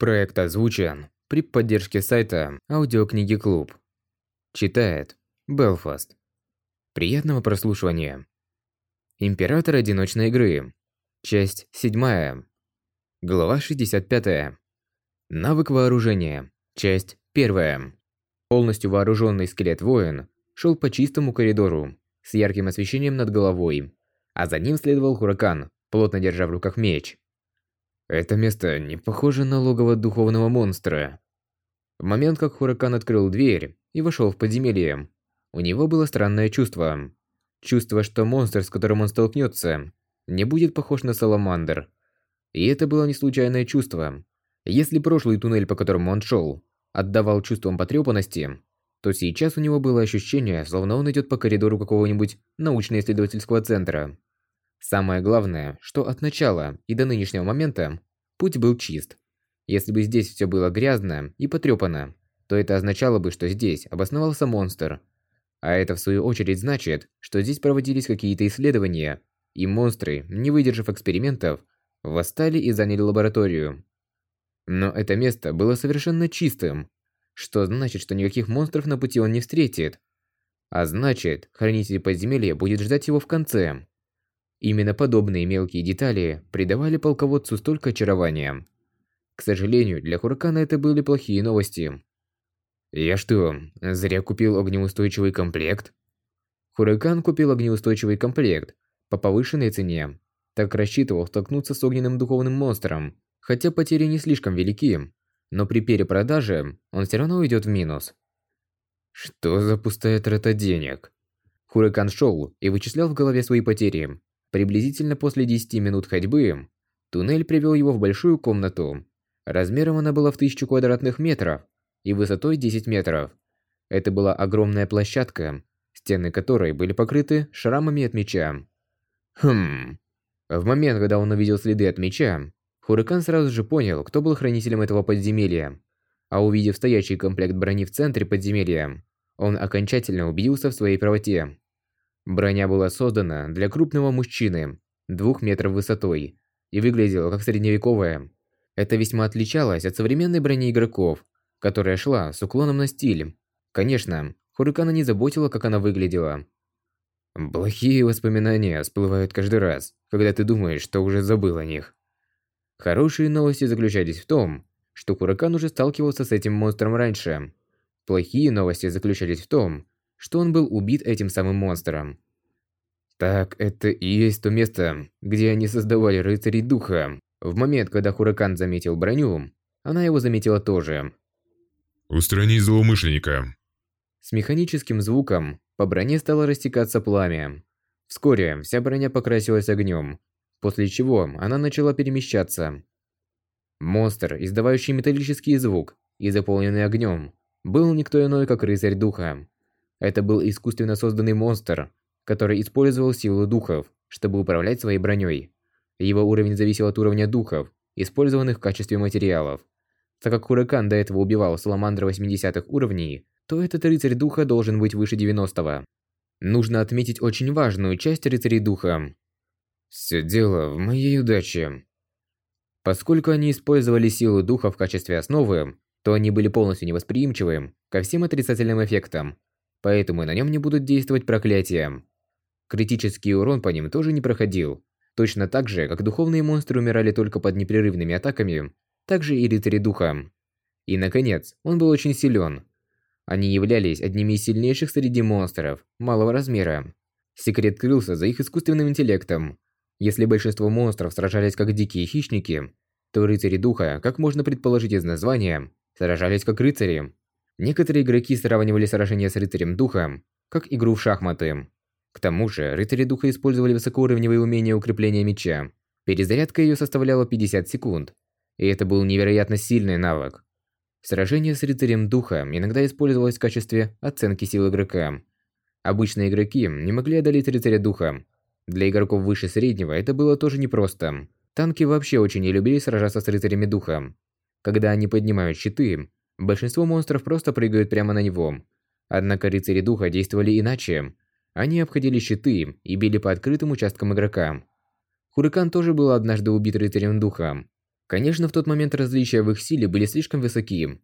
Проект озвучен при поддержке сайта Аудиокниги Клуб. Читает Белфаст. Приятного прослушивания. Император одиночной игры. Часть 7. Глава 65. Навык вооружения. Часть 1. Полностью вооруженный скелет-воин шел по чистому коридору с ярким освещением над головой, а за ним следовал Хуракан, плотно держа в руках меч. Это место не похоже на логово духовного монстра. В момент, как Хуракан открыл дверь и вошел в подземелье, у него было странное чувство. Чувство, что монстр, с которым он столкнется, не будет похож на Саламандр. И это было не случайное чувство. Если прошлый туннель, по которому он шел, отдавал чувством потрепанности, то сейчас у него было ощущение, словно он идет по коридору какого-нибудь научно-исследовательского центра. Самое главное, что от начала и до нынешнего момента путь был чист. Если бы здесь все было грязно и потрепано, то это означало бы, что здесь обосновался монстр. А это в свою очередь значит, что здесь проводились какие-то исследования, и монстры, не выдержав экспериментов, восстали и заняли лабораторию. Но это место было совершенно чистым, что значит, что никаких монстров на пути он не встретит. А значит, хранитель подземелья будет ждать его в конце. Именно подобные мелкие детали придавали полководцу столько очарования. К сожалению, для Хуракана это были плохие новости. «Я что, зря купил огнеустойчивый комплект?» Хуракан купил огнеустойчивый комплект по повышенной цене, так рассчитывал столкнуться с огненным духовным монстром, хотя потери не слишком велики, но при перепродаже он все равно уйдет в минус. Что за пустая трата денег? Хуракан шел и вычислял в голове свои потери, Приблизительно после 10 минут ходьбы туннель привел его в большую комнату. Размером она была в тысячу квадратных метров и высотой 10 метров. Это была огромная площадка, стены которой были покрыты шрамами от меча. Хм. В момент, когда он увидел следы от меча, Хуракан сразу же понял, кто был хранителем этого подземелья. А увидев стоящий комплект брони в центре подземелья, он окончательно убедился в своей правоте. Броня была создана для крупного мужчины, двух метров высотой, и выглядела как средневековая. Это весьма отличалось от современной брони игроков, которая шла с уклоном на стиль. Конечно, Хурикана не заботила, как она выглядела. Плохие воспоминания всплывают каждый раз, когда ты думаешь, что уже забыл о них. Хорошие новости заключались в том, что Хуракан уже сталкивался с этим монстром раньше. Плохие новости заключались в том, что он был убит этим самым монстром. Так, это и есть то место, где они создавали рыцарей духа. В момент, когда Хуракан заметил броню, она его заметила тоже. «Устранить злоумышленника». С механическим звуком по броне стало растекаться пламя. Вскоре вся броня покрасилась огнем, после чего она начала перемещаться. Монстр, издавающий металлический звук и заполненный огнем, был никто иной, как рыцарь духа. Это был искусственно созданный монстр, который использовал силу духов, чтобы управлять своей броней. Его уровень зависел от уровня духов, использованных в качестве материалов. Так как Хуракан до этого убивал Саламандра 80-х уровней, то этот рыцарь духа должен быть выше 90-го. Нужно отметить очень важную часть рыцарей духа. Все дело в моей удаче. Поскольку они использовали силу духа в качестве основы, то они были полностью невосприимчивы ко всем отрицательным эффектам, поэтому на нем не будут действовать проклятия. Критический урон по ним тоже не проходил. Точно так же, как духовные монстры умирали только под непрерывными атаками, так же и рыцари духа. И наконец, он был очень силен. Они являлись одними из сильнейших среди монстров, малого размера. Секрет крылся за их искусственным интеллектом. Если большинство монстров сражались как дикие хищники, то рыцари духа, как можно предположить из названия, сражались как рыцари. Некоторые игроки сравнивали сражение с рыцарем духа как игру в шахматы. К тому же, рыцари духа использовали высокоуровневые умения укрепления меча. Перезарядка ее составляла 50 секунд, и это был невероятно сильный навык. Сражение с рыцарем духа иногда использовалось в качестве оценки сил игрока. Обычные игроки не могли одолеть рыцаря духа. Для игроков выше среднего это было тоже непросто. Танки вообще очень не любили сражаться с рыцарями духа. Когда они поднимают щиты, Большинство монстров просто прыгают прямо на него. Однако рыцари духа действовали иначе. Они обходили щиты и били по открытым участкам игрока. Хурикан тоже был однажды убит рыцарем духа. Конечно, в тот момент различия в их силе были слишком высоки.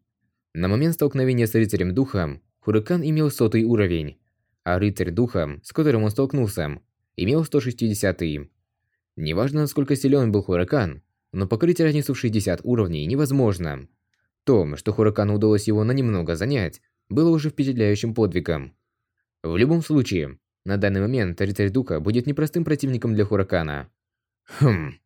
На момент столкновения с рыцарем духом Хуракан имел сотый уровень, а рыцарь духа, с которым он столкнулся, имел 160 -й. Неважно, насколько силен был Хуракан, но покрыть разницу в 60 уровней невозможно. То, что Хуракану удалось его на немного занять, было уже впечатляющим подвигом. В любом случае, на данный момент рыцарь духа будет непростым противником для Хуракана. Хм.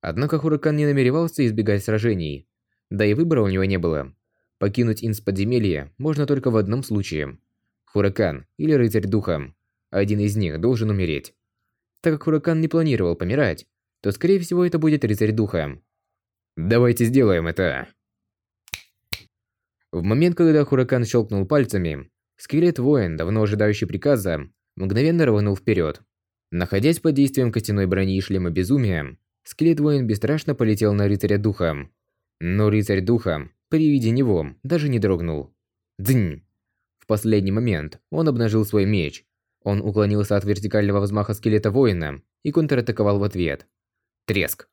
Однако Хуракан не намеревался избегать сражений. Да и выбора у него не было. Покинуть инс подземелье можно только в одном случае. Хуракан или Рыцарь Духа. Один из них должен умереть. Так как Хуракан не планировал помирать, то скорее всего это будет Рыцарь Духа. Давайте сделаем это. В момент, когда Хуракан щелкнул пальцами, скелет-воин, давно ожидающий приказа, мгновенно рванул вперед. Находясь под действием костяной брони и шлема безумия, скелет-воин бесстрашно полетел на Рыцаря Духа. Но Рыцарь Духа при виде него даже не дрогнул. Днь! В последний момент он обнажил свой меч. Он уклонился от вертикального взмаха скелета воина и контратаковал в ответ. Треск.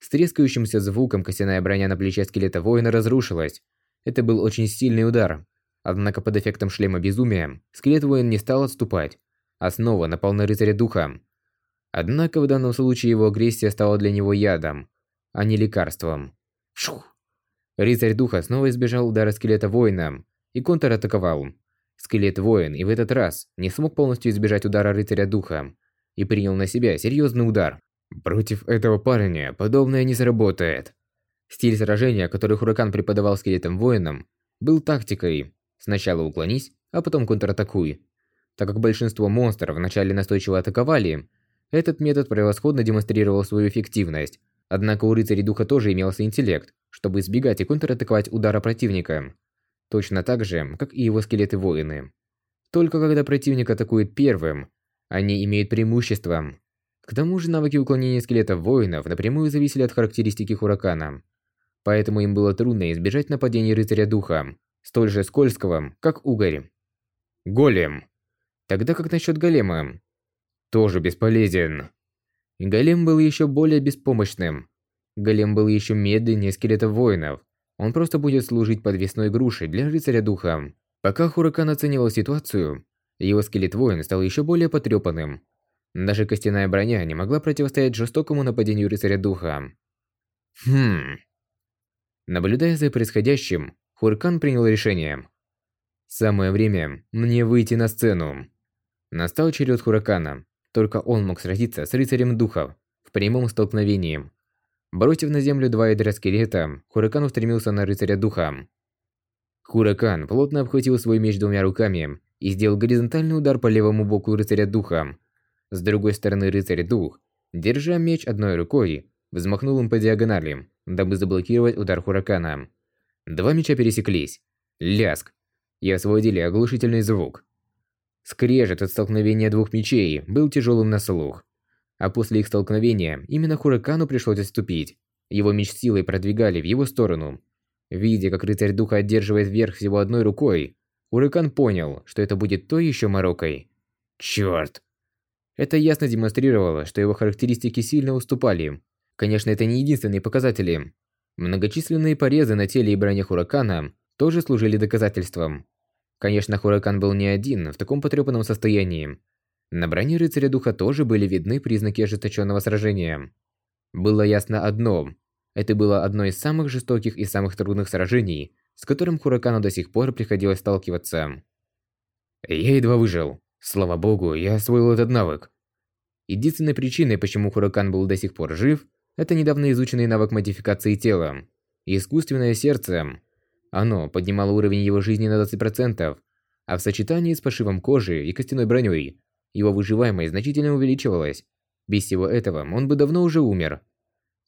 С трескающимся звуком костяная броня на плече скелета воина разрушилась. Это был очень сильный удар. Однако под эффектом шлема безумия скелет воин не стал отступать, а снова напал на рыцаря духа. Однако в данном случае его агрессия стала для него ядом, а не лекарством. Шух! Рыцарь духа снова избежал удара скелета воина и контратаковал. Скелет воин и в этот раз не смог полностью избежать удара рыцаря духа и принял на себя серьезный удар. Против этого парня подобное не сработает. Стиль сражения, который Хуракан преподавал скелетам воинам, был тактикой. Сначала уклонись, а потом контратакуй. Так как большинство монстров вначале настойчиво атаковали, этот метод превосходно демонстрировал свою эффективность. Однако у рыцарей духа тоже имелся интеллект, чтобы избегать и контратаковать удара противника. Точно так же, как и его скелеты-воины. Только когда противник атакует первым, они имеют преимущество. К тому же навыки уклонения скелетов воинов напрямую зависели от характеристики Хуракана. Поэтому им было трудно избежать нападений рыцаря духа, столь же скользкого, как угорь. Голем. Тогда как насчет голема? Тоже бесполезен. Голем был еще более беспомощным. Голем был еще медленнее скелетов воинов. Он просто будет служить подвесной грушей для рыцаря духа. Пока Хуракан оценивал ситуацию, его скелет-воин стал еще более потрепанным. Даже костяная броня не могла противостоять жестокому нападению рыцаря духа. Хм. Наблюдая за происходящим, Хуракан принял решение. Самое время мне выйти на сцену. Настал черед Хуракана. Только он мог сразиться с рыцарем духов в прямом столкновении. Бросив на землю два ядра скелета, Хуракан устремился на рыцаря духа. Хуракан плотно обхватил свой меч двумя руками и сделал горизонтальный удар по левому боку рыцаря духа. С другой стороны рыцарь дух, держа меч одной рукой, взмахнул им по диагонали, дабы заблокировать удар Хуракана. Два меча пересеклись. Ляск. И освободили оглушительный звук. Скрежет от столкновения двух мечей был тяжелым на слух. А после их столкновения именно Хуракану пришлось отступить. Его меч силой продвигали в его сторону. Видя, как рыцарь духа одерживает верх всего одной рукой, Хуракан понял, что это будет то еще морокой. Черт! Это ясно демонстрировало, что его характеристики сильно уступали. Конечно, это не единственные показатели. Многочисленные порезы на теле и броне Хуракана тоже служили доказательством. Конечно, Хуракан был не один в таком потрепанном состоянии. На броне рыцаря духа тоже были видны признаки ожесточенного сражения. Было ясно одно. Это было одно из самых жестоких и самых трудных сражений, с которым Хуракану до сих пор приходилось сталкиваться. Я едва выжил. Слава богу, я освоил этот навык. Единственной причиной, почему Хуракан был до сих пор жив, это недавно изученный навык модификации тела. Искусственное сердце. Оно поднимало уровень его жизни на 20%, а в сочетании с пошивом кожи и костяной броней его выживаемость значительно увеличивалась. Без всего этого он бы давно уже умер.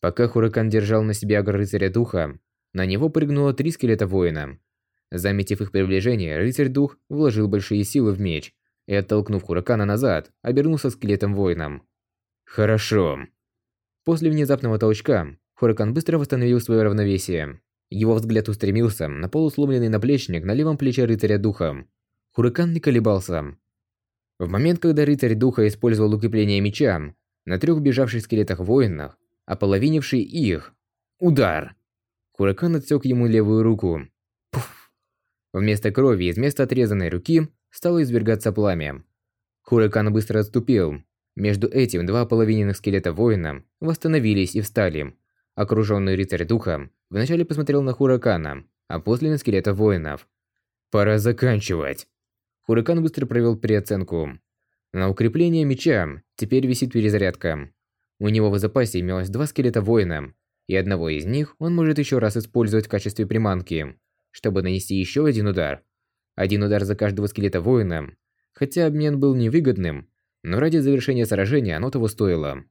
Пока Хуракан держал на себе агро рыцаря духа, на него прыгнуло три скелета воина. Заметив их приближение, рыцарь-дух вложил большие силы в меч и, оттолкнув Хуракана назад, обернулся скелетом воином. Хорошо. После внезапного толчка, Хуракан быстро восстановил свое равновесие. Его взгляд устремился на полусломленный наплечник на левом плече рыцаря духа. Хуракан не колебался. В момент, когда рыцарь духа использовал укрепление меча, на трех бежавших скелетах воинах, ополовинивший их, Удар! Хуракан отсек ему левую руку. Пуф! Вместо крови из места отрезанной руки стало извергаться пламя. Хуракан быстро отступил. Между этим два половиненных скелета воина восстановились и встали. Окруженный рыцарь духа вначале посмотрел на Хуракана, а после на скелета воинов. Пора заканчивать. Хуракан быстро провел переоценку. На укрепление меча теперь висит перезарядка. У него в запасе имелось два скелета воина, и одного из них он может еще раз использовать в качестве приманки, чтобы нанести еще один удар. Один удар за каждого скелета воина. Хотя обмен был невыгодным, но ради завершения сражения оно того стоило.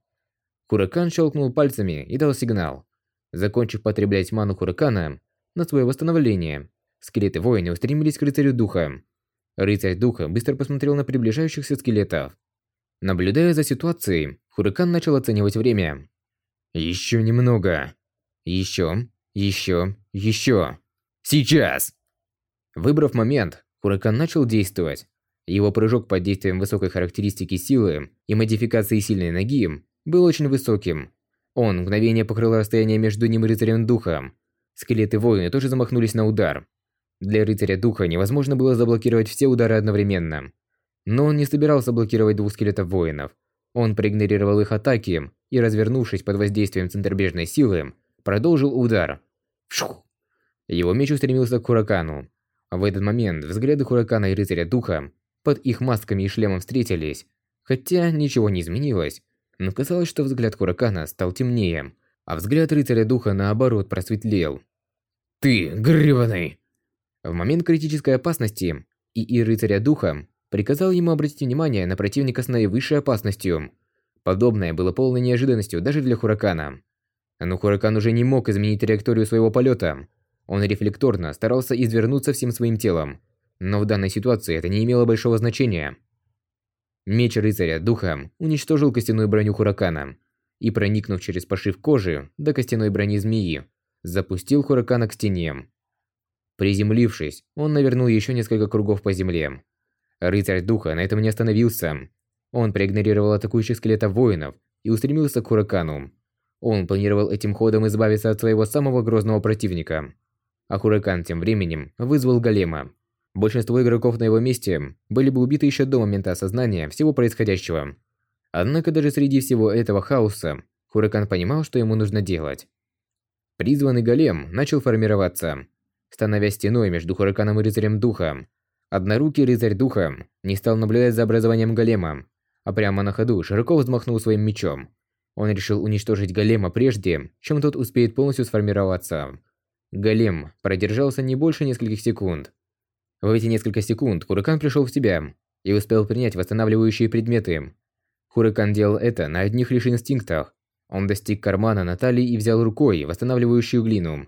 Хуракан щелкнул пальцами и дал сигнал. Закончив потреблять ману Хуракана на свое восстановление, скелеты воина устремились к рыцарю духа. Рыцарь духа быстро посмотрел на приближающихся скелетов. Наблюдая за ситуацией, Хуракан начал оценивать время. Еще немного. Еще, еще, еще. Сейчас! Выбрав момент, Хуракан начал действовать. Его прыжок под действием высокой характеристики силы и модификации сильной ноги был очень высоким. Он мгновение покрыл расстояние между ним и рыцарем духа. Скелеты воина тоже замахнулись на удар. Для рыцаря духа невозможно было заблокировать все удары одновременно. Но он не собирался блокировать двух скелетов воинов. Он проигнорировал их атаки и, развернувшись под воздействием центробежной силы, продолжил удар. Фшух! Его меч устремился к Хуракану. В этот момент взгляды Хуракана и Рыцаря Духа под их масками и шлемом встретились. Хотя ничего не изменилось, но казалось, что взгляд Хуракана стал темнее, а взгляд Рыцаря Духа наоборот просветлел. «Ты, грёбаный!» В момент критической опасности ИИ Рыцаря Духа приказал ему обратить внимание на противника с наивысшей опасностью. Подобное было полной неожиданностью даже для Хуракана. Но Хуракан уже не мог изменить траекторию своего полета. Он рефлекторно старался извернуться всем своим телом, но в данной ситуации это не имело большого значения. Меч рыцаря духа уничтожил костяную броню Хуракана и, проникнув через пошив кожи до костяной брони змеи, запустил Хуракана к стене. Приземлившись, он навернул еще несколько кругов по земле. Рыцарь духа на этом не остановился. Он проигнорировал атакующих скелетов воинов и устремился к Хуракану. Он планировал этим ходом избавиться от своего самого грозного противника. А Хуракан тем временем вызвал Голема. Большинство игроков на его месте были бы убиты еще до момента осознания всего происходящего. Однако даже среди всего этого хаоса, Хуракан понимал, что ему нужно делать. Призванный Голем начал формироваться становясь стеной между Хураканом и Рыцарем Духа. Однорукий Рыцарь Духа не стал наблюдать за образованием голема, а прямо на ходу широко взмахнул своим мечом. Он решил уничтожить голема прежде, чем тот успеет полностью сформироваться. Голем продержался не больше нескольких секунд. В эти несколько секунд Хуракан пришел в себя и успел принять восстанавливающие предметы. Хуракан делал это на одних лишь инстинктах. Он достиг кармана Натальи и взял рукой восстанавливающую глину.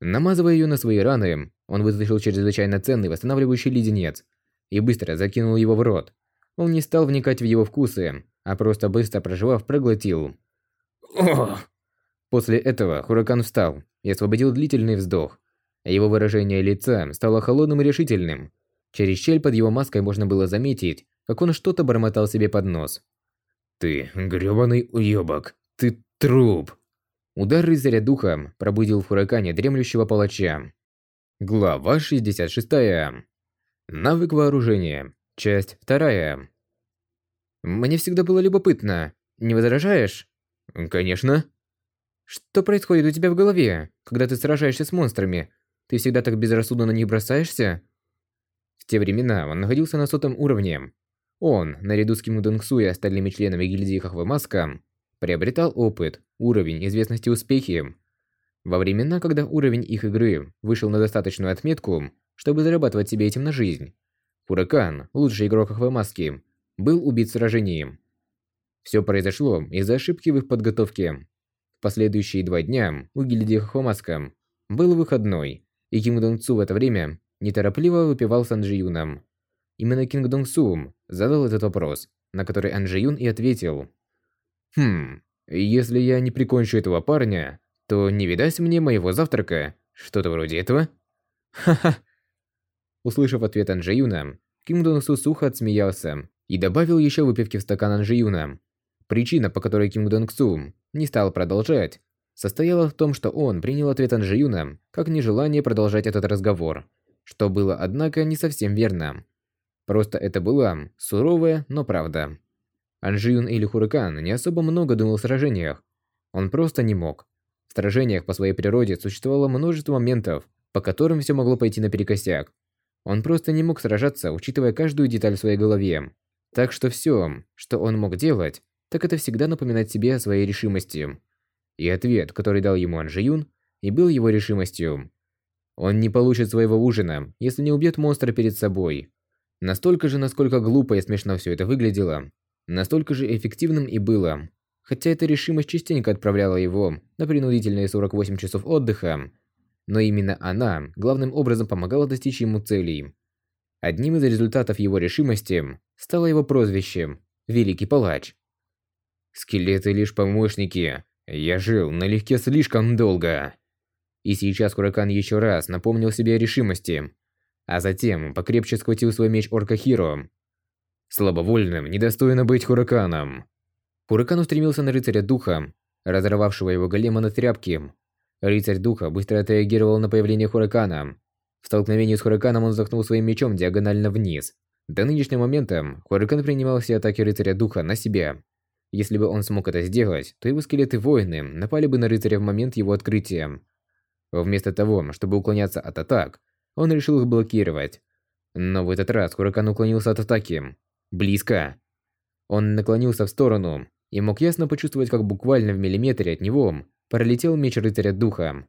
Намазывая ее на свои раны, он вытащил чрезвычайно ценный восстанавливающий леденец и быстро закинул его в рот. Он не стал вникать в его вкусы, а просто быстро проживав, проглотил. Ох! После этого Хуракан встал и освободил длительный вздох. Его выражение лица стало холодным и решительным. Через щель под его маской можно было заметить, как он что-то бормотал себе под нос. «Ты грёбаный уёбок! Ты труп!» Удар рыцаря духа пробудил в Хуракане дремлющего палача. Глава 66. Навык вооружения. Часть 2. Мне всегда было любопытно. Не возражаешь? Конечно. Что происходит у тебя в голове, когда ты сражаешься с монстрами? Ты всегда так безрассудно на них бросаешься? В те времена он находился на сотом уровне. Он, наряду с Ким Донгсу и остальными членами гильдии Хахвамаска, приобретал опыт, уровень, известности успехи. Во времена, когда уровень их игры вышел на достаточную отметку, чтобы зарабатывать себе этим на жизнь, Хуракан, лучший игрок Ахвамаски, был убит в сражении. Все произошло из-за ошибки в их подготовке. В последующие два дня у гильдии Хохвамаска был выходной, и Ким Донг Цу в это время неторопливо выпивал с Анджиюном. Именно Кинг Донг Су задал этот вопрос, на который Анджиюн и ответил – Хм, если я не прикончу этого парня, то не видать мне моего завтрака. Что-то вроде этого? Ха-ха. Услышав ответ Анжеюна, Ким Дон Су сухо отсмеялся и добавил еще выпивки в стакан Анжеюна. Причина, по которой Ким Донг Су не стал продолжать, состояла в том, что он принял ответ Анжиюна как нежелание продолжать этот разговор, что было, однако, не совсем верно. Просто это была суровая, но правда. Анжиюн или Хуракан не особо много думал в сражениях. Он просто не мог. В сражениях по своей природе существовало множество моментов, по которым все могло пойти наперекосяк. Он просто не мог сражаться, учитывая каждую деталь в своей голове. Так что все, что он мог делать, так это всегда напоминать себе о своей решимости. И ответ, который дал ему Анжиюн, и был его решимостью. Он не получит своего ужина, если не убьет монстра перед собой. Настолько же, насколько глупо и смешно все это выглядело, настолько же эффективным и было. Хотя эта решимость частенько отправляла его на принудительные 48 часов отдыха, но именно она главным образом помогала достичь ему целей. Одним из результатов его решимости стало его прозвище «Великий палач». Скелеты лишь помощники. Я жил налегке слишком долго. И сейчас Хуракан еще раз напомнил себе о решимости, а затем покрепче схватил свой меч Орка Хиро. Слабовольным недостойно быть Хураканом. Хуракан устремился на рыцаря духа, разорвавшего его голема на тряпки. Рыцарь духа быстро отреагировал на появление Хуракана. В столкновении с Хураканом он захнул своим мечом диагонально вниз. До нынешнего момента Хуракан принимал все атаки рыцаря духа на себя. Если бы он смог это сделать, то его скелеты-воины напали бы на рыцаря в момент его открытия. Вместо того, чтобы уклоняться от атак, он решил их блокировать. Но в этот раз Хуракан уклонился от атаки. Близко. Он наклонился в сторону и мог ясно почувствовать, как буквально в миллиметре от него пролетел меч рыцаря духа.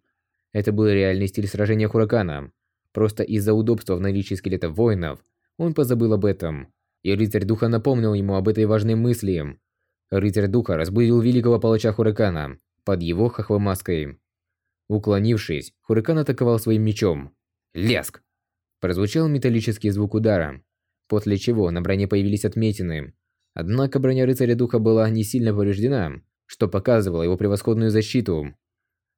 Это был реальный стиль сражения Хуракана. Просто из-за удобства в наличии скелетов воинов, он позабыл об этом. И рыцарь духа напомнил ему об этой важной мысли. Рыцарь духа разбудил великого палача Хуракана под его хохвомаской. Уклонившись, Хуракан атаковал своим мечом. Лязг! Прозвучал металлический звук удара, после чего на броне появились отметины. Однако броня рыцаря духа была не сильно повреждена, что показывало его превосходную защиту.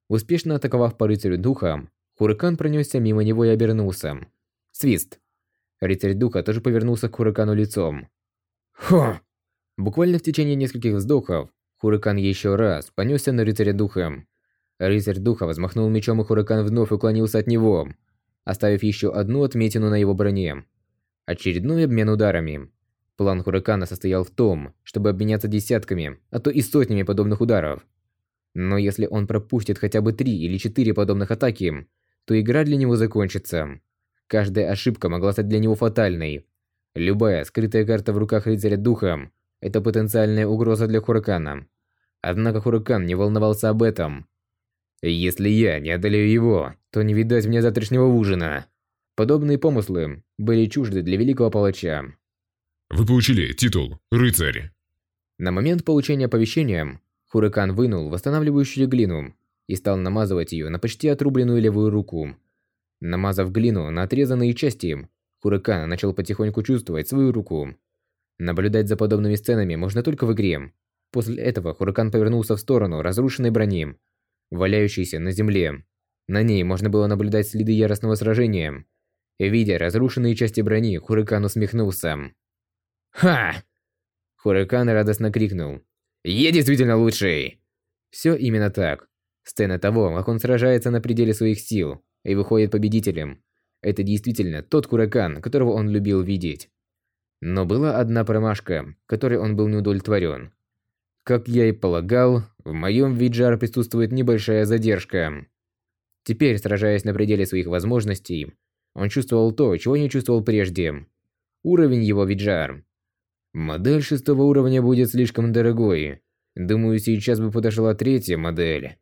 Успешно атаковав по рыцарю духа, Хуракан пронесся мимо него и обернулся. Свист. Рыцарь духа тоже повернулся к Хуракану лицом. Хо! Буквально в течение нескольких вздохов, Хуракан еще раз понесся на рыцаря духа. Рыцарь духа взмахнул мечом, и Хуракан вновь уклонился от него, оставив еще одну отметину на его броне. Очередной обмен ударами. План Хуракана состоял в том, чтобы обменяться десятками, а то и сотнями подобных ударов. Но если он пропустит хотя бы три или четыре подобных атаки, то игра для него закончится. Каждая ошибка могла стать для него фатальной. Любая скрытая карта в руках рыцаря духа – это потенциальная угроза для Хуракана. Однако Хуракан не волновался об этом. Если я не одолею его, то не видать мне завтрашнего ужина. Подобные помыслы были чужды для великого палача. Вы получили титул «Рыцарь». На момент получения оповещения Хуракан вынул восстанавливающую глину и стал намазывать ее на почти отрубленную левую руку. Намазав глину на отрезанные части, Хуракан начал потихоньку чувствовать свою руку. Наблюдать за подобными сценами можно только в игре. После этого Хуракан повернулся в сторону разрушенной брони валяющейся на земле. На ней можно было наблюдать следы яростного сражения. Видя разрушенные части брони, Хуракан усмехнулся. «Ха!» Хуракан радостно крикнул. «Я действительно лучший!» Все именно так. Сцена того, как он сражается на пределе своих сил и выходит победителем. Это действительно тот Хуракан, которого он любил видеть. Но была одна промашка, которой он был не удовлетворен. Как я и полагал, в моем Виджар присутствует небольшая задержка. Теперь, сражаясь на пределе своих возможностей, он чувствовал то, чего не чувствовал прежде. Уровень его Виджар. Модель шестого уровня будет слишком дорогой. Думаю, сейчас бы подошла третья модель.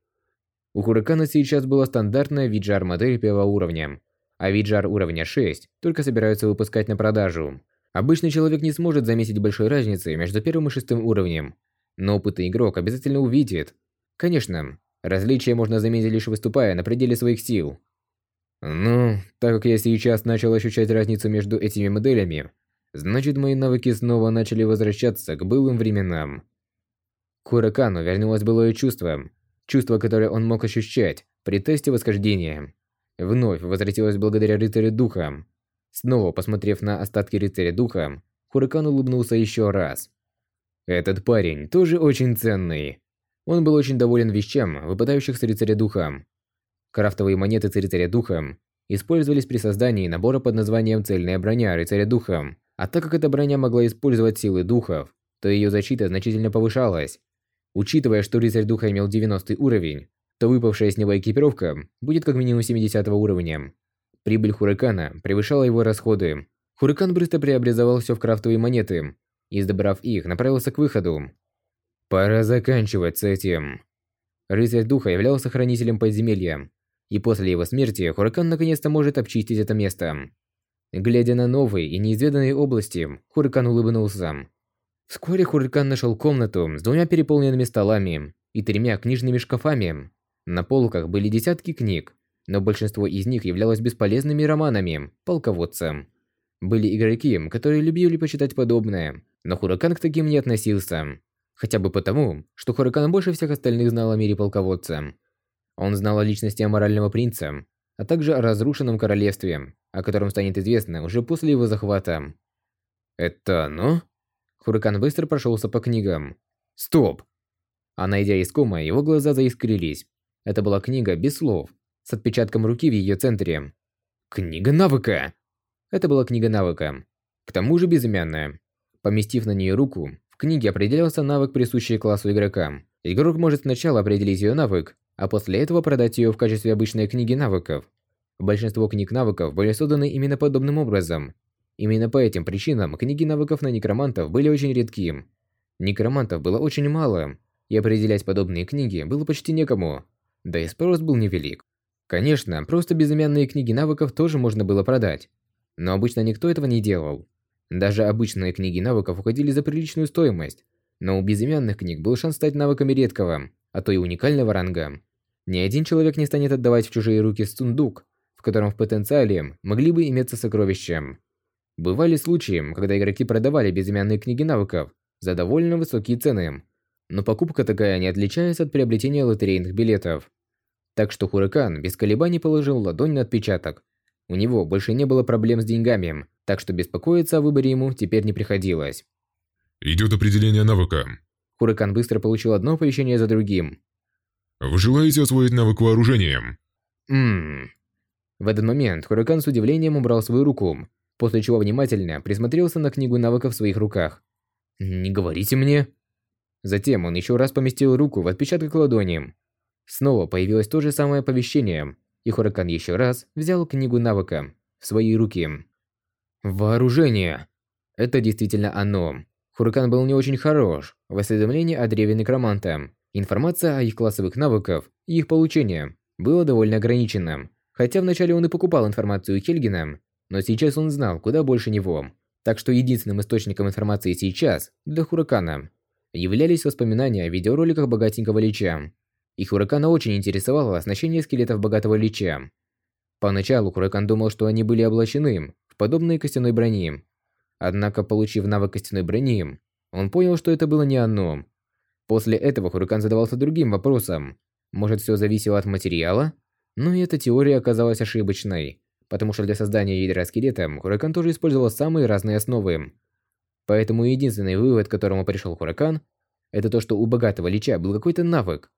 У Хуракана сейчас была стандартная Виджар модель первого уровня, а Виджар уровня 6 только собираются выпускать на продажу. Обычный человек не сможет заметить большой разницы между первым и шестым уровнем, но опытный игрок обязательно увидит. Конечно, различия можно заметить лишь выступая на пределе своих сил. Ну, так как я сейчас начал ощущать разницу между этими моделями, значит мои навыки снова начали возвращаться к былым временам. К Хуракану вернулось былое чувство, чувство, которое он мог ощущать при тесте восхождения. Вновь возвратилось благодаря рыцарю духа. Снова посмотрев на остатки рыцаря духа, Хуракан улыбнулся еще раз. Этот парень тоже очень ценный. Он был очень доволен вещам, выпадающих с рыцаря духа. Крафтовые монеты рыцаря духа использовались при создании набора под названием «Цельная броня рыцаря духа», а так как эта броня могла использовать силы духов, то ее защита значительно повышалась. Учитывая, что рыцарь духа имел 90 уровень, то выпавшая с него экипировка будет как минимум 70 уровня. Прибыль Хуракана превышала его расходы. Хуракан быстро преобразовал все в крафтовые монеты и, сдобрав их, направился к выходу. Пора заканчивать с этим. Рыцарь духа являлся хранителем подземелья, и после его смерти Хуракан наконец-то может обчистить это место. Глядя на новые и неизведанные области, Хуракан улыбнулся. Вскоре Хуракан нашел комнату с двумя переполненными столами и тремя книжными шкафами. На полках были десятки книг, но большинство из них являлось бесполезными романами, полководцем. Были игроки, которые любили почитать подобное, но Хуракан к таким не относился. Хотя бы потому, что Хуракан больше всех остальных знал о мире полководца. Он знал о личности аморального принца, а также о разрушенном королевстве, о котором станет известно уже после его захвата. «Это оно?» Хуракан быстро прошелся по книгам. «Стоп!» А найдя искома, его глаза заискрились. Это была книга без слов, с отпечатком руки в ее центре. Книга навыка! Это была книга навыка. К тому же безымянная. Поместив на нее руку, в книге определялся навык, присущий классу игрока. Игрок может сначала определить ее навык, а после этого продать ее в качестве обычной книги навыков. Большинство книг навыков были созданы именно подобным образом, Именно по этим причинам книги навыков на некромантов были очень редки. Некромантов было очень мало, и определять подобные книги было почти некому, да и спрос был невелик. Конечно, просто безымянные книги навыков тоже можно было продать, но обычно никто этого не делал. Даже обычные книги навыков уходили за приличную стоимость, но у безымянных книг был шанс стать навыками редкого, а то и уникального ранга. Ни один человек не станет отдавать в чужие руки сундук, в котором в потенциале могли бы иметься сокровища. Бывали случаи, когда игроки продавали безымянные книги навыков за довольно высокие цены, но покупка такая не отличается от приобретения лотерейных билетов. Так что Хуракан без колебаний положил ладонь на отпечаток. У него больше не было проблем с деньгами, так что беспокоиться о выборе ему теперь не приходилось. Идет определение навыка. Хуракан быстро получил одно оповещение за другим. Вы желаете освоить навык вооружением? Ммм. В этот момент Хуракан с удивлением убрал свою руку после чего внимательно присмотрелся на книгу навыков в своих руках. «Не говорите мне!» Затем он еще раз поместил руку в отпечаток ладони. Снова появилось то же самое оповещение, и Хуракан еще раз взял книгу навыка в свои руки. Вооружение! Это действительно оно. Хуракан был не очень хорош в осведомлении о древе некроманта. Информация о их классовых навыках и их получении была довольно ограничена. Хотя вначале он и покупал информацию у Хельгена, но сейчас он знал куда больше него. Так что единственным источником информации сейчас для Хуракана являлись воспоминания о видеороликах богатенького Лича. И Хуракана очень интересовало оснащение скелетов богатого Лича. Поначалу Хуракан думал, что они были облачены в подобной костяной брони. Однако, получив навык костяной брони, он понял, что это было не оно. После этого Хуракан задавался другим вопросом. Может, все зависело от материала? Но и эта теория оказалась ошибочной потому что для создания ядра скелета Хуракан тоже использовал самые разные основы. Поэтому единственный вывод, к которому пришел Хуракан, это то, что у богатого лича был какой-то навык.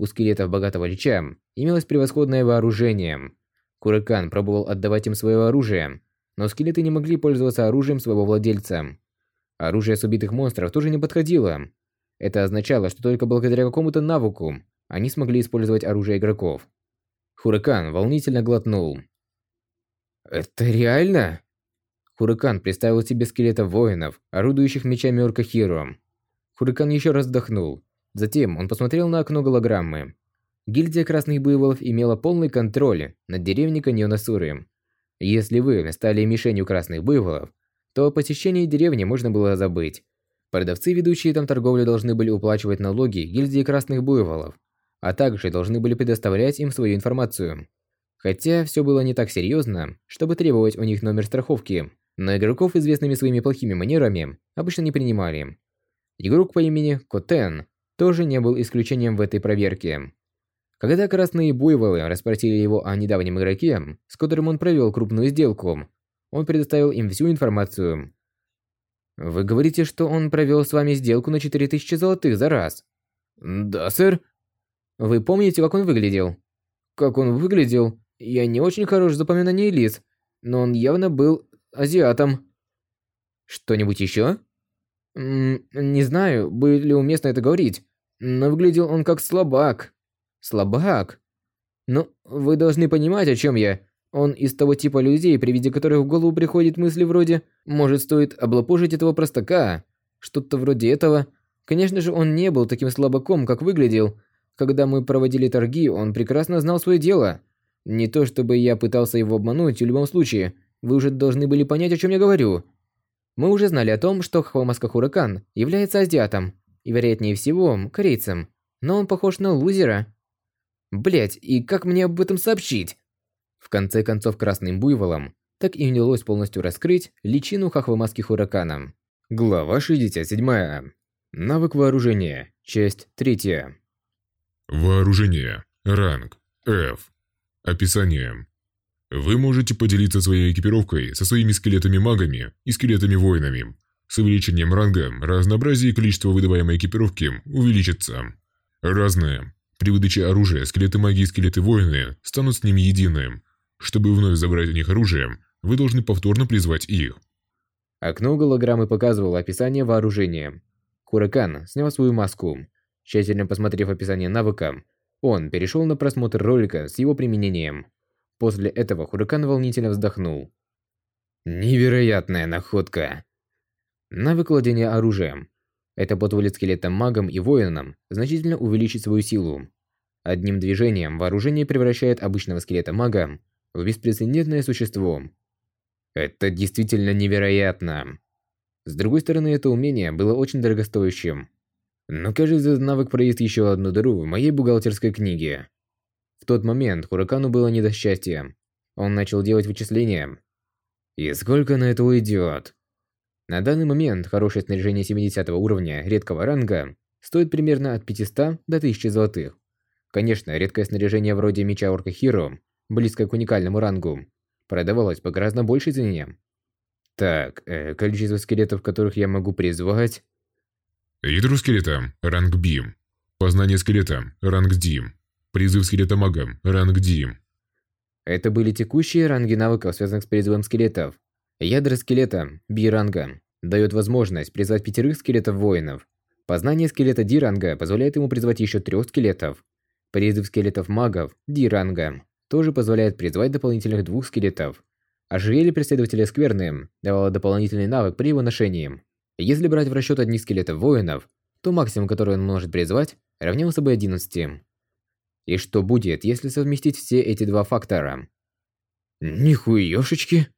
У скелетов богатого лича имелось превосходное вооружение. Хуракан пробовал отдавать им свое оружие, но скелеты не могли пользоваться оружием своего владельца. Оружие с убитых монстров тоже не подходило. Это означало, что только благодаря какому-то навыку они смогли использовать оружие игроков. Хуракан волнительно глотнул. Это реально? Хуракан представил себе скелетов воинов, орудующих мечами Оркахиро. Хуракан еще раз вздохнул. Затем он посмотрел на окно голограммы. Гильдия Красных Буйволов имела полный контроль над деревней Каньона Суры. Если вы стали мишенью Красных Буйволов, то о посещении деревни можно было забыть. Продавцы, ведущие там торговлю, должны были уплачивать налоги гильдии Красных Буйволов, а также должны были предоставлять им свою информацию. Хотя все было не так серьезно, чтобы требовать у них номер страховки, но игроков, известными своими плохими манерами, обычно не принимали. Игрок по имени Котен тоже не был исключением в этой проверке. Когда красные буйволы расспросили его о недавнем игроке, с которым он провел крупную сделку, он предоставил им всю информацию. «Вы говорите, что он провел с вами сделку на 4000 золотых за раз?» Да, сэр. Вы помните, как он выглядел? Как он выглядел? Я не очень хорош в запоминании лиц, но он явно был азиатом. Что-нибудь еще? Не знаю, будет ли уместно это говорить, но выглядел он как слабак. Слабак? Ну, вы должны понимать, о чем я. Он из того типа людей, при виде которых в голову приходят мысли вроде «может, стоит облапошить этого простака?» Что-то вроде этого. Конечно же, он не был таким слабаком, как выглядел. Когда мы проводили торги, он прекрасно знал свое дело. Не то чтобы я пытался его обмануть, в любом случае, вы уже должны были понять, о чем я говорю. Мы уже знали о том, что Хвамаска Хуракан является азиатом, и вероятнее всего, корейцем. Но он похож на лузера. Блять, и как мне об этом сообщить? В конце концов, красным буйволом так и не удалось полностью раскрыть личину Хахвамаски Хуракана. Глава 67. Навык вооружения. Часть 3. Вооружение. Ранг. F. Описание. Вы можете поделиться своей экипировкой со своими скелетами-магами и скелетами-воинами. С увеличением ранга разнообразие и количество выдаваемой экипировки увеличится. Разные. При выдаче оружия скелеты-маги и скелеты-воины станут с ними единым. Чтобы вновь забрать у них оружие, вы должны повторно призвать их. Окно голограммы показывало описание вооружения. Хуракан снял свою маску. Тщательно посмотрев описание навыка, он перешел на просмотр ролика с его применением. После этого Хуракан волнительно вздохнул. Невероятная находка. Навык владения оружием. Это позволит скелетам-магам и воинам значительно увеличить свою силу. Одним движением вооружение превращает обычного скелета-мага в беспрецедентное существо. Это действительно невероятно. С другой стороны, это умение было очень дорогостоящим. Но кажется, навык проест еще одну дыру в моей бухгалтерской книге. В тот момент Хуракану было не до счастья. Он начал делать вычисления. И сколько на это уйдет? На данный момент хорошее снаряжение 70 уровня редкого ранга стоит примерно от 500 до 1000 золотых. Конечно, редкое снаряжение вроде меча Орка Хиро близкое к уникальному рангу, продавалось по гораздо большей цене. Так, э, количество скелетов, которых я могу призвать... Ядро скелета – ранг B. Познание скелета – ранг D. Призыв скелета мага – ранг D. Это были текущие ранги навыков, связанных с призывом скелетов. Ядро скелета B-ранга дает возможность призвать пятерых скелетов-воинов. Познание скелета D-ранга позволяет ему призвать еще трех скелетов. Призыв скелетов-магов D-ранга тоже позволяет призвать дополнительных двух скелетов. Ожерелье преследователя скверны давало дополнительный навык при его ношении. Если брать в расчет одних скелетов воинов, то максимум, который он может призвать, равнялся бы 11. И что будет, если совместить все эти два фактора? Нихуёшечки!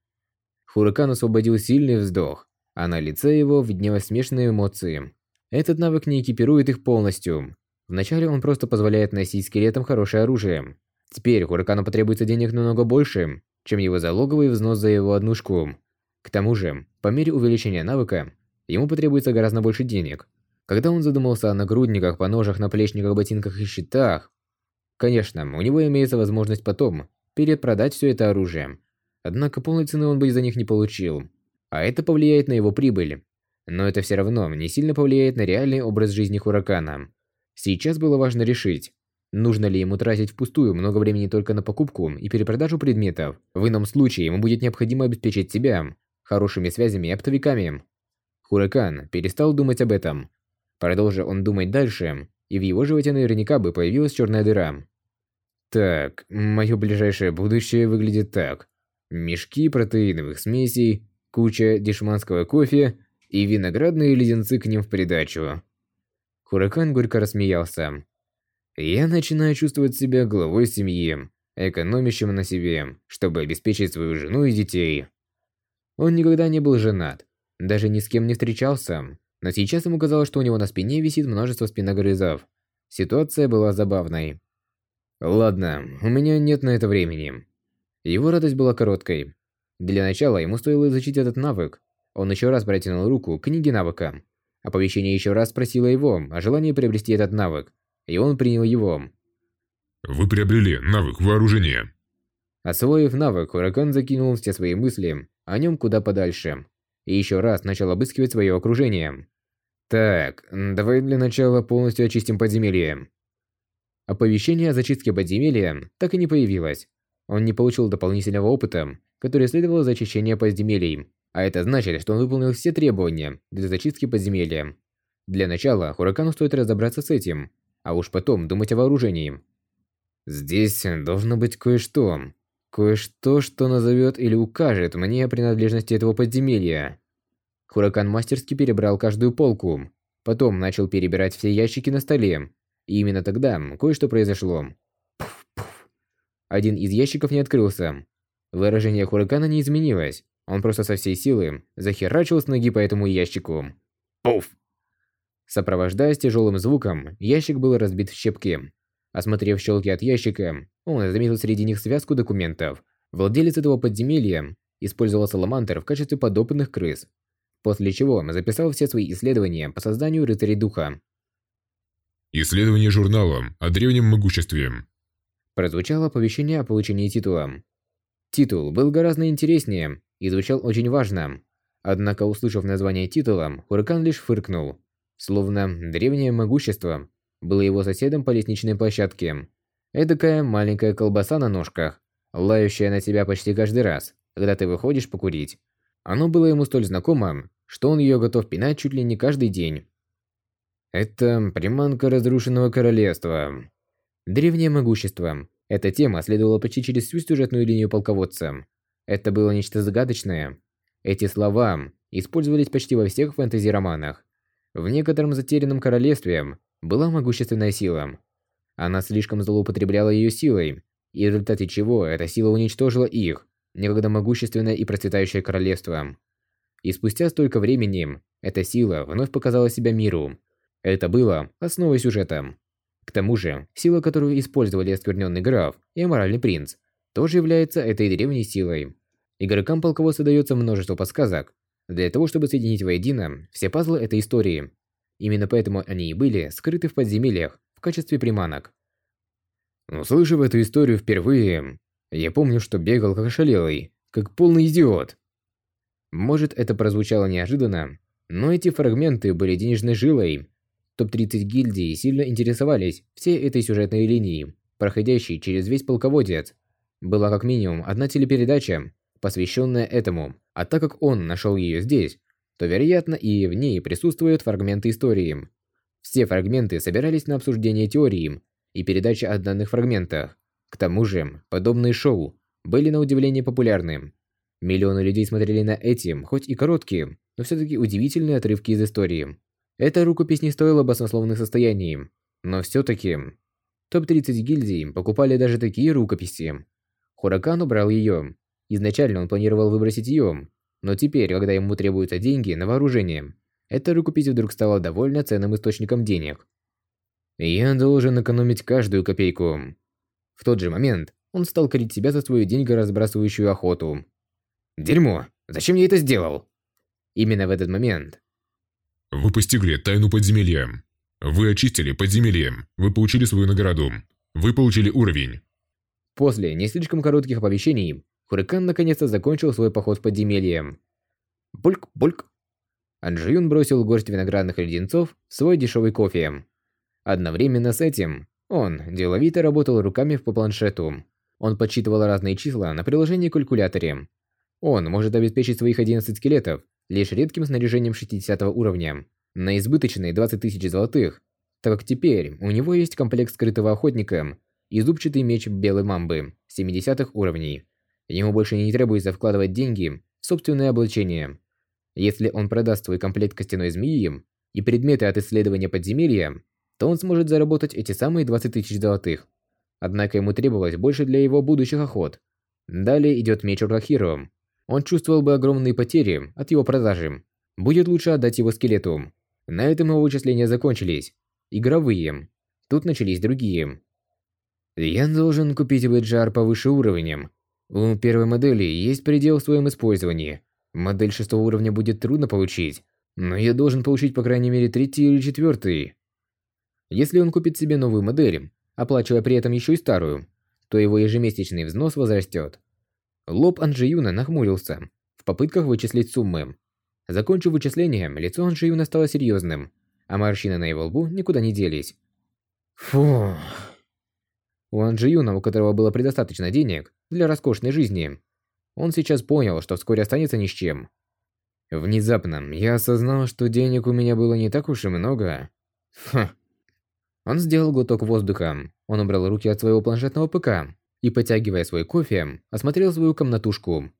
Хуракан освободил сильный вздох, а на лице его виднелась смешанные эмоции. Этот навык не экипирует их полностью. Вначале он просто позволяет носить скелетам хорошее оружие, Теперь Хуракану потребуется денег намного больше, чем его залоговый взнос за его однушку. К тому же, по мере увеличения навыка, ему потребуется гораздо больше денег. Когда он задумался о нагрудниках, поножах, наплечниках, ботинках и щитах, конечно, у него имеется возможность потом перепродать все это оружие. Однако полной цены он бы за них не получил. А это повлияет на его прибыль. Но это все равно не сильно повлияет на реальный образ жизни Хуракана. Сейчас было важно решить, Нужно ли ему тратить впустую много времени только на покупку и перепродажу предметов? В ином случае ему будет необходимо обеспечить себя хорошими связями и оптовиками. Хуракан перестал думать об этом. Продолжил он думать дальше, и в его животе наверняка бы появилась черная дыра. Так, мое ближайшее будущее выглядит так. Мешки протеиновых смесей, куча дешманского кофе и виноградные леденцы к ним в придачу. Хуракан горько рассмеялся. Я начинаю чувствовать себя главой семьи, экономящим на себе, чтобы обеспечить свою жену и детей. Он никогда не был женат, даже ни с кем не встречался, но сейчас ему казалось, что у него на спине висит множество спиногрызов. Ситуация была забавной. Ладно, у меня нет на это времени. Его радость была короткой. Для начала ему стоило изучить этот навык. Он еще раз протянул руку к книге навыка. Оповещение еще раз спросило его о желании приобрести этот навык, и он принял его. Вы приобрели навык вооружения. Освоив навык, Ураган закинул все свои мысли о нем куда подальше и еще раз начал обыскивать свое окружение. Так, давай для начала полностью очистим подземелье. Оповещение о зачистке подземелья так и не появилось. Он не получил дополнительного опыта, который следовало за очищение подземелий, а это значит, что он выполнил все требования для зачистки подземелья. Для начала Хуракану стоит разобраться с этим, а уж потом думать о вооружении. Здесь должно быть кое-что. Кое-что, что назовет или укажет мне о принадлежности этого подземелья. Хуракан мастерски перебрал каждую полку, потом начал перебирать все ящики на столе. И именно тогда кое-что произошло. Один из ящиков не открылся. Выражение Хуракана не изменилось. Он просто со всей силы захерачил с ноги по этому ящику. Пуф! Сопровождаясь тяжелым звуком, ящик был разбит в щепки. Осмотрев щелки от ящика, он заметил среди них связку документов. Владелец этого подземелья использовал саламандр в качестве подопытных крыс, после чего записал все свои исследования по созданию рыцарей духа. Исследование журнала о древнем могуществе. Прозвучало оповещение о получении титула. Титул был гораздо интереснее и звучал очень важно. Однако, услышав название титула, Хуракан лишь фыркнул. Словно древнее могущество было его соседом по лестничной площадке. Эдакая маленькая колбаса на ножках, лающая на тебя почти каждый раз, когда ты выходишь покурить. Оно было ему столь знакомо, что он ее готов пинать чуть ли не каждый день. Это приманка разрушенного королевства. Древнее могущество. Эта тема следовала почти через всю сюжетную линию полководца. Это было нечто загадочное. Эти слова использовались почти во всех фэнтези-романах. В некотором затерянном королевстве была могущественная сила. Она слишком злоупотребляла ее силой, и в результате чего эта сила уничтожила их, некогда могущественное и процветающее королевство. И спустя столько времени эта сила вновь показала себя миру. Это было основой сюжета. К тому же, сила, которую использовали оскверненный граф и аморальный принц, тоже является этой древней силой. Игрокам полководца дается множество подсказок для того, чтобы соединить воедино все пазлы этой истории Именно поэтому они и были скрыты в подземельях в качестве приманок. Услышав эту историю впервые, я помню, что бегал как ошалелый, как полный идиот. Может, это прозвучало неожиданно, но эти фрагменты были денежной жилой. Топ-30 гильдий сильно интересовались всей этой сюжетной линией, проходящей через весь полководец. Была как минимум одна телепередача, посвященная этому, а так как он нашел ее здесь, то, вероятно, и в ней присутствуют фрагменты истории. Все фрагменты собирались на обсуждение теории и передача о данных фрагментах. К тому же, подобные шоу были на удивление популярны. Миллионы людей смотрели на эти, хоть и короткие, но все-таки удивительные отрывки из истории. Эта рукопись не стоила баснословных состояний, но все-таки топ-30 гильдий покупали даже такие рукописи. Хуракан убрал ее. Изначально он планировал выбросить ее, но теперь, когда ему требуются деньги на вооружение, эта рукопись вдруг стала довольно ценным источником денег. Я должен экономить каждую копейку. В тот же момент он стал корить себя за свою деньгоразбрасывающую охоту. Дерьмо, зачем я это сделал? Именно в этот момент. Вы постигли тайну подземелья. Вы очистили подземелье. Вы получили свою награду. Вы получили уровень. После не слишком коротких оповещений, Хурикан наконец-то закончил свой поход в подземелье. Бульк-бульк. Анжиюн бросил горсть виноградных леденцов в свой дешевый кофе. Одновременно с этим он деловито работал руками по планшету. Он подсчитывал разные числа на приложении-калькуляторе. Он может обеспечить своих 11 скелетов лишь редким снаряжением 60 уровня на избыточные 20 тысяч золотых, так как теперь у него есть комплект скрытого охотника и зубчатый меч белой мамбы 70 уровней Ему больше не требуется вкладывать деньги в собственное облачение. Если он продаст свой комплект костяной змеи и предметы от исследования подземелья, то он сможет заработать эти самые 20 тысяч золотых. Однако ему требовалось больше для его будущих охот. Далее идет меч Урахиро. Он чувствовал бы огромные потери от его продажи. Будет лучше отдать его скелету. На этом его вычисления закончились. Игровые. Тут начались другие. Я должен купить Веджар повыше уровнем, у первой модели есть предел в своем использовании. Модель шестого уровня будет трудно получить, но я должен получить по крайней мере третий или четвертый. Если он купит себе новую модель, оплачивая при этом еще и старую, то его ежемесячный взнос возрастет. Лоб Анжиюна нахмурился в попытках вычислить суммы. Закончив вычисление, лицо Анжиюна стало серьезным. а морщины на его лбу никуда не делись. Фу. У Анджи Юна, у которого было предостаточно денег для роскошной жизни, он сейчас понял, что вскоре останется ни с чем. Внезапно я осознал, что денег у меня было не так уж и много. Фу. Он сделал глоток воздуха. Он убрал руки от своего планшетного ПК и, потягивая свой кофе, осмотрел свою комнатушку.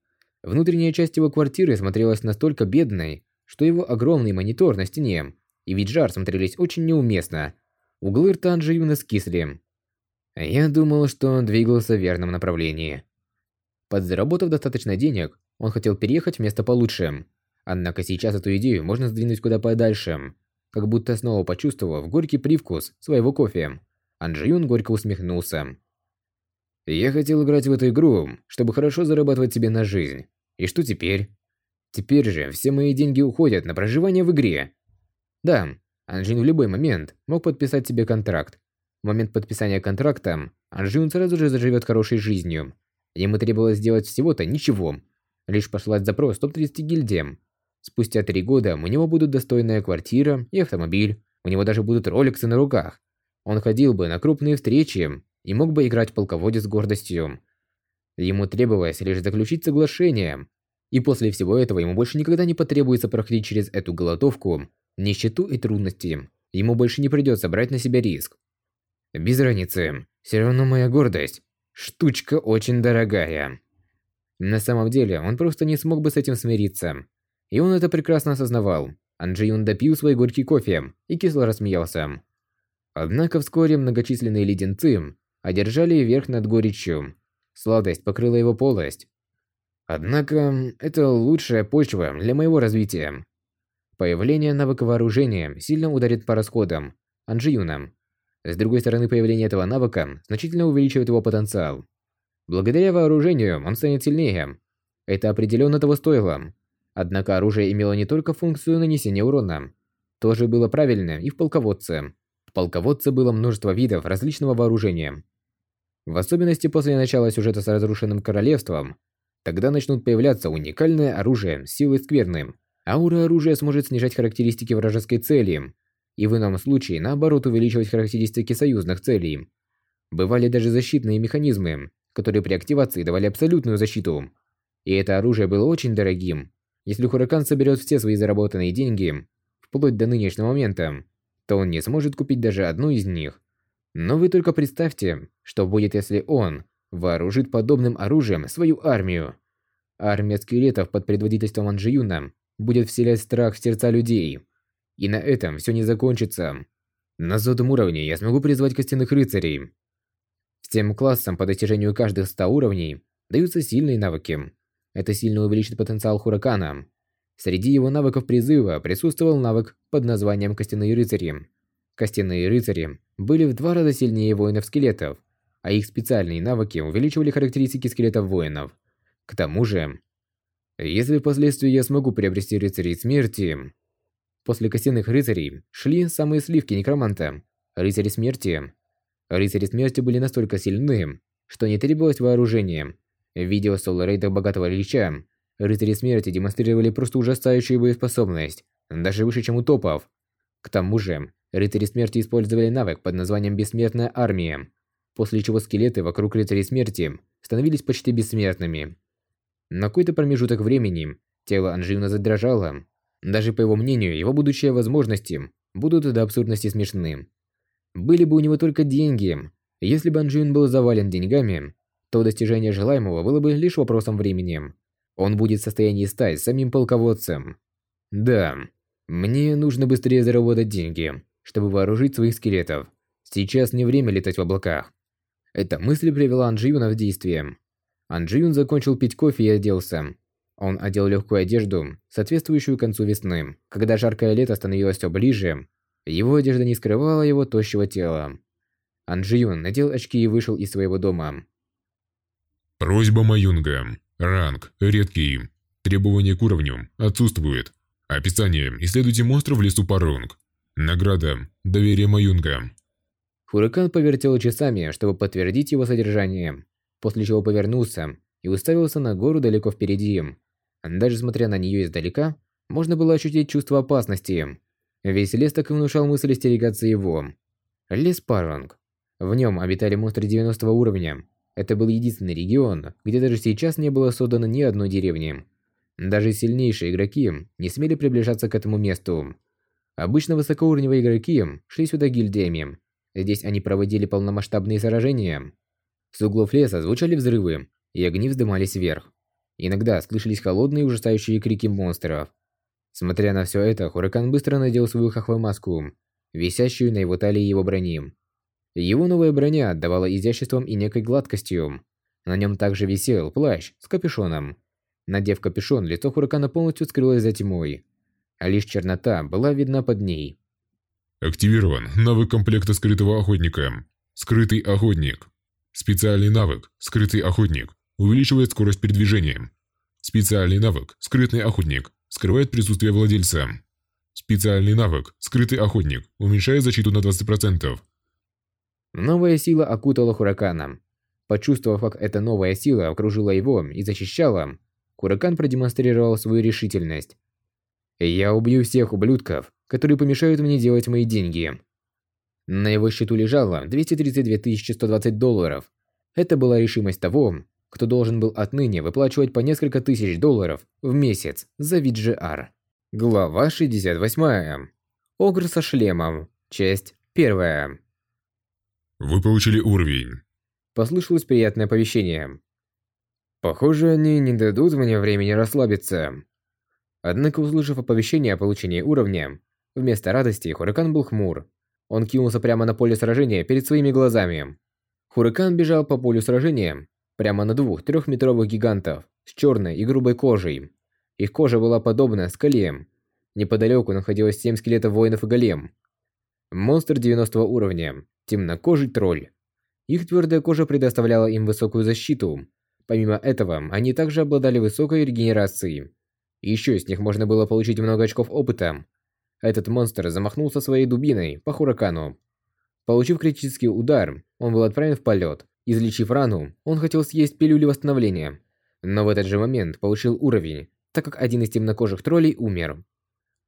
Внутренняя часть его квартиры смотрелась настолько бедной, что его огромный монитор на стене и вид жар смотрелись очень неуместно. Углы рта Анджиюна скисли. Я думал, что он двигался в верном направлении. Подзаработав достаточно денег, он хотел переехать в место получше. Однако сейчас эту идею можно сдвинуть куда подальше. Как будто снова почувствовав горький привкус своего кофе, Анджиюн горько усмехнулся. «Я хотел играть в эту игру, чтобы хорошо зарабатывать себе на жизнь. И что теперь? Теперь же все мои деньги уходят на проживание в игре. Да, Анжин в любой момент мог подписать себе контракт. В момент подписания контракта Анжин сразу же заживет хорошей жизнью. Ему требовалось сделать всего-то ничего. Лишь послать запрос топ-30 гильдиям. Спустя три года у него будут достойная квартира и автомобиль. У него даже будут роликсы на руках. Он ходил бы на крупные встречи и мог бы играть полководец с гордостью. Ему требовалось лишь заключить соглашение. И после всего этого ему больше никогда не потребуется проходить через эту голодовку нищету и трудности. Ему больше не придется брать на себя риск. Без разницы. Все равно моя гордость. Штучка очень дорогая. На самом деле, он просто не смог бы с этим смириться. И он это прекрасно осознавал. Анджиюн допил свой горький кофе и кисло рассмеялся. Однако вскоре многочисленные леденцы одержали верх над горечью. Сладость покрыла его полость. Однако, это лучшая почва для моего развития. Появление навыка вооружения сильно ударит по расходам Анжиюна. С другой стороны, появление этого навыка значительно увеличивает его потенциал. Благодаря вооружению он станет сильнее. Это определенно того стоило. Однако оружие имело не только функцию нанесения урона. Тоже было правильно и в полководце. В полководце было множество видов различного вооружения. В особенности после начала сюжета с разрушенным королевством, тогда начнут появляться уникальное оружие с силой скверным, Аура оружия сможет снижать характеристики вражеской цели, и в ином случае, наоборот, увеличивать характеристики союзных целей. Бывали даже защитные механизмы, которые при активации давали абсолютную защиту. И это оружие было очень дорогим. Если Хуракан соберет все свои заработанные деньги, вплоть до нынешнего момента, то он не сможет купить даже одну из них. Но вы только представьте, что будет, если он вооружит подобным оружием свою армию. Армия скелетов под предводительством Анжиюна будет вселять страх в сердца людей. И на этом все не закончится. На сотом уровне я смогу призвать костяных рыцарей. Всем классам по достижению каждых 100 уровней даются сильные навыки. Это сильно увеличит потенциал Хуракана. Среди его навыков призыва присутствовал навык под названием Костяные рыцари. Костяные рыцари были в два раза сильнее воинов-скелетов, а их специальные навыки увеличивали характеристики скелетов воинов. К тому же, если впоследствии я смогу приобрести рыцарей смерти... После костяных рыцарей шли самые сливки некроманта. Рыцари смерти. Рыцари смерти были настолько сильны, что не требовалось вооружения. В видео соло-рейдах богатого лича, рыцари смерти демонстрировали просто ужасающую боеспособность, даже выше, чем у топов. К тому же, рыцари смерти использовали навык под названием «Бессмертная армия», после чего скелеты вокруг рыцарей смерти становились почти бессмертными. На какой-то промежуток времени тело Анжиуна задрожало. Даже по его мнению, его будущие возможности будут до абсурдности смешны. Были бы у него только деньги. Если бы Анжиун был завален деньгами, то достижение желаемого было бы лишь вопросом времени. Он будет в состоянии стать самим полководцем. Да, мне нужно быстрее заработать деньги, чтобы вооружить своих скелетов. Сейчас не время летать в облаках. Эта мысль привела Анжиуна в действие. Анджиюн закончил пить кофе и оделся. Он одел легкую одежду, соответствующую концу весны. Когда жаркое лето становилось все ближе, его одежда не скрывала его тощего тела. Анджиюн надел очки и вышел из своего дома. Просьба Маюнга. Ранг. Редкий. Требования к уровню. Отсутствует. Описание. Исследуйте монстров в лесу Парунг. Награда. Доверие Маюнга. Хуракан повертел часами, чтобы подтвердить его содержание после чего повернулся и уставился на гору далеко впереди. Даже смотря на нее издалека, можно было ощутить чувство опасности. Весь лес так и внушал мысль остерегаться его. Лес Паронг. В нем обитали монстры 90 уровня. Это был единственный регион, где даже сейчас не было создано ни одной деревни. Даже сильнейшие игроки не смели приближаться к этому месту. Обычно высокоуровневые игроки шли сюда гильдиями. Здесь они проводили полномасштабные сражения. С углов леса звучали взрывы, и огни вздымались вверх. Иногда слышались холодные ужасающие крики монстров. Смотря на все это, Хуракан быстро надел свою хахвы-маску, висящую на его талии его брони. Его новая броня отдавала изяществом и некой гладкостью. На нем также висел плащ с капюшоном. Надев капюшон, лицо Хуракана полностью скрылось за тьмой, а лишь чернота была видна под ней. Активирован навык комплекта скрытого охотника. Скрытый охотник. Специальный навык «Скрытый охотник» увеличивает скорость передвижения. Специальный навык «Скрытный охотник» скрывает присутствие владельца. Специальный навык «Скрытый охотник» уменьшает защиту на 20%. Новая сила окутала Хуракана. Почувствовав, как эта новая сила окружила его и защищала, Хуракан продемонстрировал свою решительность. «Я убью всех ублюдков, которые помешают мне делать мои деньги». На его счету лежало 232 120 долларов. Это была решимость того, кто должен был отныне выплачивать по несколько тысяч долларов в месяц за VGR. Глава 68. Огр со шлемом. Часть 1. Вы получили уровень. Послышалось приятное оповещение. Похоже, они не дадут мне времени расслабиться. Однако, услышав оповещение о получении уровня, вместо радости Хуракан был хмур. Он кинулся прямо на поле сражения перед своими глазами. Хуракан бежал по полю сражения прямо на двух трехметровых гигантов с черной и грубой кожей. Их кожа была подобна скале. Неподалеку находилось семь скелетов воинов и голем. Монстр 90 уровня, темнокожий тролль. Их твердая кожа предоставляла им высокую защиту. Помимо этого, они также обладали высокой регенерацией. Еще с них можно было получить много очков опыта. Этот монстр замахнулся своей дубиной по Хуракану. Получив критический удар, он был отправлен в полет. Излечив рану, он хотел съесть пилюли восстановления, но в этот же момент получил уровень, так как один из темнокожих троллей умер.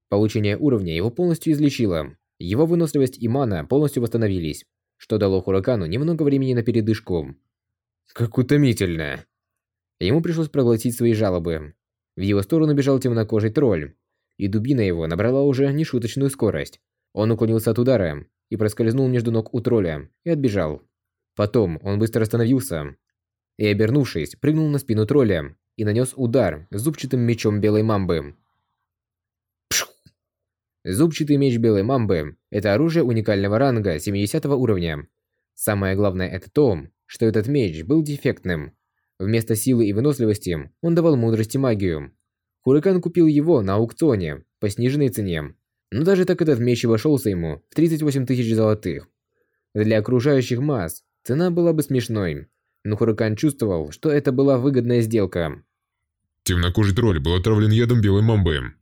Получение уровня его полностью излечило. Его выносливость и мана полностью восстановились, что дало Хуракану немного времени на передышку. Как утомительно. Ему пришлось проглотить свои жалобы. В его сторону бежал темнокожий тролль, и дубина его набрала уже нешуточную скорость. Он уклонился от удара и проскользнул между ног у тролля и отбежал. Потом он быстро остановился и, обернувшись, прыгнул на спину тролля и нанес удар зубчатым мечом белой мамбы. Пшу! Зубчатый меч белой мамбы – это оружие уникального ранга 70 уровня. Самое главное это то, что этот меч был дефектным. Вместо силы и выносливости он давал мудрость и магию. Хурикан купил его на аукционе по сниженной цене, но даже так этот меч обошелся ему в 38 тысяч золотых. Для окружающих масс Цена была бы смешной, но Хуракан чувствовал, что это была выгодная сделка. Темнокожий тролль был отравлен ядом белой мамбы.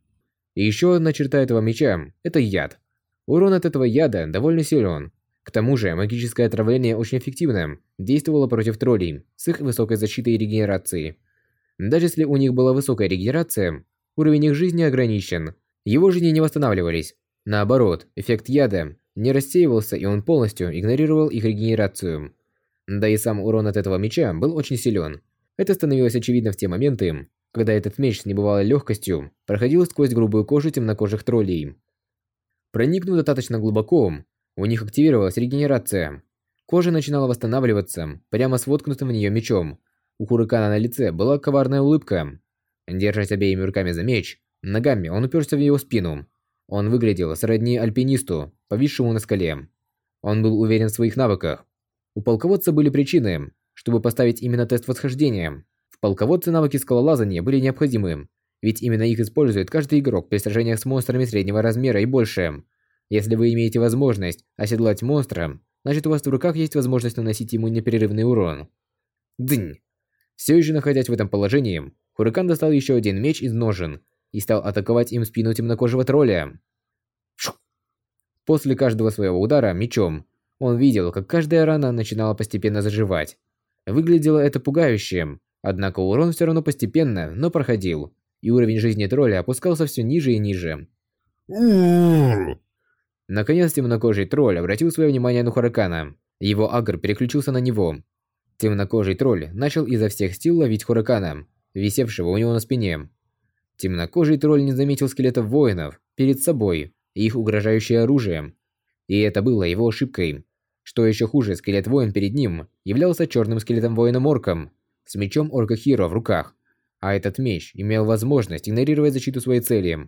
И еще одна черта этого меча – это яд. Урон от этого яда довольно силен. К тому же, магическое отравление очень эффективно действовало против троллей с их высокой защитой и регенерацией. Даже если у них была высокая регенерация, уровень их жизни ограничен. Его жизни не восстанавливались. Наоборот, эффект яда не рассеивался, и он полностью игнорировал их регенерацию. Да и сам урон от этого меча был очень силен. Это становилось очевидно в те моменты, когда этот меч с небывалой легкостью проходил сквозь грубую кожу темнокожих троллей. Проникнув достаточно глубоко, у них активировалась регенерация. Кожа начинала восстанавливаться прямо с воткнутым в нее мечом. У Хуракана на лице была коварная улыбка. Держась обеими руками за меч, ногами он уперся в его спину. Он выглядел сродни альпинисту, повисшему на скале. Он был уверен в своих навыках. У полководца были причины, чтобы поставить именно тест восхождения. В полководце навыки скалолазания были необходимы, ведь именно их использует каждый игрок при сражениях с монстрами среднего размера и больше. Если вы имеете возможность оседлать монстра, значит у вас в руках есть возможность наносить ему непрерывный урон. Дынь! Все еще находясь в этом положении, Хурикан достал еще один меч из ножен и стал атаковать им спину темнокожего тролля. После каждого своего удара мечом он видел, как каждая рана начинала постепенно заживать. Выглядело это пугающе, однако урон все равно постепенно, но проходил, и уровень жизни тролля опускался все ниже и ниже. Наконец темнокожий тролль обратил свое внимание на Хуракана. Его агр переключился на него. Темнокожий тролль начал изо всех сил ловить Хуракана, висевшего у него на спине. Темнокожий тролль не заметил скелетов воинов перед собой и их угрожающее оружие. И это было его ошибкой. Что еще хуже, скелет-воин перед ним являлся черным скелетом-воином-орком с мечом орка-хиро в руках. А этот меч имел возможность игнорировать защиту своей цели.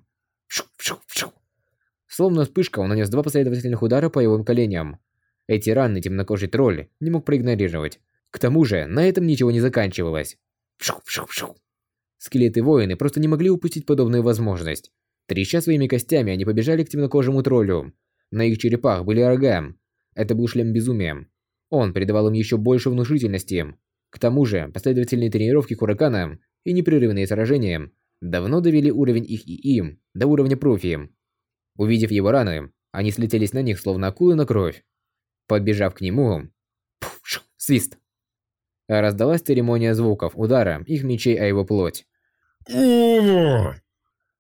Словно вспышка, он нанес два последовательных удара по его коленям. Эти раны темнокожий тролль не мог проигнорировать. К тому же, на этом ничего не заканчивалось. Скелеты-воины просто не могли упустить подобную возможность. Треща своими костями, они побежали к темнокожему троллю. На их черепах были рога. Это был шлем безумия. Он придавал им еще больше внушительности. К тому же, последовательные тренировки Хуракана и непрерывные сражения давно довели уровень их и им до уровня профи. Увидев его раны, они слетелись на них, словно акулы на кровь. Подбежав к нему... Пуш, свист. Раздалась церемония звуков удара их мечей о его плоть.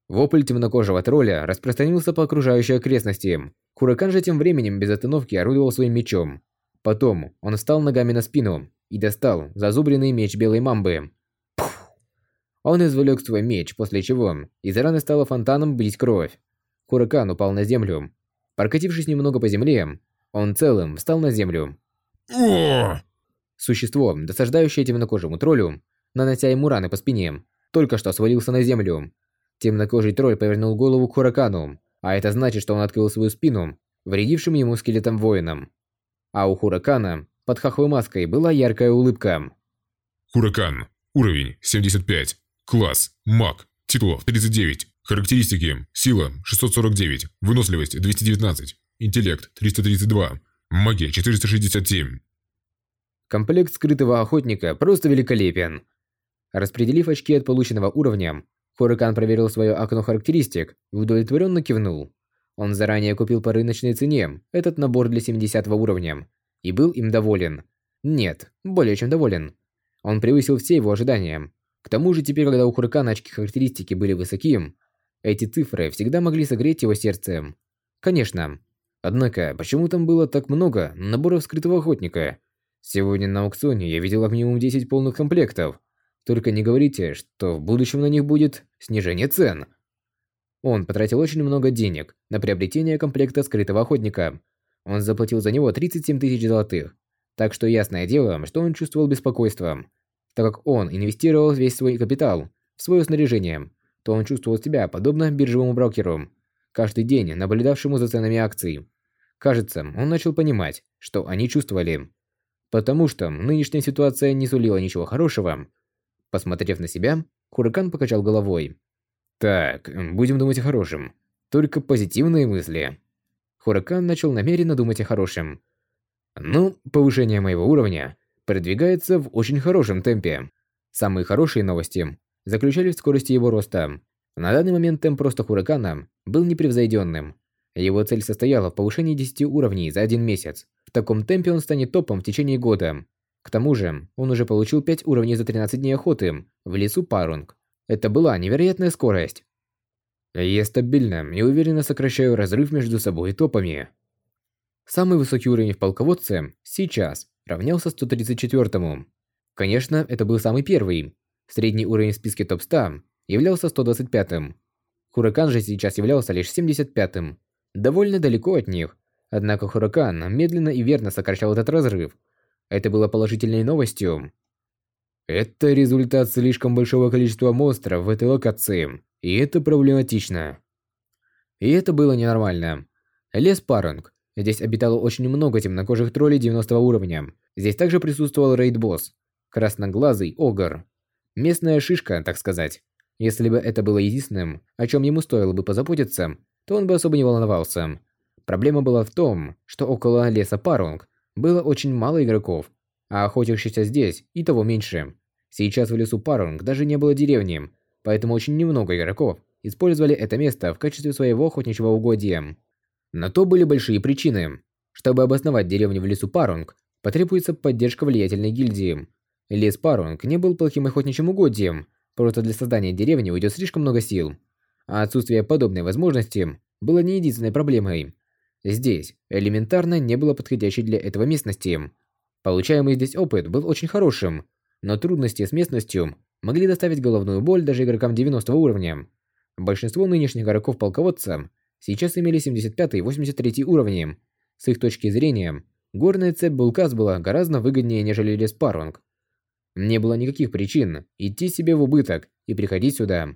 Вопль темнокожего тролля распространился по окружающей окрестности. Хуракан же тем временем без остановки орудовал своим мечом. Потом он встал ногами на спину и достал зазубренный меч белой мамбы. Пух. Он извлек свой меч, после чего из раны стала фонтаном бить кровь. Хуракан упал на землю. Прокатившись немного по земле, он целым встал на землю. Существо, досаждающее темнокожему троллю, нанося ему раны по спине, только что свалился на землю. Темнокожий тролль повернул голову к Хуракану, а это значит, что он открыл свою спину, вредившим ему скелетом воинам. А у Хуракана под хаховой маской была яркая улыбка. Хуракан. Уровень 75. Класс. Маг. Титулов 39. Характеристики. Сила 649. Выносливость 219. Интеллект 332. Магия 467. Комплект скрытого охотника просто великолепен. Распределив очки от полученного уровня, Хуракан проверил свое окно характеристик и удовлетворенно кивнул. Он заранее купил по рыночной цене этот набор для 70 уровня и был им доволен. Нет, более чем доволен. Он превысил все его ожидания. К тому же теперь, когда у Хуракана очки характеристики были высоки, эти цифры всегда могли согреть его сердце. Конечно. Однако, почему там было так много наборов скрытого охотника? Сегодня на аукционе я видел минимум 10 полных комплектов. Только не говорите, что в будущем на них будет снижение цен. Он потратил очень много денег на приобретение комплекта скрытого охотника. Он заплатил за него 37 тысяч золотых. Так что ясное дело, что он чувствовал беспокойство. Так как он инвестировал весь свой капитал в свое снаряжение, то он чувствовал себя подобно биржевому брокеру, каждый день наблюдавшему за ценами акций. Кажется, он начал понимать, что они чувствовали. Потому что нынешняя ситуация не сулила ничего хорошего, Посмотрев на себя, Хуракан покачал головой. Так, будем думать о хорошем. Только позитивные мысли. Хуракан начал намеренно думать о хорошем. Ну, повышение моего уровня продвигается в очень хорошем темпе. Самые хорошие новости заключались в скорости его роста. На данный момент темп роста Хуракана был непревзойденным. Его цель состояла в повышении 10 уровней за один месяц. В таком темпе он станет топом в течение года. К тому же, он уже получил 5 уровней за 13 дней охоты в лесу Парунг. Это была невероятная скорость. Я стабильно и уверенно сокращаю разрыв между собой и топами. Самый высокий уровень в полководце сейчас равнялся 134-му. Конечно, это был самый первый. Средний уровень в списке топ-100 являлся 125-м. Хуракан же сейчас являлся лишь 75-м. Довольно далеко от них. Однако Хуракан медленно и верно сокращал этот разрыв, это было положительной новостью. Это результат слишком большого количества монстров в этой локации, и это проблематично. И это было ненормально. Лес Парунг. Здесь обитало очень много темнокожих троллей 90 уровня. Здесь также присутствовал рейд-босс. Красноглазый Огр. Местная шишка, так сказать. Если бы это было единственным, о чем ему стоило бы позаботиться, то он бы особо не волновался. Проблема была в том, что около леса Парунг было очень мало игроков, а охотившихся здесь и того меньше. Сейчас в лесу Парунг даже не было деревни, поэтому очень немного игроков использовали это место в качестве своего охотничьего угодья. На то были большие причины. Чтобы обосновать деревню в лесу Парунг, потребуется поддержка влиятельной гильдии. Лес Парунг не был плохим охотничьим угодьем, просто для создания деревни уйдет слишком много сил. А отсутствие подобной возможности было не единственной проблемой. Здесь элементарно не было подходящей для этого местности. Получаемый здесь опыт был очень хорошим, но трудности с местностью могли доставить головную боль даже игрокам 90 уровня. Большинство нынешних игроков-полководца сейчас имели 75 и 83 уровни. С их точки зрения, горная цепь Булкас была гораздо выгоднее, нежели лес Парунг. Не было никаких причин идти себе в убыток и приходить сюда.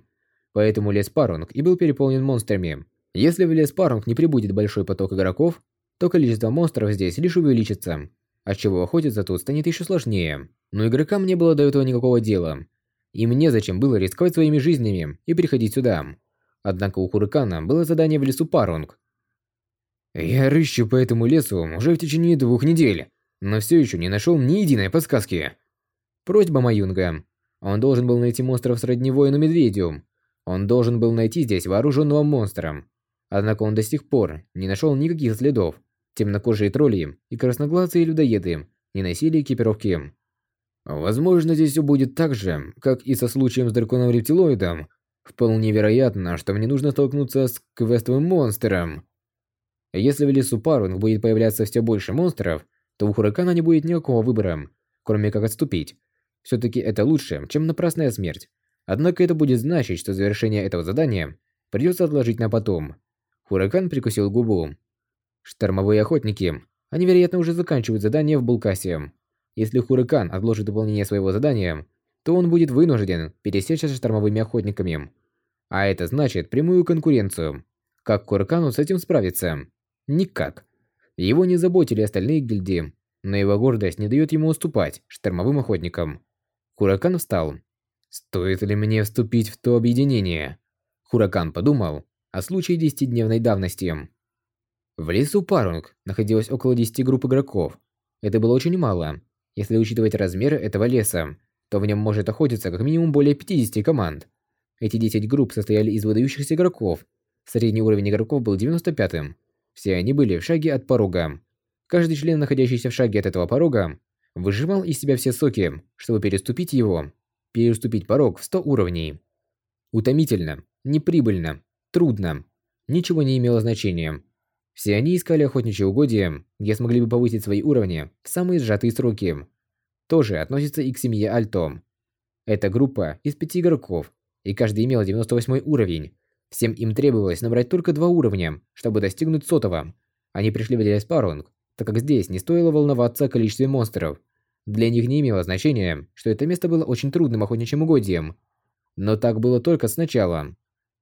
Поэтому лес Парунг и был переполнен монстрами. Если в лес Парунг не прибудет большой поток игроков, то количество монстров здесь лишь увеличится, отчего охотиться тут станет еще сложнее. Но игрокам не было до этого никакого дела. Им незачем было рисковать своими жизнями и приходить сюда. Однако у Хуракана было задание в лесу Парунг. Я рыщу по этому лесу уже в течение двух недель, но все еще не нашел ни единой подсказки. Просьба Маюнга. Он должен был найти монстров сродни воину-медведю. Он должен был найти здесь вооруженного монстра. Однако он до сих пор не нашел никаких следов. Темнокожие тролли и красноглазые людоеды не носили экипировки. Возможно, здесь все будет так же, как и со случаем с драконом-рептилоидом. Вполне вероятно, что мне нужно столкнуться с квестовым монстром. Если в лесу Парунг будет появляться все больше монстров, то у Хуракана не будет никакого выбора, кроме как отступить. Все-таки это лучше, чем напрасная смерть. Однако это будет значить, что завершение этого задания придется отложить на потом. Хуракан прикусил губу. Штормовые охотники. Они, вероятно, уже заканчивают задание в Булкасе. Если Хуракан отложит выполнение своего задания, то он будет вынужден пересечься со штормовыми охотниками. А это значит прямую конкуренцию. Как Хуракану с этим справиться? Никак. Его не заботили остальные гильдии, но его гордость не дает ему уступать штормовым охотникам. Хуракан встал. Стоит ли мне вступить в то объединение? Хуракан подумал о случае десятидневной давности. В лесу Парунг находилось около 10 групп игроков. Это было очень мало, если учитывать размеры этого леса, то в нем может охотиться как минимум более 50 команд. Эти 10 групп состояли из выдающихся игроков. Средний уровень игроков был 95-м. Все они были в шаге от порога. Каждый член, находящийся в шаге от этого порога, выжимал из себя все соки, чтобы переступить его. Переступить порог в 100 уровней. Утомительно, неприбыльно, трудно. Ничего не имело значения. Все они искали охотничьи угодья, где смогли бы повысить свои уровни в самые сжатые сроки. Тоже относится и к семье Альто. Эта группа из пяти игроков, и каждый имел 98 уровень. Всем им требовалось набрать только два уровня, чтобы достигнуть сотого. Они пришли в Диаспарунг, так как здесь не стоило волноваться о количестве монстров. Для них не имело значения, что это место было очень трудным охотничьим угодьем. Но так было только сначала.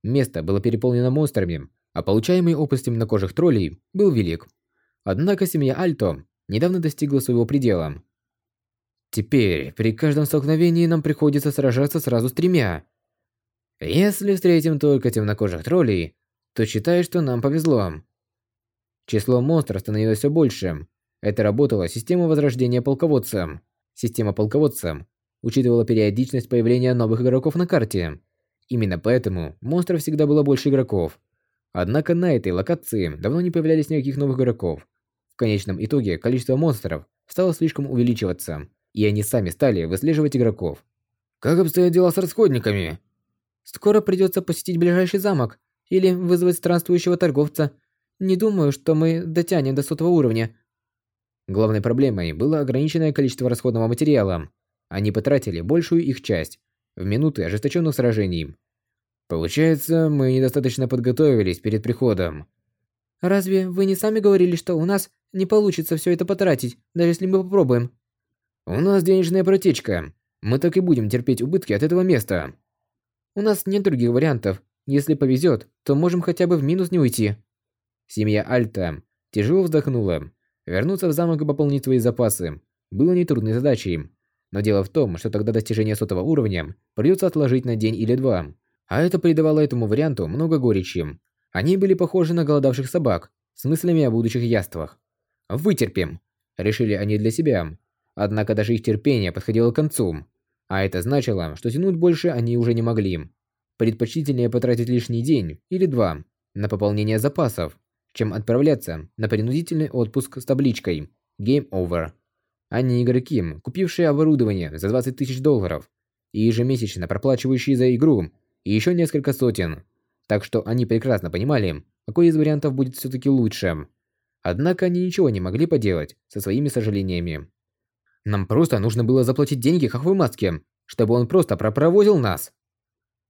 Место было переполнено монстрами, а получаемый опыт темнокожих троллей был велик. Однако семья Альто недавно достигла своего предела. Теперь при каждом столкновении нам приходится сражаться сразу с тремя. Если встретим только темнокожих троллей, то считай, что нам повезло. Число монстров становилось все больше. Это работала система возрождения полководца. Система полководца учитывала периодичность появления новых игроков на карте. Именно поэтому монстров всегда было больше игроков. Однако на этой локации давно не появлялись никаких новых игроков. В конечном итоге количество монстров стало слишком увеличиваться, и они сами стали выслеживать игроков. Как обстоят дела с расходниками? Скоро придется посетить ближайший замок или вызвать странствующего торговца. Не думаю, что мы дотянем до сотого уровня. Главной проблемой было ограниченное количество расходного материала. Они потратили большую их часть в минуты ожесточенных сражений. Получается, мы недостаточно подготовились перед приходом. Разве вы не сами говорили, что у нас не получится все это потратить, даже если мы попробуем? У нас денежная протечка. Мы так и будем терпеть убытки от этого места. У нас нет других вариантов. Если повезет, то можем хотя бы в минус не уйти. Семья Альта тяжело вздохнула. Вернуться в замок и пополнить свои запасы было нетрудной задачей. Но дело в том, что тогда достижение сотого уровня придется отложить на день или два. А это придавало этому варианту много горечи. Они были похожи на голодавших собак с мыслями о будущих яствах. «Вытерпим», – решили они для себя. Однако даже их терпение подходило к концу. А это значило, что тянуть больше они уже не могли. Предпочтительнее потратить лишний день или два на пополнение запасов, чем отправляться на принудительный отпуск с табличкой «Game Over». Они игроки, купившие оборудование за 20 тысяч долларов и ежемесячно проплачивающие за игру и еще несколько сотен. Так что они прекрасно понимали, какой из вариантов будет все-таки лучше. Однако они ничего не могли поделать со своими сожалениями. Нам просто нужно было заплатить деньги Хахвамаске, чтобы он просто пропровозил нас.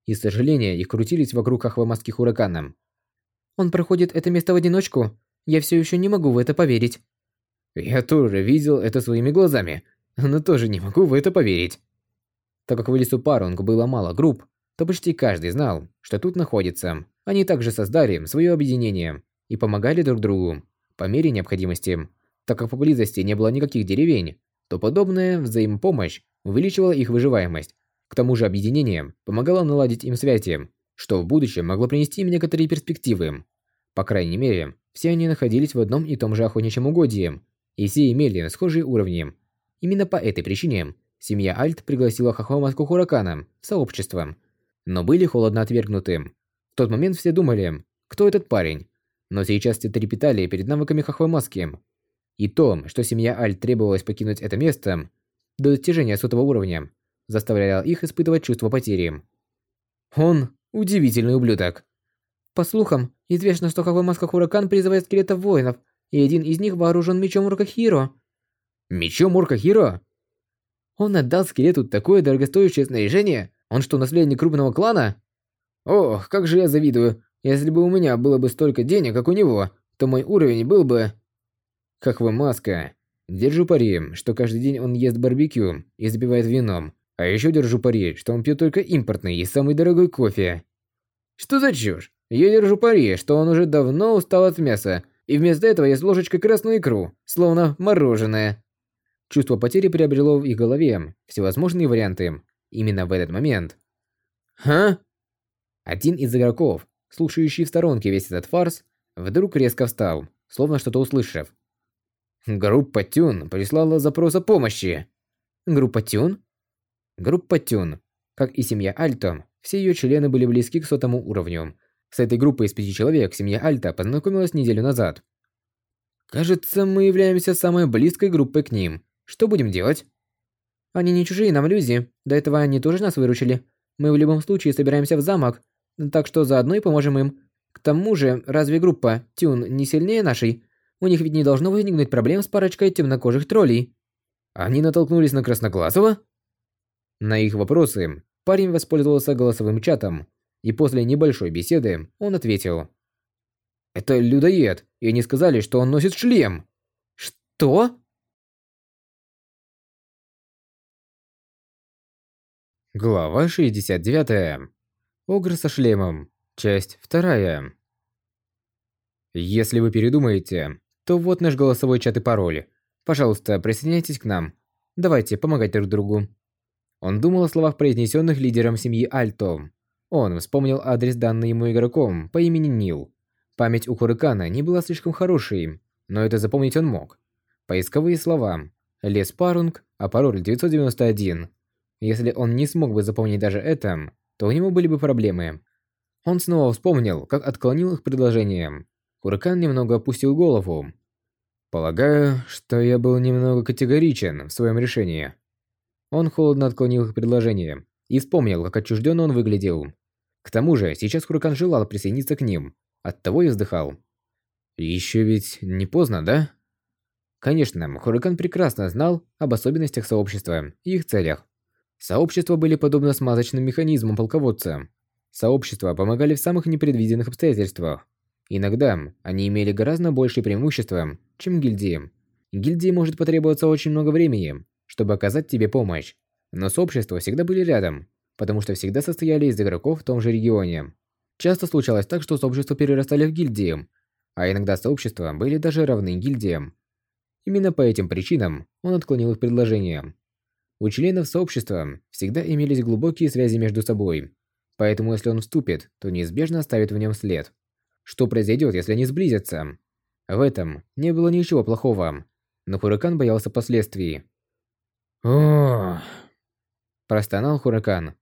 Из сожаления их крутились вокруг Хахвамаски Хуракана. Он проходит это место в одиночку? Я все еще не могу в это поверить. Я тоже видел это своими глазами, но тоже не могу в это поверить. Так как в лесу Парунг было мало групп, то почти каждый знал, что тут находится. Они также создали свое объединение и помогали друг другу по мере необходимости. Так как поблизости не было никаких деревень, то подобная взаимопомощь увеличивала их выживаемость. К тому же объединение помогало наладить им связи, что в будущем могло принести им некоторые перспективы. По крайней мере, все они находились в одном и том же охотничьем угодье, и все имели схожие уровни. Именно по этой причине семья Альт пригласила Хахвамаску Хуракана в сообщество, но были холодно отвергнуты. В тот момент все думали, кто этот парень, но сейчас все трепетали перед навыками Хахвамаски. И то, что семья Альт требовалось покинуть это место до достижения сотого уровня, заставляло их испытывать чувство потери. Он удивительный ублюдок. По слухам, известно, что Хахвамаска Хуракан призывает скелетов воинов, и один из них вооружен мечом Уркахиро. Мечом Уркахиро? Он отдал скелету такое дорогостоящее снаряжение, он что, наследник крупного клана? Ох, как же я завидую. Если бы у меня было бы столько денег, как у него, то мой уровень был бы... Как вы маска. Держу пари, что каждый день он ест барбекю и запивает вином. А еще держу пари, что он пьет только импортный и самый дорогой кофе. Что за чушь? Я держу пари, что он уже давно устал от мяса, и вместо этого ест ложечкой красную икру, словно мороженое. Чувство потери приобрело в их голове всевозможные варианты. Именно в этот момент. «Ха?» Один из игроков, слушающий в сторонке весь этот фарс, вдруг резко встал, словно что-то услышав. Группа Тюн прислала запрос о помощи. Группа Тюн? Группа Тюн, как и семья Альто, все ее члены были близки к сотому уровню. С этой группой из пяти человек семья Альта познакомилась неделю назад. Кажется, мы являемся самой близкой группой к ним. Что будем делать? Они не чужие нам люди. До этого они тоже нас выручили. Мы в любом случае собираемся в замок, так что заодно и поможем им. К тому же, разве группа Тюн не сильнее нашей? У них ведь не должно возникнуть проблем с парочкой темнокожих троллей. Они натолкнулись на Красноглазого? На их вопросы парень воспользовался голосовым чатом, и после небольшой беседы он ответил. «Это людоед, и они сказали, что он носит шлем». «Что?» Глава 69. Огр со шлемом. Часть 2. Если вы передумаете, то вот наш голосовой чат и пароль. Пожалуйста, присоединяйтесь к нам. Давайте помогать друг другу. Он думал о словах, произнесенных лидером семьи Альто. Он вспомнил адрес, данный ему игроком по имени Нил. Память у Хурикана не была слишком хорошей, но это запомнить он мог. Поисковые слова. Лес Парунг, а пароль 991. Если он не смог бы запомнить даже это, то у него были бы проблемы. Он снова вспомнил, как отклонил их предложение. Хуракан немного опустил голову. Полагаю, что я был немного категоричен в своем решении. Он холодно отклонил их предложение и вспомнил, как отчужденно он выглядел. К тому же, сейчас Хуракан желал присоединиться к ним, оттого и вздыхал. Еще ведь не поздно, да? Конечно, Хуракан прекрасно знал об особенностях сообщества и их целях. Сообщества были подобно смазочным механизмам полководца. Сообщества помогали в самых непредвиденных обстоятельствах. Иногда они имели гораздо большее преимущество, чем гильдии. Гильдии может потребоваться очень много времени, чтобы оказать тебе помощь. Но сообщества всегда были рядом, потому что всегда состояли из игроков в том же регионе. Часто случалось так, что сообщества перерастали в гильдии, а иногда сообщества были даже равны гильдиям. Именно по этим причинам он отклонил их предложение. У членов сообщества всегда имелись глубокие связи между собой, поэтому если он вступит, то неизбежно оставит в нем след. Что произойдет, если они сблизятся? В этом не было ничего плохого, но Хуракан боялся последствий. Простонал Хуракан.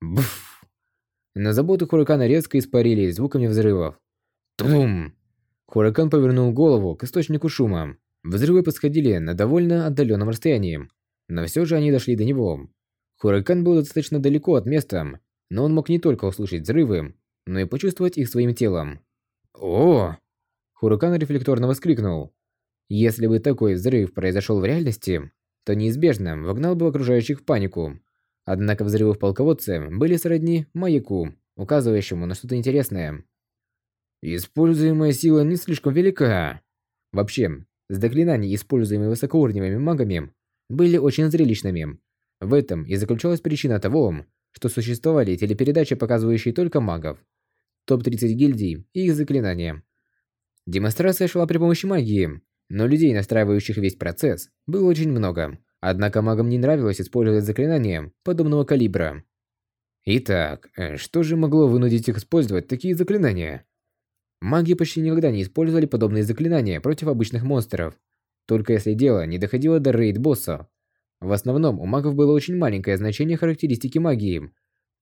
Бф. На заботу Хуракана резко испарились звуками взрывов. Тум! Хуракан повернул голову к источнику шума. Взрывы подходили на довольно отдаленном расстоянии, но все же они дошли до него. Хуракан был достаточно далеко от места, но он мог не только услышать взрывы, но и почувствовать их своим телом. О! Хуракан рефлекторно воскликнул. Если бы такой взрыв произошел в реальности, то неизбежно вогнал бы окружающих в панику. Однако взрывы в полководце были сродни маяку, указывающему на что-то интересное. Используемая сила не слишком велика. Вообще, заклинания, используемые высокоуровневыми магами, были очень зрелищными. В этом и заключалась причина того, что существовали телепередачи, показывающие только магов. Топ-30 гильдий и их заклинания. Демонстрация шла при помощи магии, но людей, настраивающих весь процесс, было очень много. Однако магам не нравилось использовать заклинания подобного калибра. Итак, э, что же могло вынудить их использовать такие заклинания? Маги почти никогда не использовали подобные заклинания против обычных монстров, только если дело не доходило до рейд-босса. В основном у магов было очень маленькое значение характеристики магии.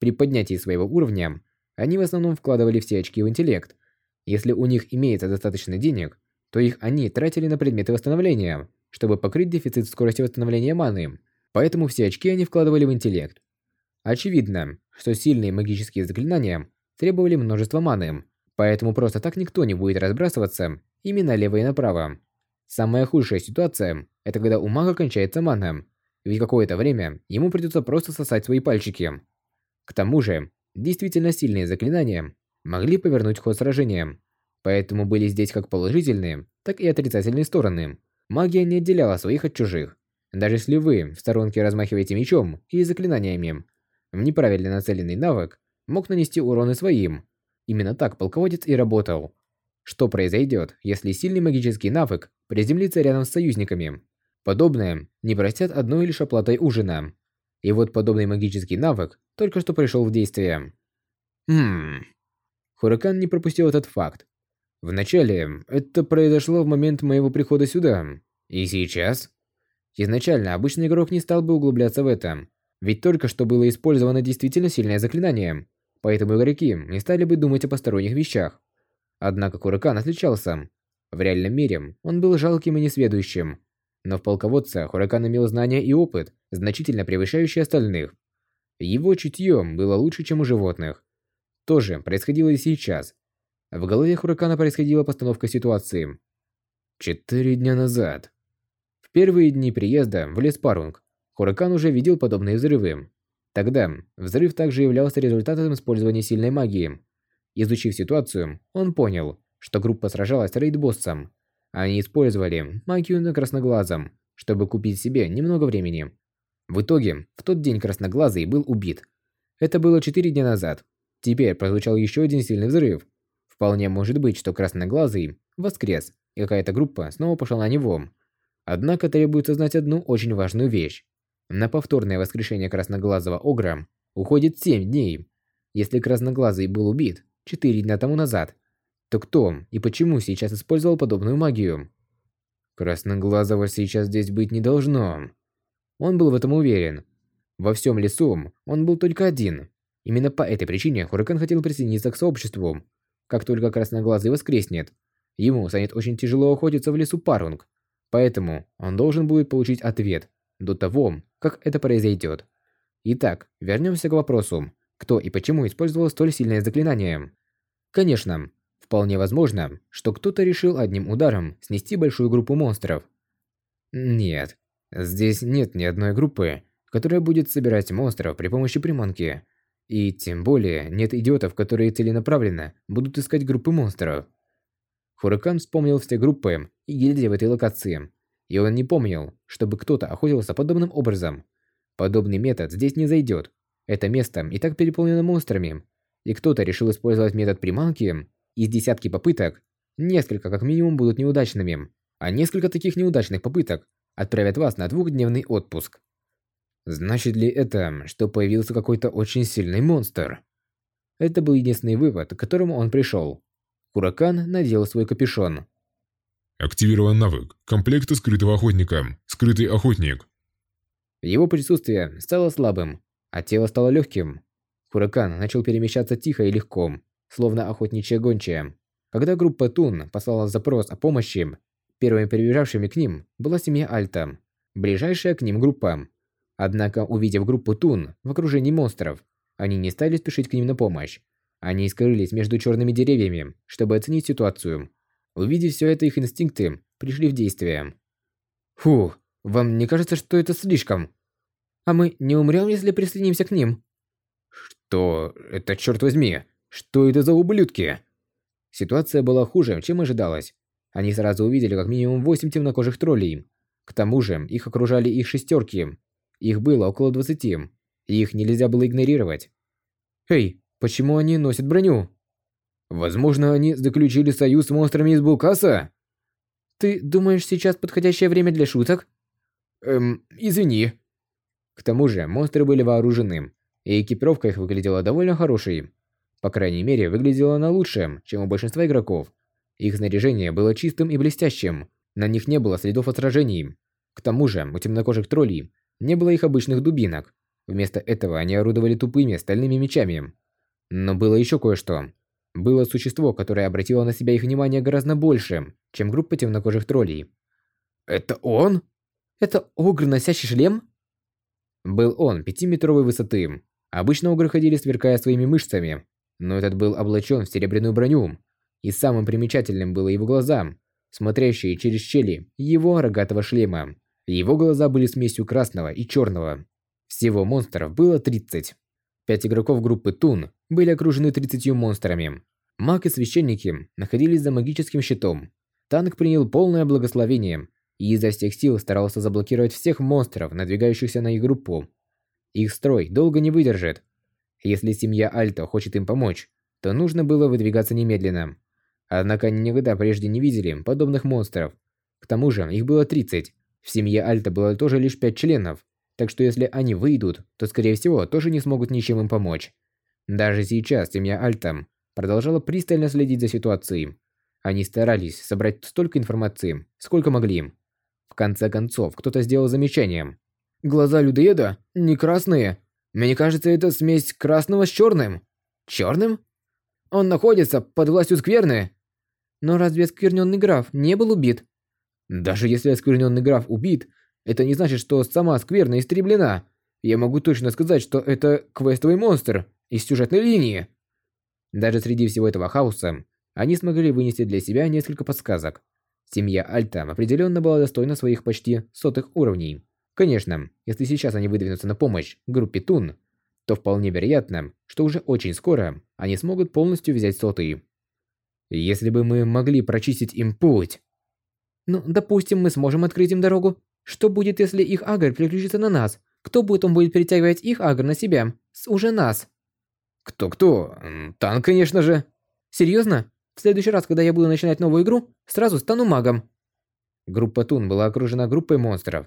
При поднятии своего уровня они в основном вкладывали все очки в интеллект. Если у них имеется достаточно денег, то их они тратили на предметы восстановления, чтобы покрыть дефицит скорости восстановления маны. Поэтому все очки они вкладывали в интеллект. Очевидно, что сильные магические заклинания требовали множества маны, поэтому просто так никто не будет разбрасываться ими налево и направо. Самая худшая ситуация – это когда у мага кончается мана, ведь какое-то время ему придется просто сосать свои пальчики. К тому же, действительно сильные заклинания могли повернуть ход сражения, поэтому были здесь как положительные, так и отрицательные стороны. Магия не отделяла своих от чужих. Даже если вы в сторонке размахиваете мечом и заклинаниями, неправильно нацеленный навык мог нанести урон и своим. Именно так полководец и работал. Что произойдет, если сильный магический навык приземлится рядом с союзниками? Подобное не простят одной лишь оплатой ужина. И вот подобный магический навык только что пришел в действие. Хм. Хуракан не пропустил этот факт. Вначале это произошло в момент моего прихода сюда. И сейчас? Изначально обычный игрок не стал бы углубляться в это, ведь только что было использовано действительно сильное заклинание, поэтому игроки не стали бы думать о посторонних вещах. Однако Хуракан отличался. В реальном мире он был жалким и несведущим, но в полководце Хуракан имел знания и опыт, значительно превышающие остальных. Его чутье было лучше, чем у животных. То же происходило и сейчас. В голове Хуракана происходила постановка ситуации. Четыре дня назад. В первые дни приезда в лес Парунг Хуракан уже видел подобные взрывы. Тогда взрыв также являлся результатом использования сильной магии. Изучив ситуацию, он понял, что группа сражалась с рейд-боссом. Они использовали магию на красноглазом, чтобы купить себе немного времени. В итоге, в тот день красноглазый был убит. Это было четыре дня назад. Теперь прозвучал еще один сильный взрыв, Вполне может быть, что красноглазый воскрес, и какая-то группа снова пошла на него. Однако требуется знать одну очень важную вещь. На повторное воскрешение красноглазого огра уходит 7 дней. Если красноглазый был убит 4 дня тому назад, то кто и почему сейчас использовал подобную магию? Красноглазого сейчас здесь быть не должно. Он был в этом уверен. Во всем лесу он был только один. Именно по этой причине Хуракан хотел присоединиться к сообществу, как только Красноглазый воскреснет, ему станет очень тяжело охотиться в лесу Парунг, поэтому он должен будет получить ответ до того, как это произойдет. Итак, вернемся к вопросу, кто и почему использовал столь сильное заклинание. Конечно, вполне возможно, что кто-то решил одним ударом снести большую группу монстров. Нет, здесь нет ни одной группы, которая будет собирать монстров при помощи приманки. И тем более нет идиотов, которые целенаправленно будут искать группы монстров. Хуракан вспомнил все группы и гильдии в этой локации, и он не помнил, чтобы кто-то охотился подобным образом. Подобный метод здесь не зайдет. Это место и так переполнено монстрами, и кто-то решил использовать метод приманки, из десятки попыток, несколько как минимум будут неудачными, а несколько таких неудачных попыток отправят вас на двухдневный отпуск. Значит ли это, что появился какой-то очень сильный монстр? Это был единственный вывод, к которому он пришел. Хуракан надел свой капюшон. Активирован навык комплекта скрытого охотника. Скрытый охотник. Его присутствие стало слабым, а тело стало легким. Хуракан начал перемещаться тихо и легко, словно охотничья гончая. Когда группа Тун послала запрос о помощи, первыми прибежавшими к ним была семья Альта, ближайшая к ним группа. Однако, увидев группу Тун в окружении монстров, они не стали спешить к ним на помощь. Они скрылись между черными деревьями, чтобы оценить ситуацию. Увидев все это, их инстинкты пришли в действие. Фу, вам не кажется, что это слишком? А мы не умрем, если присоединимся к ним? Что это, черт возьми? Что это за ублюдки? Ситуация была хуже, чем ожидалось. Они сразу увидели как минимум восемь темнокожих троллей. К тому же, их окружали их шестерки. Их было около двадцати, и их нельзя было игнорировать. Эй, почему они носят броню? Возможно, они заключили союз с монстрами из Булкаса? Ты думаешь, сейчас подходящее время для шуток? Эм, извини. К тому же, монстры были вооружены, и экипировка их выглядела довольно хорошей. По крайней мере, выглядела она лучше, чем у большинства игроков. Их снаряжение было чистым и блестящим, на них не было следов от сражений. К тому же, у темнокожих троллей не было их обычных дубинок. Вместо этого они орудовали тупыми стальными мечами. Но было еще кое-что. Было существо, которое обратило на себя их внимание гораздо больше, чем группа темнокожих троллей. «Это он? Это огр, носящий шлем?» Был он пятиметровой высоты. Обычно огры ходили, сверкая своими мышцами, но этот был облачен в серебряную броню. И самым примечательным было его глаза, смотрящие через щели его рогатого шлема. Его глаза были смесью красного и черного. Всего монстров было 30. Пять игроков группы Тун были окружены 30 монстрами. Маг и священники находились за магическим щитом. Танк принял полное благословение и изо всех сил старался заблокировать всех монстров, надвигающихся на их группу. Их строй долго не выдержит. Если семья Альто хочет им помочь, то нужно было выдвигаться немедленно. Однако они никогда прежде не видели подобных монстров. К тому же их было 30. В семье Альта было тоже лишь 5 членов, так что если они выйдут, то скорее всего тоже не смогут ничем им помочь. Даже сейчас семья Альта продолжала пристально следить за ситуацией. Они старались собрать столько информации, сколько могли. В конце концов, кто-то сделал замечание. Глаза людоеда не красные. Мне кажется, это смесь красного с черным. Черным? Он находится под властью скверны. Но разве оскверненный граф не был убит? Даже если оскверненный граф убит, это не значит, что сама скверна истреблена. Я могу точно сказать, что это квестовый монстр из сюжетной линии. Даже среди всего этого хаоса, они смогли вынести для себя несколько подсказок. Семья Альта определенно была достойна своих почти сотых уровней. Конечно, если сейчас они выдвинутся на помощь группе Тун, то вполне вероятно, что уже очень скоро они смогут полностью взять сотый. Если бы мы могли прочистить им путь... Ну, допустим, мы сможем открыть им дорогу. Что будет, если их агр переключится на нас? Кто будет он будет перетягивать их агр на себя? С уже нас. Кто-кто? Танк, конечно же. Серьезно? В следующий раз, когда я буду начинать новую игру, сразу стану магом. Группа Тун была окружена группой монстров.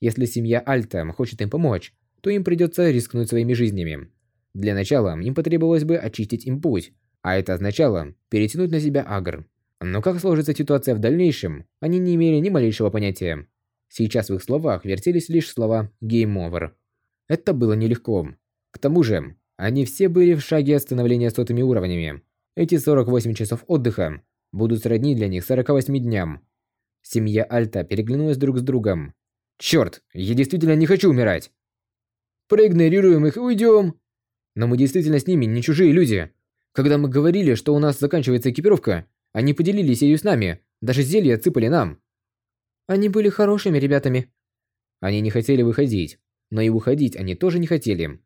Если семья Альта хочет им помочь, то им придется рискнуть своими жизнями. Для начала им потребовалось бы очистить им путь, а это означало перетянуть на себя Агр. Но как сложится ситуация в дальнейшем, они не имели ни малейшего понятия. Сейчас в их словах вертелись лишь слова «Game Over». Это было нелегко. К тому же, они все были в шаге от становления сотыми уровнями. Эти 48 часов отдыха будут сродни для них 48 дням. Семья Альта переглянулась друг с другом. Черт, я действительно не хочу умирать. Проигнорируем их и уйдем. Но мы действительно с ними не чужие люди. Когда мы говорили, что у нас заканчивается экипировка, они поделились ею с нами, даже зелья отсыпали нам. Они были хорошими ребятами. Они не хотели выходить, но и уходить они тоже не хотели.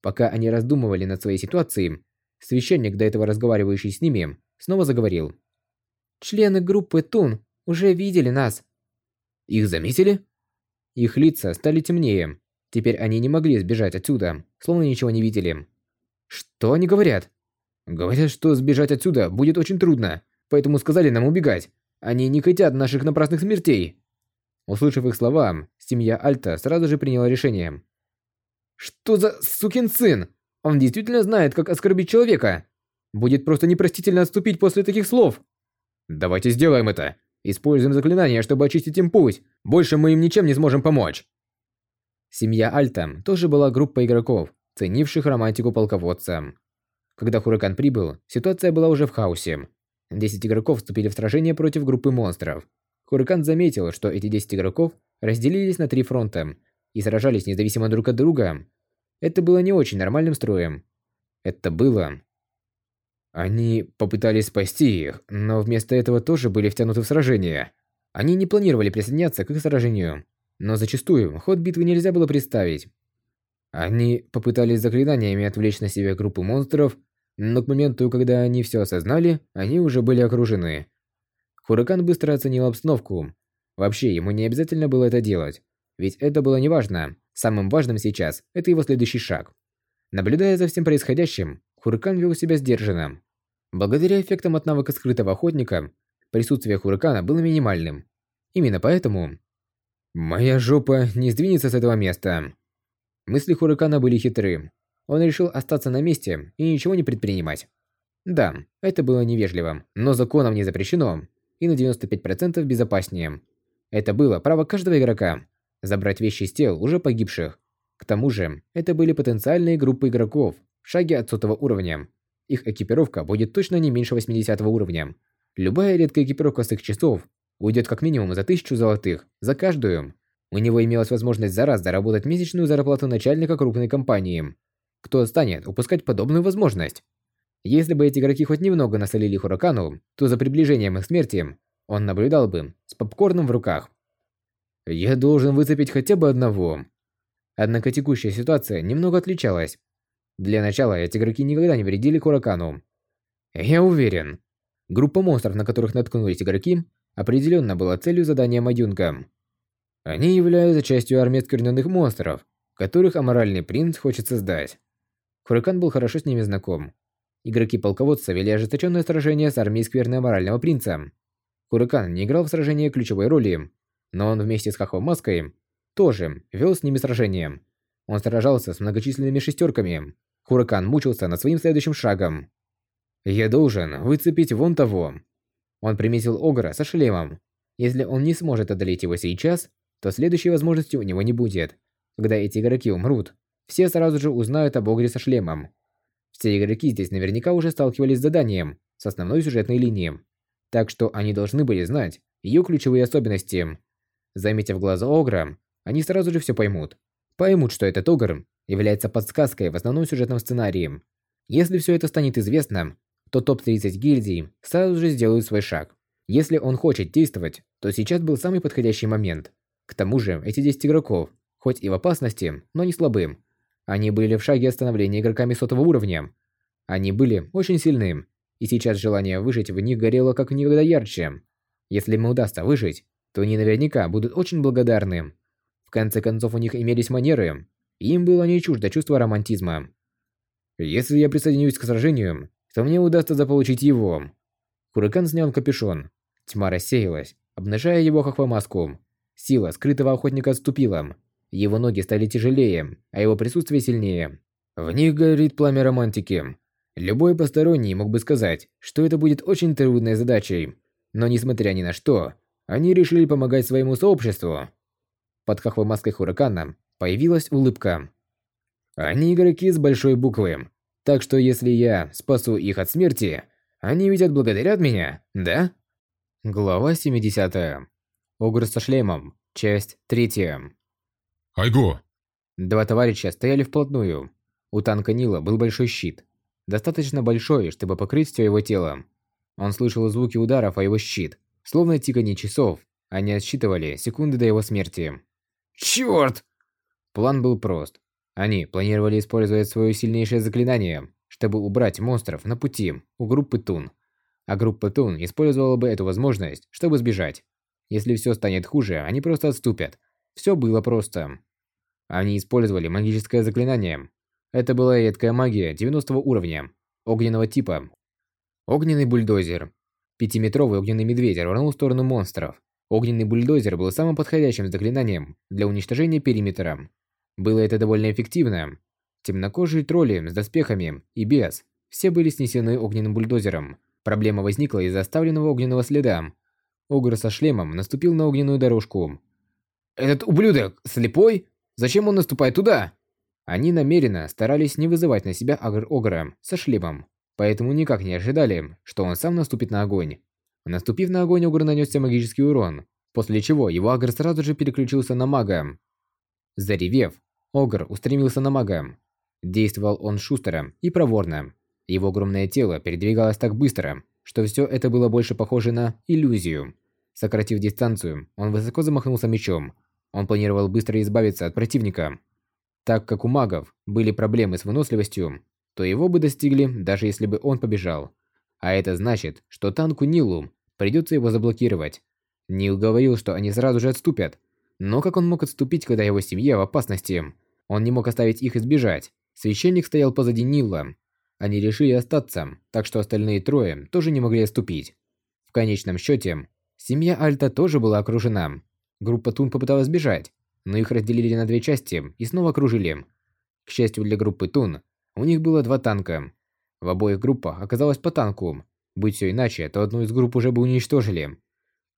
Пока они раздумывали над своей ситуацией, священник, до этого разговаривающий с ними, снова заговорил. Члены группы Тун уже видели нас. Их заметили? Их лица стали темнее. Теперь они не могли сбежать отсюда, словно ничего не видели. Что они говорят? Говорят, что сбежать отсюда будет очень трудно, поэтому сказали нам убегать. Они не хотят наших напрасных смертей. Услышав их слова, семья Альта сразу же приняла решение. Что за сукин сын? Он действительно знает, как оскорбить человека. Будет просто непростительно отступить после таких слов. Давайте сделаем это. Используем заклинание, чтобы очистить им путь. Больше мы им ничем не сможем помочь. Семья Альта тоже была группой игроков, ценивших романтику полководца. Когда Хуракан прибыл, ситуация была уже в хаосе. 10 игроков вступили в сражение против группы монстров. Хуракан заметил, что эти 10 игроков разделились на три фронта и сражались независимо друг от друга. Это было не очень нормальным строем. Это было... Они попытались спасти их, но вместо этого тоже были втянуты в сражение. Они не планировали присоединяться к их сражению, но зачастую ход битвы нельзя было представить. Они попытались заклинаниями отвлечь на себя группу монстров, но к моменту, когда они все осознали, они уже были окружены. Хуракан быстро оценил обстановку. Вообще, ему не обязательно было это делать, ведь это было неважно. Самым важным сейчас – это его следующий шаг. Наблюдая за всем происходящим, Хуракан вел себя сдержанно. Благодаря эффектам от навыка скрытого охотника, присутствие Хуракана было минимальным. Именно поэтому... «Моя жопа не сдвинется с этого места». Мысли Хуракана были хитры. Он решил остаться на месте и ничего не предпринимать. Да, это было невежливо, но законом не запрещено, и на 95% безопаснее. Это было право каждого игрока – забрать вещи с тел уже погибших. К тому же, это были потенциальные группы игроков в шаге от сотого уровня. Их экипировка будет точно не меньше 80 уровня. Любая редкая экипировка с их часов уйдет как минимум за тысячу золотых, за каждую. У него имелась возможность за раз заработать месячную зарплату начальника крупной компании. Кто станет упускать подобную возможность? Если бы эти игроки хоть немного насолили Хуракану, то за приближением их смерти он наблюдал бы с попкорном в руках. Я должен выцепить хотя бы одного. Однако текущая ситуация немного отличалась. Для начала эти игроки никогда не вредили Хуракану. Я уверен, группа монстров, на которых наткнулись игроки, определенно была целью задания Маюнга. Они являются частью армии оскверненных монстров, которых аморальный принц хочет создать. Хуракан был хорошо с ними знаком. Игроки полководца вели ожесточенное сражение с армией скверного аморального принца. Хуракан не играл в сражении ключевой роли, но он вместе с Хахо Маской тоже вел с ними сражение. Он сражался с многочисленными шестерками. Хуракан мучился над своим следующим шагом. «Я должен выцепить вон того». Он приметил Огра со шлемом. Если он не сможет одолеть его сейчас, то следующей возможности у него не будет. Когда эти игроки умрут, все сразу же узнают об Огре со шлемом. Все игроки здесь наверняка уже сталкивались с заданием, с основной сюжетной линией. Так что они должны были знать ее ключевые особенности. Заметив глаза Огра, они сразу же все поймут. Поймут, что этот Огр является подсказкой в основном сюжетном сценарии. Если все это станет известно, то топ-30 гильдий сразу же сделают свой шаг. Если он хочет действовать, то сейчас был самый подходящий момент. К тому же, эти 10 игроков, хоть и в опасности, но не слабым. Они были в шаге остановления игроками сотого уровня. Они были очень сильны, и сейчас желание выжить в них горело как никогда ярче. Если им удастся выжить, то они наверняка будут очень благодарны. В конце концов, у них имелись манеры, и им было не чуждо чувство романтизма. Если я присоединюсь к сражению, то мне удастся заполучить его. Хуракан снял капюшон. Тьма рассеялась, обнажая его хохвамаску. Сила скрытого охотника отступила. Его ноги стали тяжелее, а его присутствие сильнее. В них горит пламя романтики. Любой посторонний мог бы сказать, что это будет очень трудной задачей. Но несмотря ни на что, они решили помогать своему сообществу. Под хохвой маской Хуракана появилась улыбка. Они игроки с большой буквы. Так что если я спасу их от смерти, они ведь отблагодарят меня, да? Глава 70. Огр со шлемом. Часть третья. Айго! Два товарища стояли вплотную. У танка Нила был большой щит. Достаточно большой, чтобы покрыть все его тело. Он слышал звуки ударов о его щит, словно тиканье часов. Они отсчитывали секунды до его смерти. Черт! План был прост. Они планировали использовать свое сильнейшее заклинание, чтобы убрать монстров на пути у группы Тун. А группа Тун использовала бы эту возможность, чтобы сбежать. Если все станет хуже, они просто отступят. Все было просто. Они использовали магическое заклинание. Это была редкая магия 90 уровня, огненного типа. Огненный бульдозер. Пятиметровый огненный медведь рванул в сторону монстров. Огненный бульдозер был самым подходящим заклинанием для уничтожения периметра. Было это довольно эффективно. Темнокожие тролли с доспехами и без все были снесены огненным бульдозером. Проблема возникла из-за оставленного огненного следа, Огр со шлемом наступил на огненную дорожку. «Этот ублюдок слепой? Зачем он наступает туда?» Они намеренно старались не вызывать на себя Агр-Огра со шлемом, поэтому никак не ожидали, что он сам наступит на огонь. Наступив на огонь, Огр нанесся магический урон, после чего его Агр сразу же переключился на мага. Заревев, Огр устремился на мага. Действовал он шустро и проворно. Его огромное тело передвигалось так быстро, что все это было больше похоже на иллюзию. Сократив дистанцию, он высоко замахнулся мечом. Он планировал быстро избавиться от противника. Так как у магов были проблемы с выносливостью, то его бы достигли, даже если бы он побежал. А это значит, что танку Нилу придется его заблокировать. Нил говорил, что они сразу же отступят. Но как он мог отступить, когда его семья в опасности? Он не мог оставить их избежать. Священник стоял позади Нила, они решили остаться, так что остальные трое тоже не могли отступить. В конечном счете, семья Альта тоже была окружена. Группа Тун попыталась бежать, но их разделили на две части и снова окружили. К счастью для группы Тун, у них было два танка. В обоих группах оказалось по танку. Будь все иначе, то одну из групп уже бы уничтожили.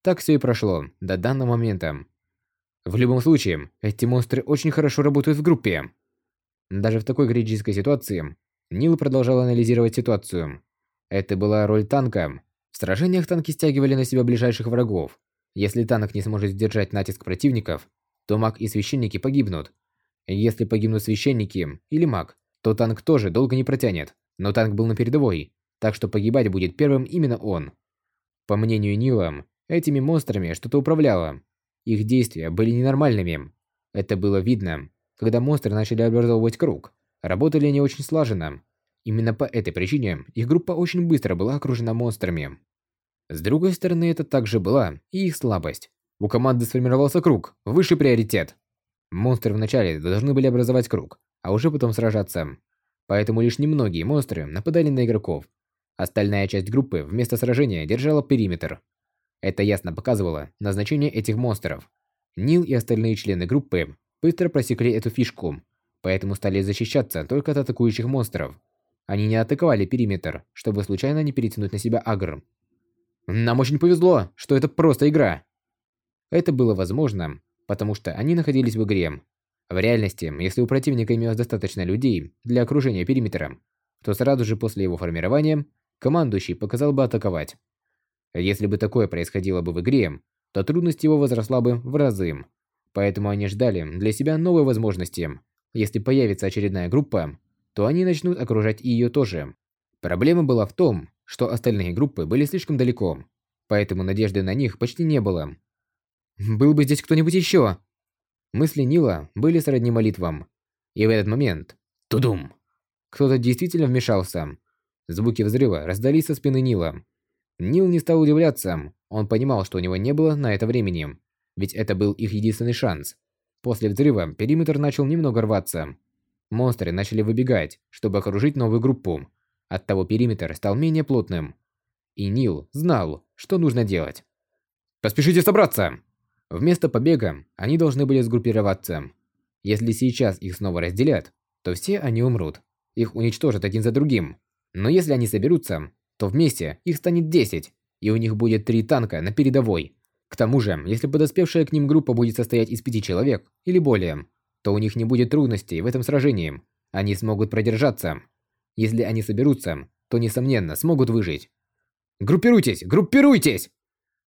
Так все и прошло, до данного момента. В любом случае, эти монстры очень хорошо работают в группе. Даже в такой критической ситуации Нил продолжал анализировать ситуацию. Это была роль танка. В сражениях танки стягивали на себя ближайших врагов. Если танк не сможет сдержать натиск противников, то маг и священники погибнут. Если погибнут священники или маг, то танк тоже долго не протянет. Но танк был на передовой, так что погибать будет первым именно он. По мнению Нила, этими монстрами что-то управляло. Их действия были ненормальными. Это было видно, когда монстры начали образовывать круг. Работали они очень слаженно. Именно по этой причине их группа очень быстро была окружена монстрами. С другой стороны, это также была и их слабость. У команды сформировался круг, высший приоритет. Монстры вначале должны были образовать круг, а уже потом сражаться. Поэтому лишь немногие монстры нападали на игроков. Остальная часть группы вместо сражения держала периметр. Это ясно показывало назначение этих монстров. Нил и остальные члены группы быстро просекли эту фишку поэтому стали защищаться только от атакующих монстров. Они не атаковали периметр, чтобы случайно не перетянуть на себя агр. Нам очень повезло, что это просто игра. Это было возможно, потому что они находились в игре. В реальности, если у противника имелось достаточно людей для окружения периметра, то сразу же после его формирования командующий показал бы атаковать. Если бы такое происходило бы в игре, то трудность его возросла бы в разы. Поэтому они ждали для себя новой возможности. Если появится очередная группа, то они начнут окружать ее тоже. Проблема была в том, что остальные группы были слишком далеко, поэтому надежды на них почти не было. «Был бы здесь кто-нибудь еще!» Мысли Нила были сродни молитвам. И в этот момент... Тудум! Кто-то действительно вмешался. Звуки взрыва раздались со спины Нила. Нил не стал удивляться, он понимал, что у него не было на это времени, ведь это был их единственный шанс. После взрыва периметр начал немного рваться. Монстры начали выбегать, чтобы окружить новую группу. Оттого периметр стал менее плотным. И Нил знал, что нужно делать. «Поспешите собраться!» Вместо побега они должны были сгруппироваться. Если сейчас их снова разделят, то все они умрут. Их уничтожат один за другим. Но если они соберутся, то вместе их станет 10, и у них будет три танка на передовой. К тому же, если подоспевшая к ним группа будет состоять из пяти человек или более, то у них не будет трудностей в этом сражении. Они смогут продержаться. Если они соберутся, то, несомненно, смогут выжить. «Группируйтесь! Группируйтесь!»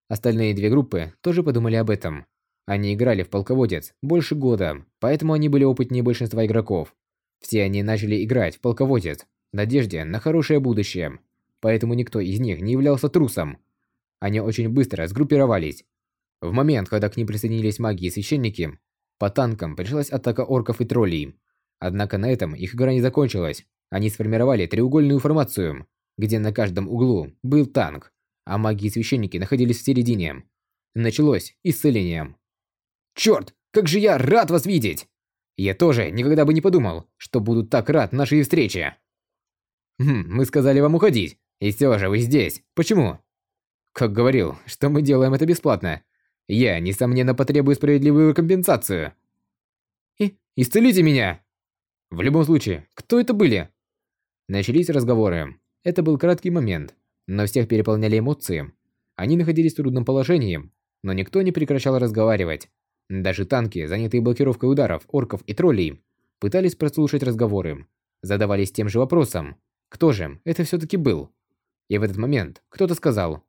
Остальные две группы тоже подумали об этом. Они играли в полководец больше года, поэтому они были опытнее большинства игроков. Все они начали играть в полководец в надежде на хорошее будущее, поэтому никто из них не являлся трусом. Они очень быстро сгруппировались в момент, когда к ним присоединились маги и священники, по танкам пришлась атака орков и троллей. Однако на этом их игра не закончилась. Они сформировали треугольную формацию, где на каждом углу был танк, а маги и священники находились в середине. Началось исцеление. «Чёрт, как же я рад вас видеть!» Я тоже никогда бы не подумал, что буду так рад нашей встрече. Хм, мы сказали вам уходить, и все же вы здесь. Почему? Как говорил, что мы делаем это бесплатно, я, несомненно, потребую справедливую компенсацию. И исцелите меня! В любом случае, кто это были? Начались разговоры. Это был краткий момент, но всех переполняли эмоции. Они находились в трудном положении, но никто не прекращал разговаривать. Даже танки, занятые блокировкой ударов орков и троллей, пытались прослушать разговоры, задавались тем же вопросом. Кто же это все-таки был? И в этот момент кто-то сказал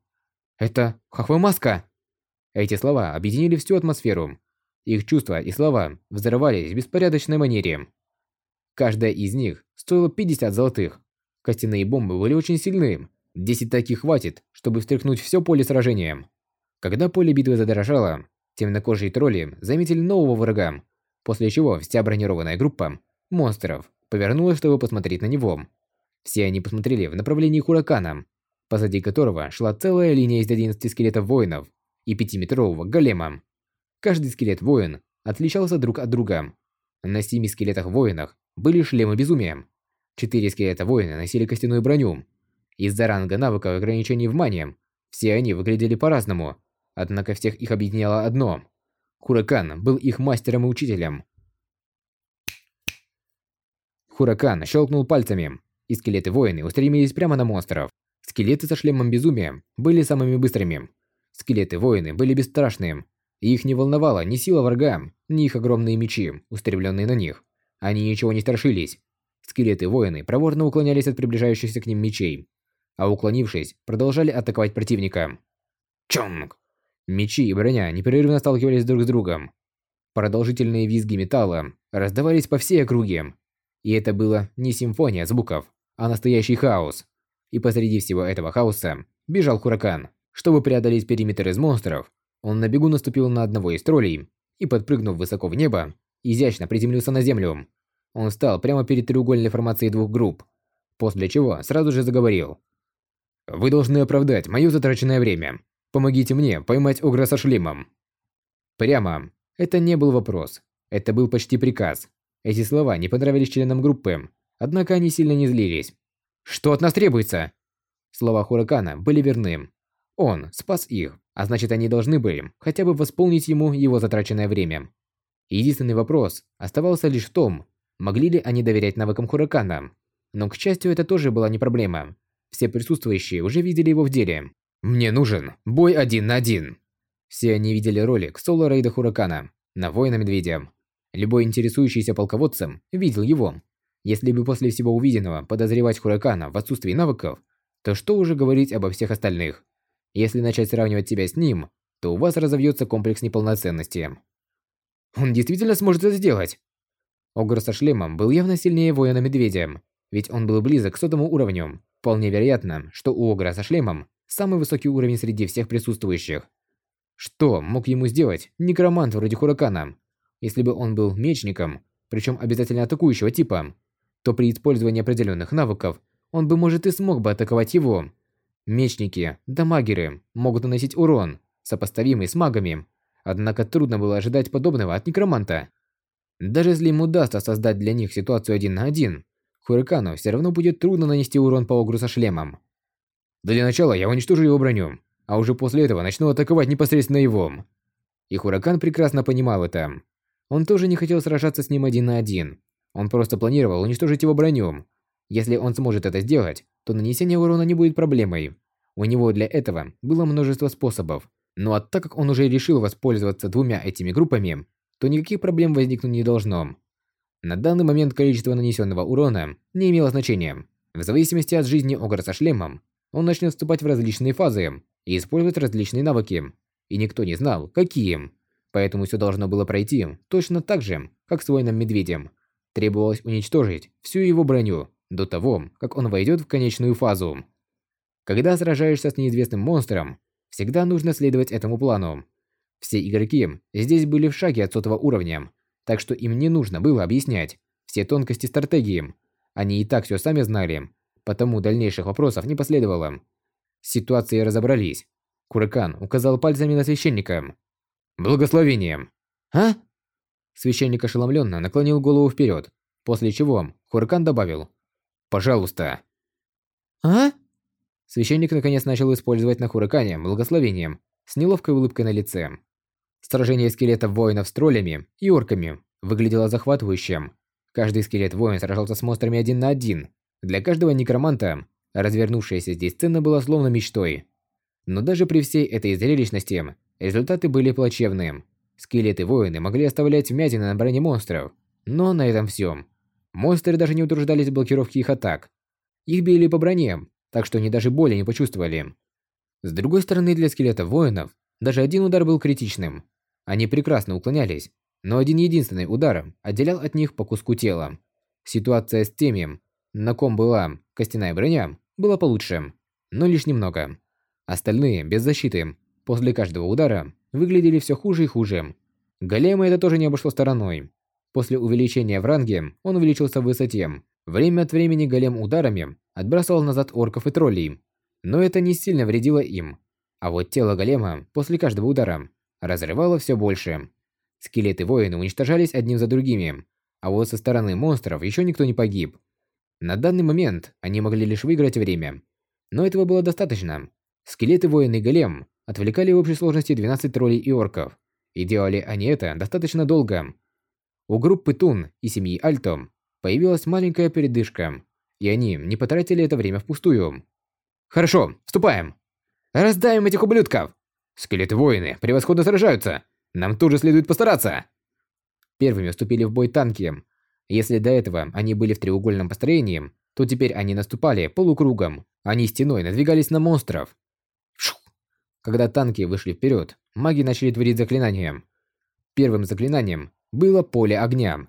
«Это Хахвамаска!» Эти слова объединили всю атмосферу. Их чувства и слова взорвались в беспорядочной манере. Каждая из них стоила 50 золотых. Костяные бомбы были очень сильны. 10 таких хватит, чтобы встряхнуть все поле сражения. Когда поле битвы задрожало, темнокожие тролли заметили нового врага, после чего вся бронированная группа монстров повернулась, чтобы посмотреть на него. Все они посмотрели в направлении Хуракана, позади которого шла целая линия из 11 скелетов воинов и пятиметрового голема. Каждый скелет-воин отличался друг от друга. На семи скелетах-воинах были шлемы безумия. Четыре скелета-воина носили костяную броню. Из-за ранга навыка ограничений в мане, все они выглядели по-разному, однако всех их объединяло одно. Хуракан был их мастером и учителем. Хуракан щелкнул пальцами, и скелеты-воины устремились прямо на монстров. Скелеты со шлемом безумия были самыми быстрыми. Скелеты-воины были бесстрашны, и их не волновала ни сила врага, ни их огромные мечи, устремленные на них. Они ничего не страшились. Скелеты-воины проворно уклонялись от приближающихся к ним мечей, а уклонившись, продолжали атаковать противника. Чонг! Мечи и броня непрерывно сталкивались друг с другом. Продолжительные визги металла раздавались по всей округе. И это было не симфония звуков, а настоящий хаос. И посреди всего этого хаоса бежал Хуракан. Чтобы преодолеть периметр из монстров, он на бегу наступил на одного из троллей и, подпрыгнув высоко в небо, изящно приземлился на землю. Он встал прямо перед треугольной формацией двух групп, после чего сразу же заговорил. «Вы должны оправдать мое затраченное время. Помогите мне поймать Огра со шлемом». Прямо. Это не был вопрос. Это был почти приказ. Эти слова не понравились членам группы, однако они сильно не злились. «Что от нас требуется?» Слова Хуракана были верны. Он спас их, а значит они должны были хотя бы восполнить ему его затраченное время. Единственный вопрос оставался лишь в том, могли ли они доверять навыкам Хуракана. Но, к счастью, это тоже была не проблема. Все присутствующие уже видели его в деле. «Мне нужен бой один на один». Все они видели ролик соло-рейда Хуракана на воина-медведя. Любой интересующийся полководцем видел его. Если бы после всего увиденного подозревать Хуракана в отсутствии навыков, то что уже говорить обо всех остальных? Если начать сравнивать себя с ним, то у вас разовьется комплекс неполноценности. Он действительно сможет это сделать? Огр со шлемом был явно сильнее воина-медведя, ведь он был близок к сотому уровню. Вполне вероятно, что у Огра со шлемом самый высокий уровень среди всех присутствующих. Что мог ему сделать некромант вроде Хуракана, если бы он был мечником, причем обязательно атакующего типа, то при использовании определенных навыков он бы, может, и смог бы атаковать его. Мечники, дамагеры могут наносить урон, сопоставимый с магами, однако трудно было ожидать подобного от некроманта. Даже если ему удастся создать для них ситуацию один на один, Хурикану все равно будет трудно нанести урон по огру со шлемом. Для начала я уничтожу его броню, а уже после этого начну атаковать непосредственно его. И Хуракан прекрасно понимал это. Он тоже не хотел сражаться с ним один на один. Он просто планировал уничтожить его броню. Если он сможет это сделать, то нанесение урона не будет проблемой. У него для этого было множество способов. Ну а так как он уже решил воспользоваться двумя этими группами, то никаких проблем возникнуть не должно. На данный момент количество нанесенного урона не имело значения. В зависимости от жизни Огра со шлемом, он начнет вступать в различные фазы и использовать различные навыки. И никто не знал, какие. Поэтому все должно было пройти точно так же, как с воином-медведем. Требовалось уничтожить всю его броню до того, как он войдет в конечную фазу. Когда сражаешься с неизвестным монстром, всегда нужно следовать этому плану. Все игроки здесь были в шаге от сотого уровня, так что им не нужно было объяснять все тонкости стратегии. Они и так все сами знали, потому дальнейших вопросов не последовало. С ситуацией разобрались. Куракан указал пальцами на священника. Благословением. А? Священник ошеломленно наклонил голову вперед, после чего Хуркан добавил: "Пожалуйста". А? Священник наконец начал использовать на Хуракане благословением с неловкой улыбкой на лице. Сражение скелетов воинов с троллями и орками выглядело захватывающим. Каждый скелет-воин сражался с монстрами один на один. Для каждого некроманта развернувшаяся здесь сцена была словно мечтой. Но даже при всей этой зрелищности Результаты были плачевные. Скелеты-воины могли оставлять вмятины на броне монстров. Но на этом все. Монстры даже не утруждались в их атак. Их били по броне, так что они даже боли не почувствовали. С другой стороны, для скелетов-воинов даже один удар был критичным. Они прекрасно уклонялись, но один единственный удар отделял от них по куску тела. Ситуация с теми, на ком была костяная броня, была получше, но лишь немного. Остальные, без защиты, после каждого удара, выглядели все хуже и хуже. Голема это тоже не обошло стороной. После увеличения в ранге, он увеличился в высоте. Время от времени голем ударами отбрасывал назад орков и троллей, но это не сильно вредило им. А вот тело голема после каждого удара разрывало все больше. Скелеты воина уничтожались одним за другими, а вот со стороны монстров еще никто не погиб. На данный момент они могли лишь выиграть время. Но этого было достаточно. Скелеты воина и голем отвлекали в общей сложности 12 троллей и орков. И делали они это достаточно долго. У группы Тун и семьи Альто появилась маленькая передышка, и они не потратили это время впустую. «Хорошо, вступаем!» «Раздаем этих ублюдков!» «Скелеты-воины превосходно сражаются! Нам тоже следует постараться!» Первыми вступили в бой танки. Если до этого они были в треугольном построении, то теперь они наступали полукругом. Они стеной надвигались на монстров. Шух. Когда танки вышли вперед, маги начали творить заклинания. Первым заклинанием было поле огня.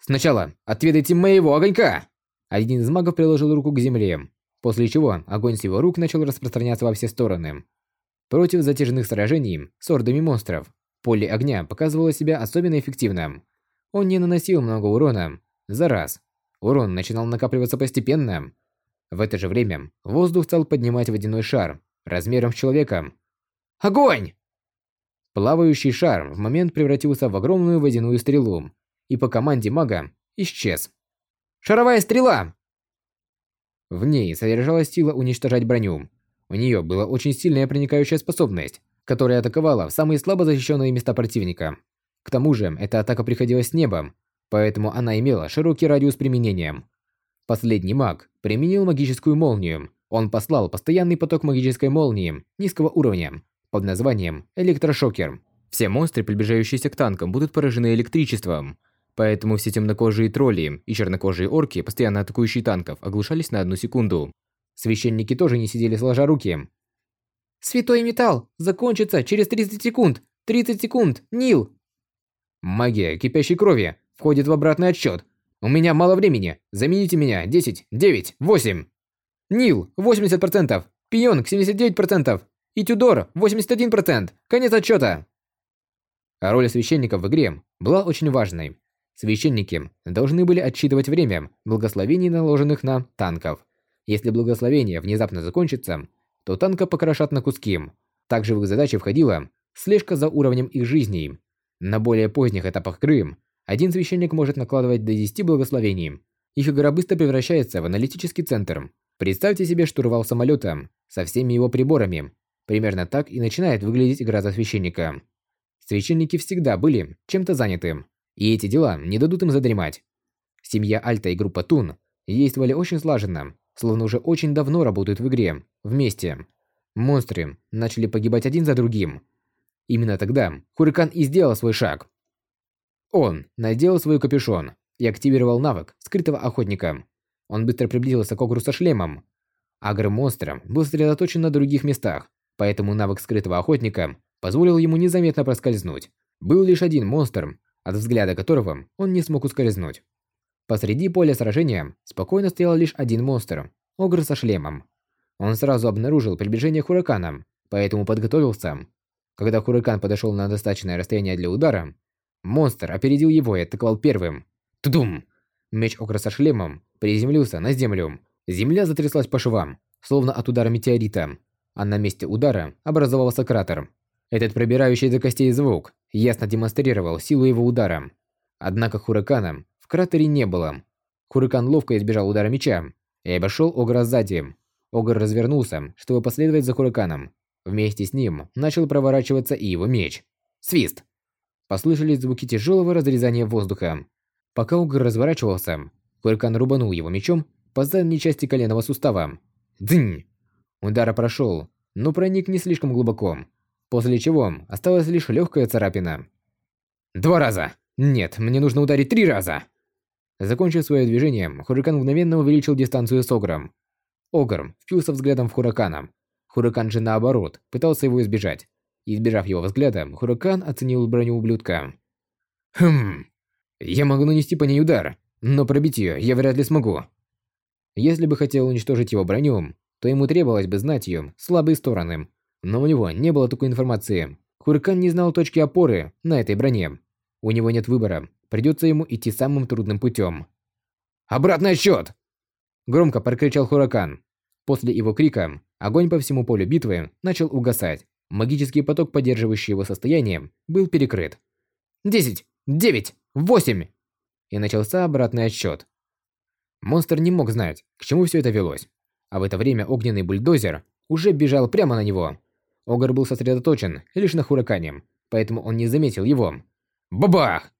«Сначала отведайте моего огонька!» Один из магов приложил руку к земле, после чего огонь с его рук начал распространяться во все стороны. Против затяжных сражений с ордами монстров Поле огня показывало себя особенно эффективным. Он не наносил много урона за раз. Урон начинал накапливаться постепенно. В это же время воздух стал поднимать водяной шар размером с человека. Огонь! Плавающий шар в момент превратился в огромную водяную стрелу и по команде мага исчез. Шаровая стрела! В ней содержалась сила уничтожать броню. У нее была очень сильная проникающая способность, которая атаковала в самые слабо защищенные места противника. К тому же, эта атака приходилась с неба, поэтому она имела широкий радиус применения. Последний маг применил магическую молнию. Он послал постоянный поток магической молнии низкого уровня под названием Электрошокер. Все монстры, приближающиеся к танкам, будут поражены электричеством. Поэтому все темнокожие тролли и чернокожие орки, постоянно атакующие танков, оглушались на одну секунду. Священники тоже не сидели сложа руки. Святой металл закончится через 30 секунд. 30 секунд, Нил. Магия кипящей крови входит в обратный отсчет. У меня мало времени. Замените меня. 10, 9, 8. Нил 80%, Пионг 79% и Тюдор 81%. Конец отсчета. Роль священников в игре была очень важной. Священники должны были отсчитывать время благословений, наложенных на танков. Если благословение внезапно закончится, то танка покрошат на куски. Также в их задачи входила слежка за уровнем их жизней. На более поздних этапах игры один священник может накладывать до 10 благословений. Их игра быстро превращается в аналитический центр. Представьте себе штурвал самолета со всеми его приборами. Примерно так и начинает выглядеть игра за священника. Священники всегда были чем-то заняты, и эти дела не дадут им задремать. Семья Альта и группа Тун действовали очень слаженно, словно уже очень давно работают в игре, вместе. Монстры начали погибать один за другим. Именно тогда Хурикан и сделал свой шаг. Он надел свой капюшон и активировал навык скрытого охотника. Он быстро приблизился к Огру со шлемом. Агр монстра был сосредоточен на других местах, поэтому навык скрытого охотника позволил ему незаметно проскользнуть. Был лишь один монстр, от взгляда которого он не смог ускользнуть. Посреди поля сражения спокойно стоял лишь один монстр – Огр со шлемом. Он сразу обнаружил приближение Хуракана, поэтому подготовился. Когда Хуракан подошел на достаточное расстояние для удара, монстр опередил его и атаковал первым. Тудум! Меч Огра со шлемом приземлился на землю. Земля затряслась по швам, словно от удара метеорита, а на месте удара образовался кратер. Этот пробирающий до костей звук ясно демонстрировал силу его удара. Однако Хуракана кратере не было. Хурикан ловко избежал удара меча и обошел Огра сзади. Огр развернулся, чтобы последовать за Хуриканом. Вместе с ним начал проворачиваться и его меч. Свист! Послышались звуки тяжелого разрезания воздуха. Пока Огр разворачивался, Хурикан рубанул его мечом по задней части коленного сустава. Дзынь! Удар прошел, но проник не слишком глубоко, после чего осталась лишь легкая царапина. «Два раза! Нет, мне нужно ударить три раза!» Закончив свое движение, Хуракан мгновенно увеличил дистанцию с Огром. Огр впился взглядом в Хуракана. Хуракан же наоборот, пытался его избежать. Избежав его взгляда, Хуракан оценил броню ублюдка. «Хм... Я могу нанести по ней удар, но пробить ее я вряд ли смогу». Если бы хотел уничтожить его броню, то ему требовалось бы знать ее слабые стороны. Но у него не было такой информации. Хуракан не знал точки опоры на этой броне. У него нет выбора, придется ему идти самым трудным путем. «Обратный отсчет!» Громко прокричал Хуракан. После его крика огонь по всему полю битвы начал угасать. Магический поток, поддерживающий его состояние, был перекрыт. «Десять! Девять! Восемь!» И начался обратный отсчет. Монстр не мог знать, к чему все это велось. А в это время огненный бульдозер уже бежал прямо на него. Огр был сосредоточен лишь на Хуракане, поэтому он не заметил его. Бабах!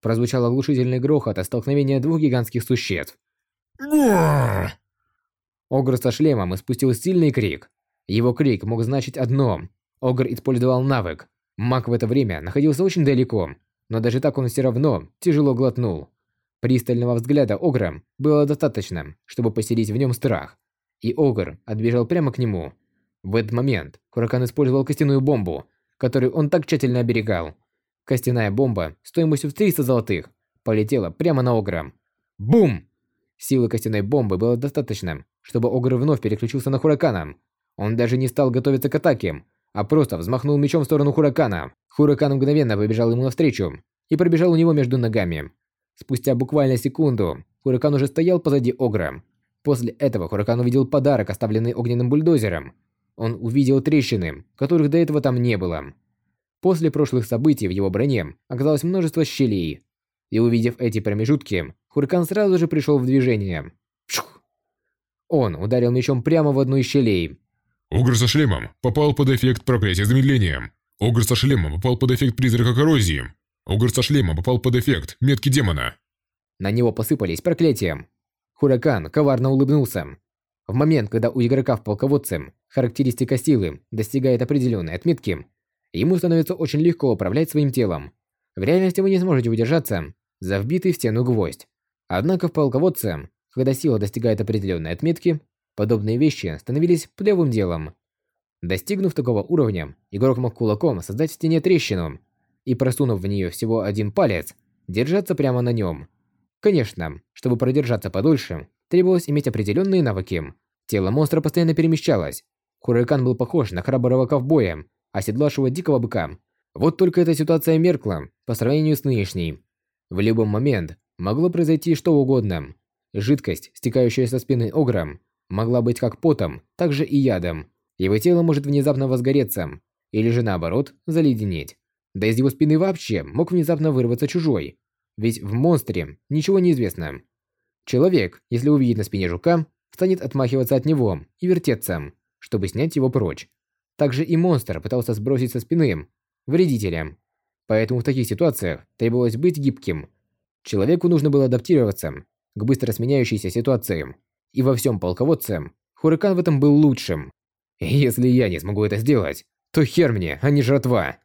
Прозвучал оглушительный грохот от столкновения двух гигантских существ. Огр со шлемом испустил сильный крик. Его крик мог значить одно. Огр использовал навык. Маг в это время находился очень далеко, но даже так он все равно тяжело глотнул. Пристального взгляда Огра было достаточно, чтобы поселить в нем страх. И Огр отбежал прямо к нему. В этот момент Куракан использовал костяную бомбу, которую он так тщательно оберегал. Костяная бомба стоимостью в 300 золотых полетела прямо на Огра. Бум! Силы костяной бомбы было достаточно, чтобы Огр вновь переключился на Хуракана. Он даже не стал готовиться к атаке, а просто взмахнул мечом в сторону Хуракана. Хуракан мгновенно побежал ему навстречу и пробежал у него между ногами. Спустя буквально секунду Хуракан уже стоял позади Огра. После этого Хуракан увидел подарок, оставленный огненным бульдозером. Он увидел трещины, которых до этого там не было. После прошлых событий в его броне оказалось множество щелей. И увидев эти промежутки, Хуракан сразу же пришел в движение. Пшух! Он ударил мечом прямо в одну из щелей. Огр со шлемом попал под эффект проклятия замедления. Огр со шлемом попал под эффект призрака коррозии. Огр со шлемом попал под эффект метки демона. На него посыпались проклятия. Хуракан коварно улыбнулся. В момент, когда у игрока в полководце характеристика силы достигает определенной отметки, ему становится очень легко управлять своим телом. В реальности вы не сможете удержаться за вбитый в стену гвоздь. Однако в полководце, когда сила достигает определенной отметки, подобные вещи становились плевым делом. Достигнув такого уровня, игрок мог кулаком создать в стене трещину и, просунув в нее всего один палец, держаться прямо на нем. Конечно, чтобы продержаться подольше, требовалось иметь определенные навыки. Тело монстра постоянно перемещалось. Хуракан был похож на храброго ковбоя, оседлавшего дикого быка. Вот только эта ситуация меркла по сравнению с нынешней. В любой момент могло произойти что угодно. Жидкость, стекающая со спины Огра, могла быть как потом, так же и ядом. Его тело может внезапно возгореться, или же наоборот, заледенеть. Да из его спины вообще мог внезапно вырваться чужой. Ведь в монстре ничего не известно. Человек, если увидит на спине жука, станет отмахиваться от него и вертеться, чтобы снять его прочь. Также и монстр пытался сбросить со спины вредителя. Поэтому в таких ситуациях требовалось быть гибким. Человеку нужно было адаптироваться к быстро сменяющейся ситуации. И во всем полководце Хуракан в этом был лучшим. Если я не смогу это сделать, то хер мне, а не жратва.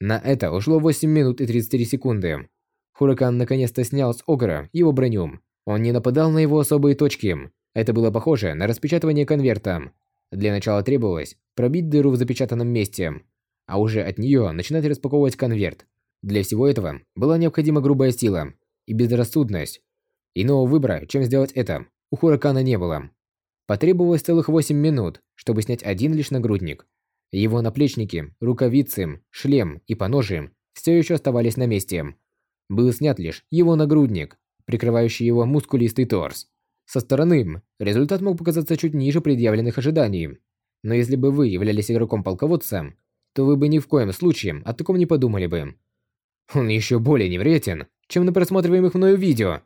На это ушло 8 минут и 33 секунды. Хуракан наконец-то снял с Огра его броню. Он не нападал на его особые точки. Это было похоже на распечатывание конверта. Для начала требовалось пробить дыру в запечатанном месте, а уже от нее начинать распаковывать конверт. Для всего этого была необходима грубая сила и безрассудность. Иного выбора, чем сделать это, у Хуракана не было. Потребовалось целых 8 минут, чтобы снять один лишь нагрудник. Его наплечники, рукавицы, шлем и поножи все еще оставались на месте. Был снят лишь его нагрудник, прикрывающий его мускулистый торс. Со стороны результат мог показаться чуть ниже предъявленных ожиданий. Но если бы вы являлись игроком-полководца, то вы бы ни в коем случае о таком не подумали бы. Он еще более невероятен, чем на просматриваемых мною видео.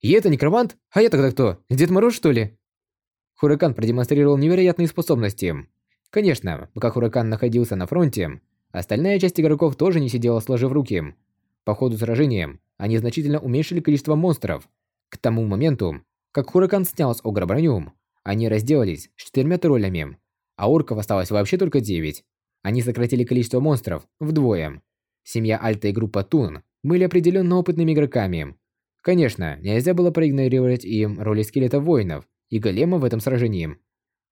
И это некромант? А я тогда кто? Дед Мороз, что ли? Хуракан продемонстрировал невероятные способности. Конечно, пока Хуракан находился на фронте, остальная часть игроков тоже не сидела сложив руки. По ходу сражения они значительно уменьшили количество монстров. К тому моменту, как Хуракан снял с Огра броню, они разделались с четырьмя троллями, а орков осталось вообще только девять. Они сократили количество монстров вдвое. Семья Альта и группа Тун были определенно опытными игроками. Конечно, нельзя было проигнорировать им роли скелета-воинов и голема в этом сражении.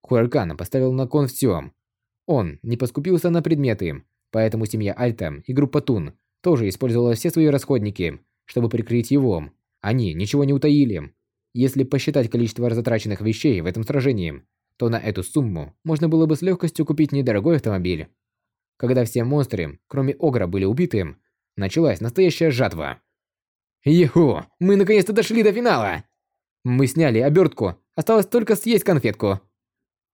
Хуаркан поставил на кон все. Он не поскупился на предметы, поэтому семья Альта и группа Тун тоже использовала все свои расходники, чтобы прикрыть его. Они ничего не утаили. Если посчитать количество затраченных вещей в этом сражении, то на эту сумму можно было бы с легкостью купить недорогой автомобиль. Когда все монстры, кроме Огра, были убиты, началась настоящая жатва. Еху, мы наконец-то дошли до финала! Мы сняли обертку, осталось только съесть конфетку.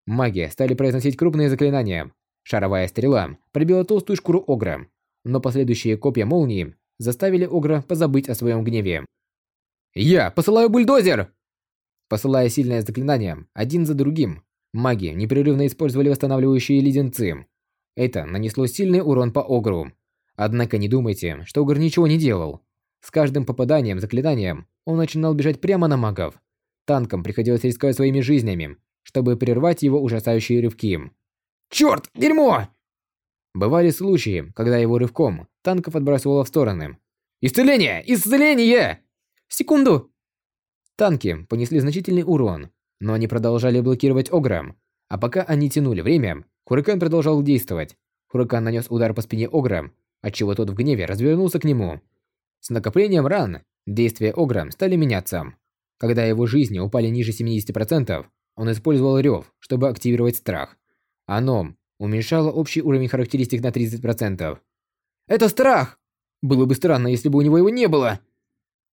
Маги стали произносить крупные заклинания. Шаровая стрела пробила толстую шкуру Огра, но последующие копья молнии заставили Огра позабыть о своем гневе. «Я посылаю бульдозер!» Посылая сильное заклинание, один за другим, маги непрерывно использовали восстанавливающие леденцы. Это нанесло сильный урон по Огру. Однако не думайте, что Огр ничего не делал. С каждым попаданием заклинанием он начинал бежать прямо на магов. Танкам приходилось рисковать своими жизнями, чтобы прервать его ужасающие рывки. «Чёрт! Дерьмо!» Бывали случаи, когда его рывком танков отбрасывало в стороны. «Исцеление! Исцеление!» Секунду!» Танки понесли значительный урон, но они продолжали блокировать Огра. А пока они тянули время, Хуракан продолжал действовать. Хуракан нанес удар по спине Огра, отчего тот в гневе развернулся к нему. С накоплением ран действия Огра стали меняться. Когда его жизни упали ниже 70%, он использовал рев, чтобы активировать страх. Оно уменьшало общий уровень характеристик на 30%. «Это страх!» Было бы странно, если бы у него его не было.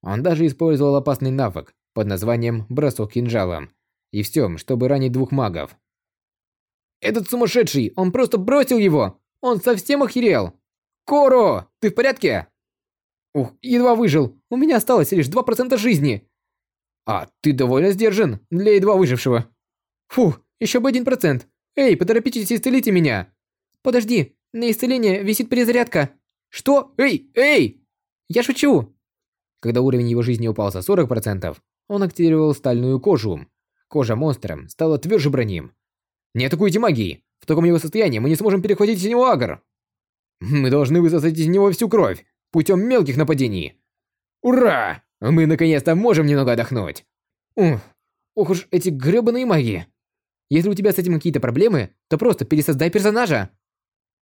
Он даже использовал опасный навык под названием «бросок кинжалом». И все, чтобы ранить двух магов. «Этот сумасшедший! Он просто бросил его! Он совсем охерел! Коро, ты в порядке?» «Ух, едва выжил! У меня осталось лишь 2% жизни!» «А, ты довольно сдержан для едва выжившего!» «Фух, еще бы 1%! Эй, поторопитесь исцелите меня!» «Подожди, на исцеление висит перезарядка!» «Что? Эй, эй!» «Я шучу!» Когда уровень его жизни упал за 40%, он активировал стальную кожу. Кожа монстра стала тверже брони. «Не атакуйте магией! В таком его состоянии мы не сможем перехватить из него агр!» «Мы должны высосать из него всю кровь, путем мелких нападений!» «Ура! Мы наконец-то можем немного отдохнуть!» «Ух, ох уж эти гребаные маги!» «Если у тебя с этим какие-то проблемы, то просто пересоздай персонажа!»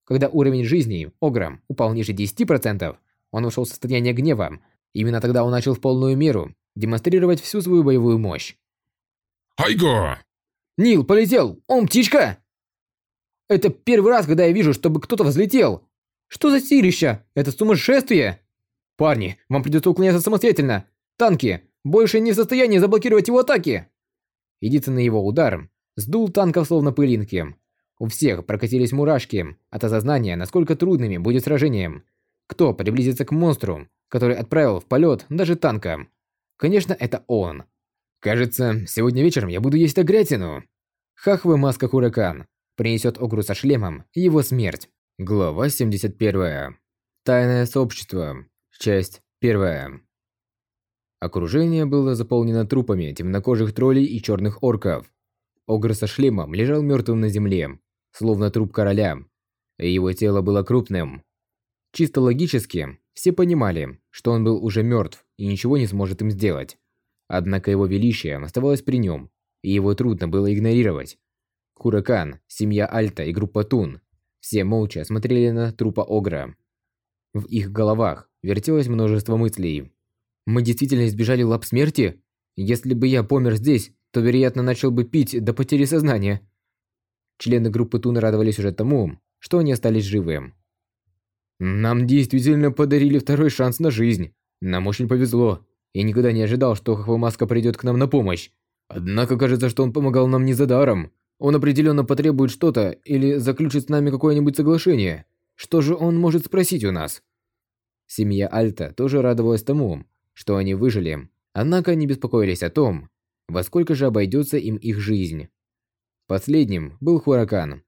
Когда уровень жизни Ограм упал ниже 10%, он ушел в состояние гнева Именно тогда он начал в полную меру демонстрировать всю свою боевую мощь. Айго! Нил полетел! Он птичка! Это первый раз, когда я вижу, чтобы кто-то взлетел. Что за силища? Это сумасшествие! Парни, вам придется уклоняться самостоятельно. Танки больше не в состоянии заблокировать его атаки. Единственный его удар сдул танков словно пылинки. У всех прокатились мурашки от осознания, насколько трудными будет сражение. Кто приблизится к монстру, который отправил в полет даже танка. Конечно, это он. Кажется, сегодня вечером я буду есть агрятину. Хахвы маска Хуракан принесет Огру со шлемом его смерть. Глава 71. Тайное сообщество. Часть 1. Окружение было заполнено трупами темнокожих троллей и черных орков. Огр со шлемом лежал мертвым на земле, словно труп короля. Его тело было крупным. Чисто логически, все понимали, что он был уже мертв и ничего не сможет им сделать. Однако его величие оставалось при нем, и его трудно было игнорировать. Куракан, семья Альта и группа Тун все молча смотрели на трупа Огра. В их головах вертелось множество мыслей. «Мы действительно избежали лап смерти? Если бы я помер здесь, то, вероятно, начал бы пить до потери сознания». Члены группы Тун радовались уже тому, что они остались живы. Нам действительно подарили второй шанс на жизнь. Нам очень повезло. Я никогда не ожидал, что Хохвамаска придет к нам на помощь. Однако кажется, что он помогал нам не за даром. Он определенно потребует что-то или заключит с нами какое-нибудь соглашение. Что же он может спросить у нас? Семья Альта тоже радовалась тому, что они выжили, однако они беспокоились о том, во сколько же обойдется им их жизнь. Последним был Хуракан.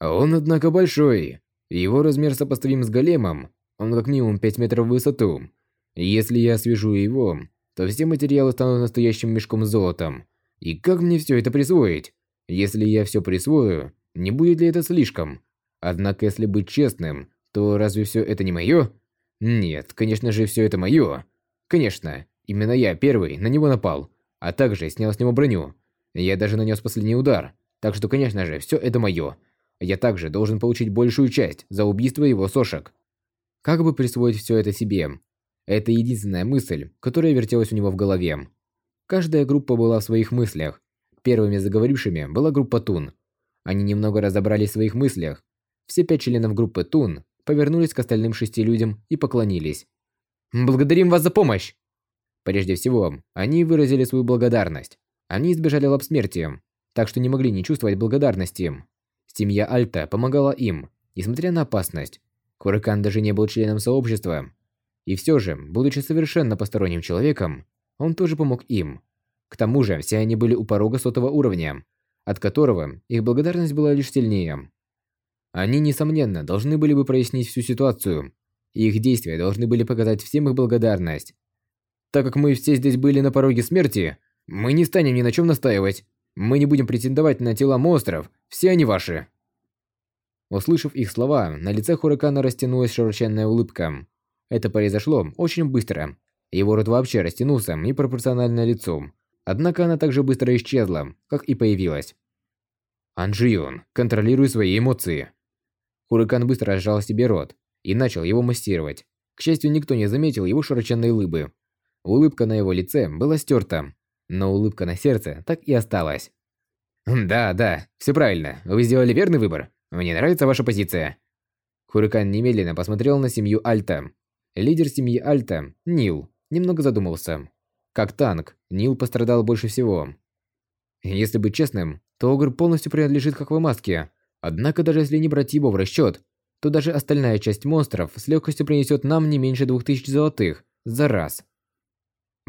Он, однако, большой. Его размер сопоставим с големом, он как минимум 5 метров в высоту. Если я свяжу его, то все материалы станут настоящим мешком золотом. И как мне все это присвоить? Если я все присвою, не будет ли это слишком? Однако, если быть честным, то разве все это не мое? Нет, конечно же, все это мое. Конечно, именно я первый на него напал, а также снял с него броню. Я даже нанес последний удар, так что, конечно же, все это мое. Я также должен получить большую часть за убийство его сошек. Как бы присвоить все это себе? Это единственная мысль, которая вертелась у него в голове. Каждая группа была в своих мыслях. Первыми заговорившими была группа Тун. Они немного разобрались в своих мыслях. Все пять членов группы Тун повернулись к остальным шести людям и поклонились. «Благодарим вас за помощь!» Прежде всего, они выразили свою благодарность. Они избежали лап смерти, так что не могли не чувствовать благодарности. Семья Альта помогала им, несмотря на опасность. Хуракан даже не был членом сообщества. И все же, будучи совершенно посторонним человеком, он тоже помог им. К тому же, все они были у порога сотого уровня, от которого их благодарность была лишь сильнее. Они, несомненно, должны были бы прояснить всю ситуацию, и их действия должны были показать всем их благодарность. Так как мы все здесь были на пороге смерти, мы не станем ни на чем настаивать. Мы не будем претендовать на тела монстров, все они ваши. Услышав их слова, на лице Хуракана растянулась широченная улыбка. Это произошло очень быстро. Его рот вообще растянулся непропорционально лицу. Однако она также быстро исчезла, как и появилась. Анжион, контролируй свои эмоции. Хуракан быстро разжал себе рот и начал его массировать. К счастью, никто не заметил его широченной улыбы. Улыбка на его лице была стерта, но улыбка на сердце так и осталась. «Да, да, все правильно. Вы сделали верный выбор. Мне нравится ваша позиция». Хуракан немедленно посмотрел на семью Альта. Лидер семьи Альта, Нил, немного задумался. Как танк, Нил пострадал больше всего. Если быть честным, то Огр полностью принадлежит к аквамаске. Однако даже если не брать его в расчет, то даже остальная часть монстров с легкостью принесет нам не меньше 2000 золотых за раз.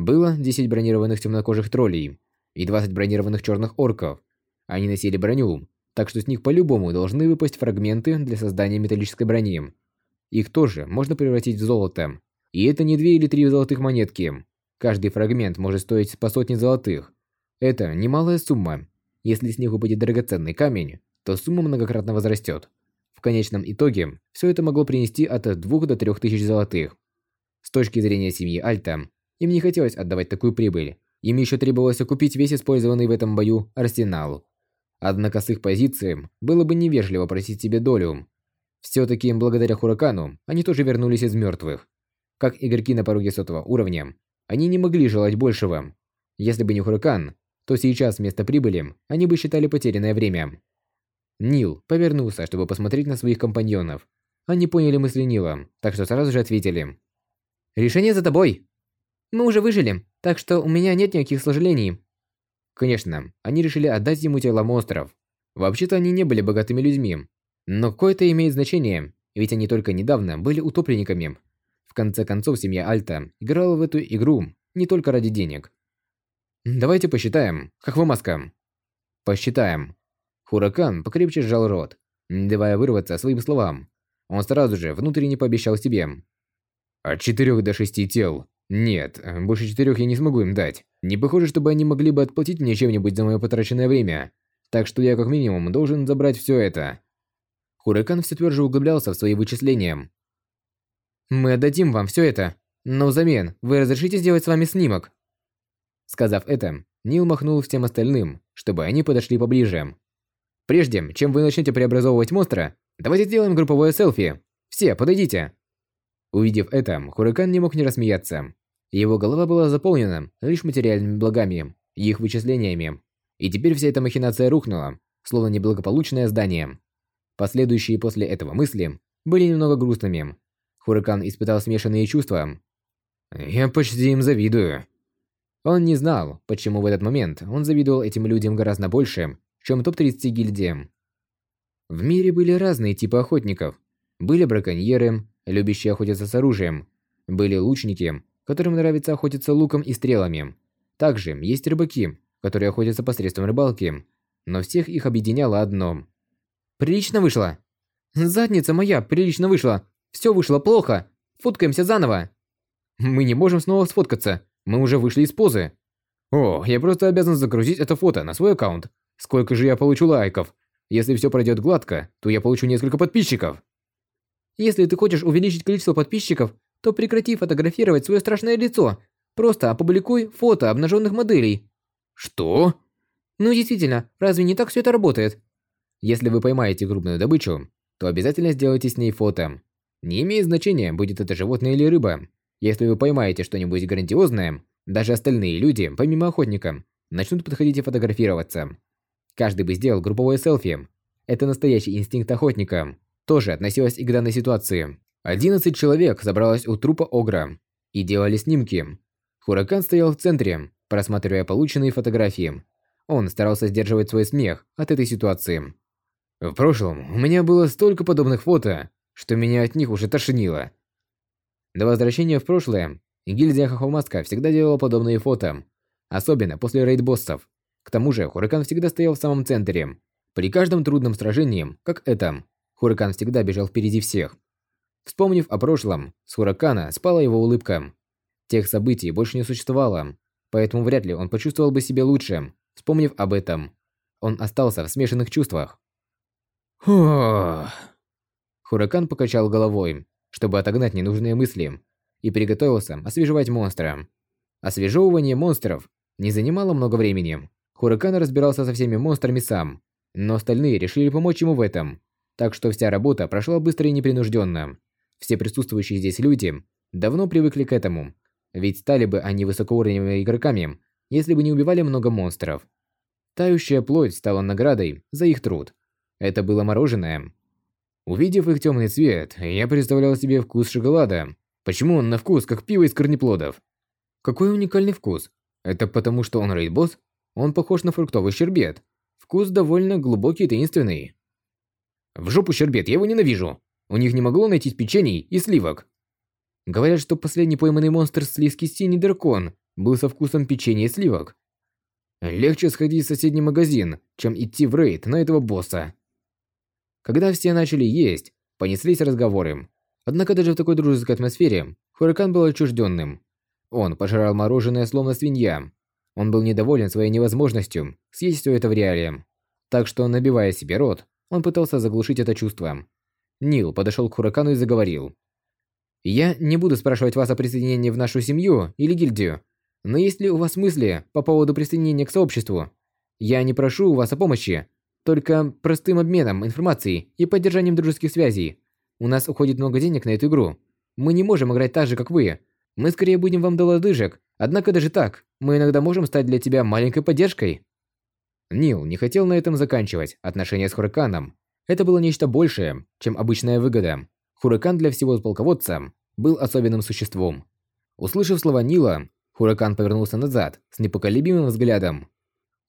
Было 10 бронированных темнокожих троллей и 20 бронированных черных орков. Они носили броню, так что с них по-любому должны выпасть фрагменты для создания металлической брони. Их тоже можно превратить в золото. И это не две или три золотых монетки. Каждый фрагмент может стоить по сотне золотых. Это немалая сумма. Если с них упадет драгоценный камень, то сумма многократно возрастет. В конечном итоге, все это могло принести от 2 до 3 тысяч золотых. С точки зрения семьи Альта, им не хотелось отдавать такую прибыль. Им еще требовалось окупить весь использованный в этом бою арсенал. Однако с их позиции было бы невежливо просить себе долю. Все-таки благодаря Хуракану они тоже вернулись из мертвых. Как игроки на пороге сотого уровня, они не могли желать большего. Если бы не Хуракан, то сейчас вместо прибыли они бы считали потерянное время. Нил повернулся, чтобы посмотреть на своих компаньонов. Они поняли мысли Нила, так что сразу же ответили. «Решение за тобой!» «Мы уже выжили, так что у меня нет никаких сожалений». Конечно, они решили отдать ему тела монстров. Вообще-то они не были богатыми людьми. Но какое-то имеет значение, ведь они только недавно были утопленниками. В конце концов, семья Альта играла в эту игру не только ради денег. Давайте посчитаем, как вы маска. Посчитаем. Хуракан покрепче сжал рот, не давая вырваться своим словам. Он сразу же внутренне пообещал себе. От четырех до шести тел. Нет, больше четырех я не смогу им дать. Не похоже, чтобы они могли бы отплатить мне чем-нибудь за мое потраченное время. Так что я как минимум должен забрать все это. Хуракан все тверже углублялся в свои вычисления. «Мы отдадим вам все это, но взамен вы разрешите сделать с вами снимок?» Сказав это, Нил махнул всем остальным, чтобы они подошли поближе. Прежде, чем вы начнете преобразовывать монстра, давайте сделаем групповое селфи. Все, подойдите. Увидев это, Хуракан не мог не рассмеяться. Его голова была заполнена лишь материальными благами их вычислениями. И теперь вся эта махинация рухнула, словно неблагополучное здание. Последующие после этого мысли были немного грустными. Хуракан испытал смешанные чувства. «Я почти им завидую». Он не знал, почему в этот момент он завидовал этим людям гораздо больше, чем топ-30 гильдии. В мире были разные типы охотников. Были браконьеры, любящие охотиться с оружием. Были лучники, которым нравится охотиться луком и стрелами. Также есть рыбаки, которые охотятся посредством рыбалки. Но всех их объединяло одно. «Прилично вышло!» «Задница моя прилично вышла! Все вышло плохо! Фоткаемся заново!» «Мы не можем снова сфоткаться! Мы уже вышли из позы!» «О, я просто обязан загрузить это фото на свой аккаунт!» Сколько же я получу лайков? Если все пройдет гладко, то я получу несколько подписчиков. Если ты хочешь увеличить количество подписчиков, то прекрати фотографировать свое страшное лицо. Просто опубликуй фото обнаженных моделей. Что? Ну действительно, разве не так все это работает? Если вы поймаете крупную добычу, то обязательно сделайте с ней фото. Не имеет значения, будет это животное или рыба. Если вы поймаете что-нибудь грандиозное, Даже остальные люди, помимо охотника, начнут подходить и фотографироваться. Каждый бы сделал групповое селфи. Это настоящий инстинкт охотника. Тоже относилось и к данной ситуации. 11 человек собралось у трупа Огра и делали снимки. Хуракан стоял в центре, просматривая полученные фотографии. Он старался сдерживать свой смех от этой ситуации. В прошлом у меня было столько подобных фото, что меня от них уже тошнило. До возвращения в прошлое гильдия Хохомаска всегда делала подобные фото, особенно после рейд-боссов. К тому же Хуракан всегда стоял в самом центре. При каждом трудном сражении, как этом, Хуракан всегда бежал впереди всех. Вспомнив о прошлом, с Хуракана спала его улыбка. Тех событий больше не существовало, поэтому вряд ли он почувствовал бы себя лучше, вспомнив об этом. Он остался в смешанных чувствах. Хуракан покачал головой, чтобы отогнать ненужные мысли, и приготовился освежевать монстра. Освежевывание монстров не занимало много времени. Хуракан разбирался со всеми монстрами сам, но остальные решили помочь ему в этом. Так что вся работа прошла быстро и непринужденно. Все присутствующие здесь люди давно привыкли к этому, ведь стали бы они высокоуровневыми игроками, если бы не убивали много монстров. Тающая плоть стала наградой за их труд. Это было мороженое. Увидев их темный цвет, я представлял себе вкус шоколада. Почему он на вкус как пиво из корнеплодов? Какой уникальный вкус? Это потому, что он рейд-босс? Он похож на фруктовый щербет. Вкус довольно глубокий и таинственный. В жопу щербет, я его ненавижу. У них не могло найтись печений и сливок. Говорят, что последний пойманный монстр слизкий синий дракон был со вкусом печенья и сливок. Легче сходить в соседний магазин, чем идти в рейд на этого босса. Когда все начали есть, понеслись разговоры. Однако даже в такой дружеской атмосфере Хуракан был отчужденным. Он пожирал мороженое словно свинья. Он был недоволен своей невозможностью съесть все это в реале. Так что, набивая себе рот, он пытался заглушить это чувство. Нил подошел к Хуракану и заговорил. «Я не буду спрашивать вас о присоединении в нашу семью или гильдию, но есть ли у вас мысли по поводу присоединения к сообществу? Я не прошу у вас о помощи, только простым обменом информацией и поддержанием дружеских связей. У нас уходит много денег на эту игру. Мы не можем играть так же, как вы. Мы скорее будем вам до лодыжек, однако даже так, мы иногда можем стать для тебя маленькой поддержкой». Нил не хотел на этом заканчивать отношения с Хураканом, это было нечто большее, чем обычная выгода. Хуракан для всего полководца был особенным существом. Услышав слова Нила, Хуракан повернулся назад с непоколебимым взглядом.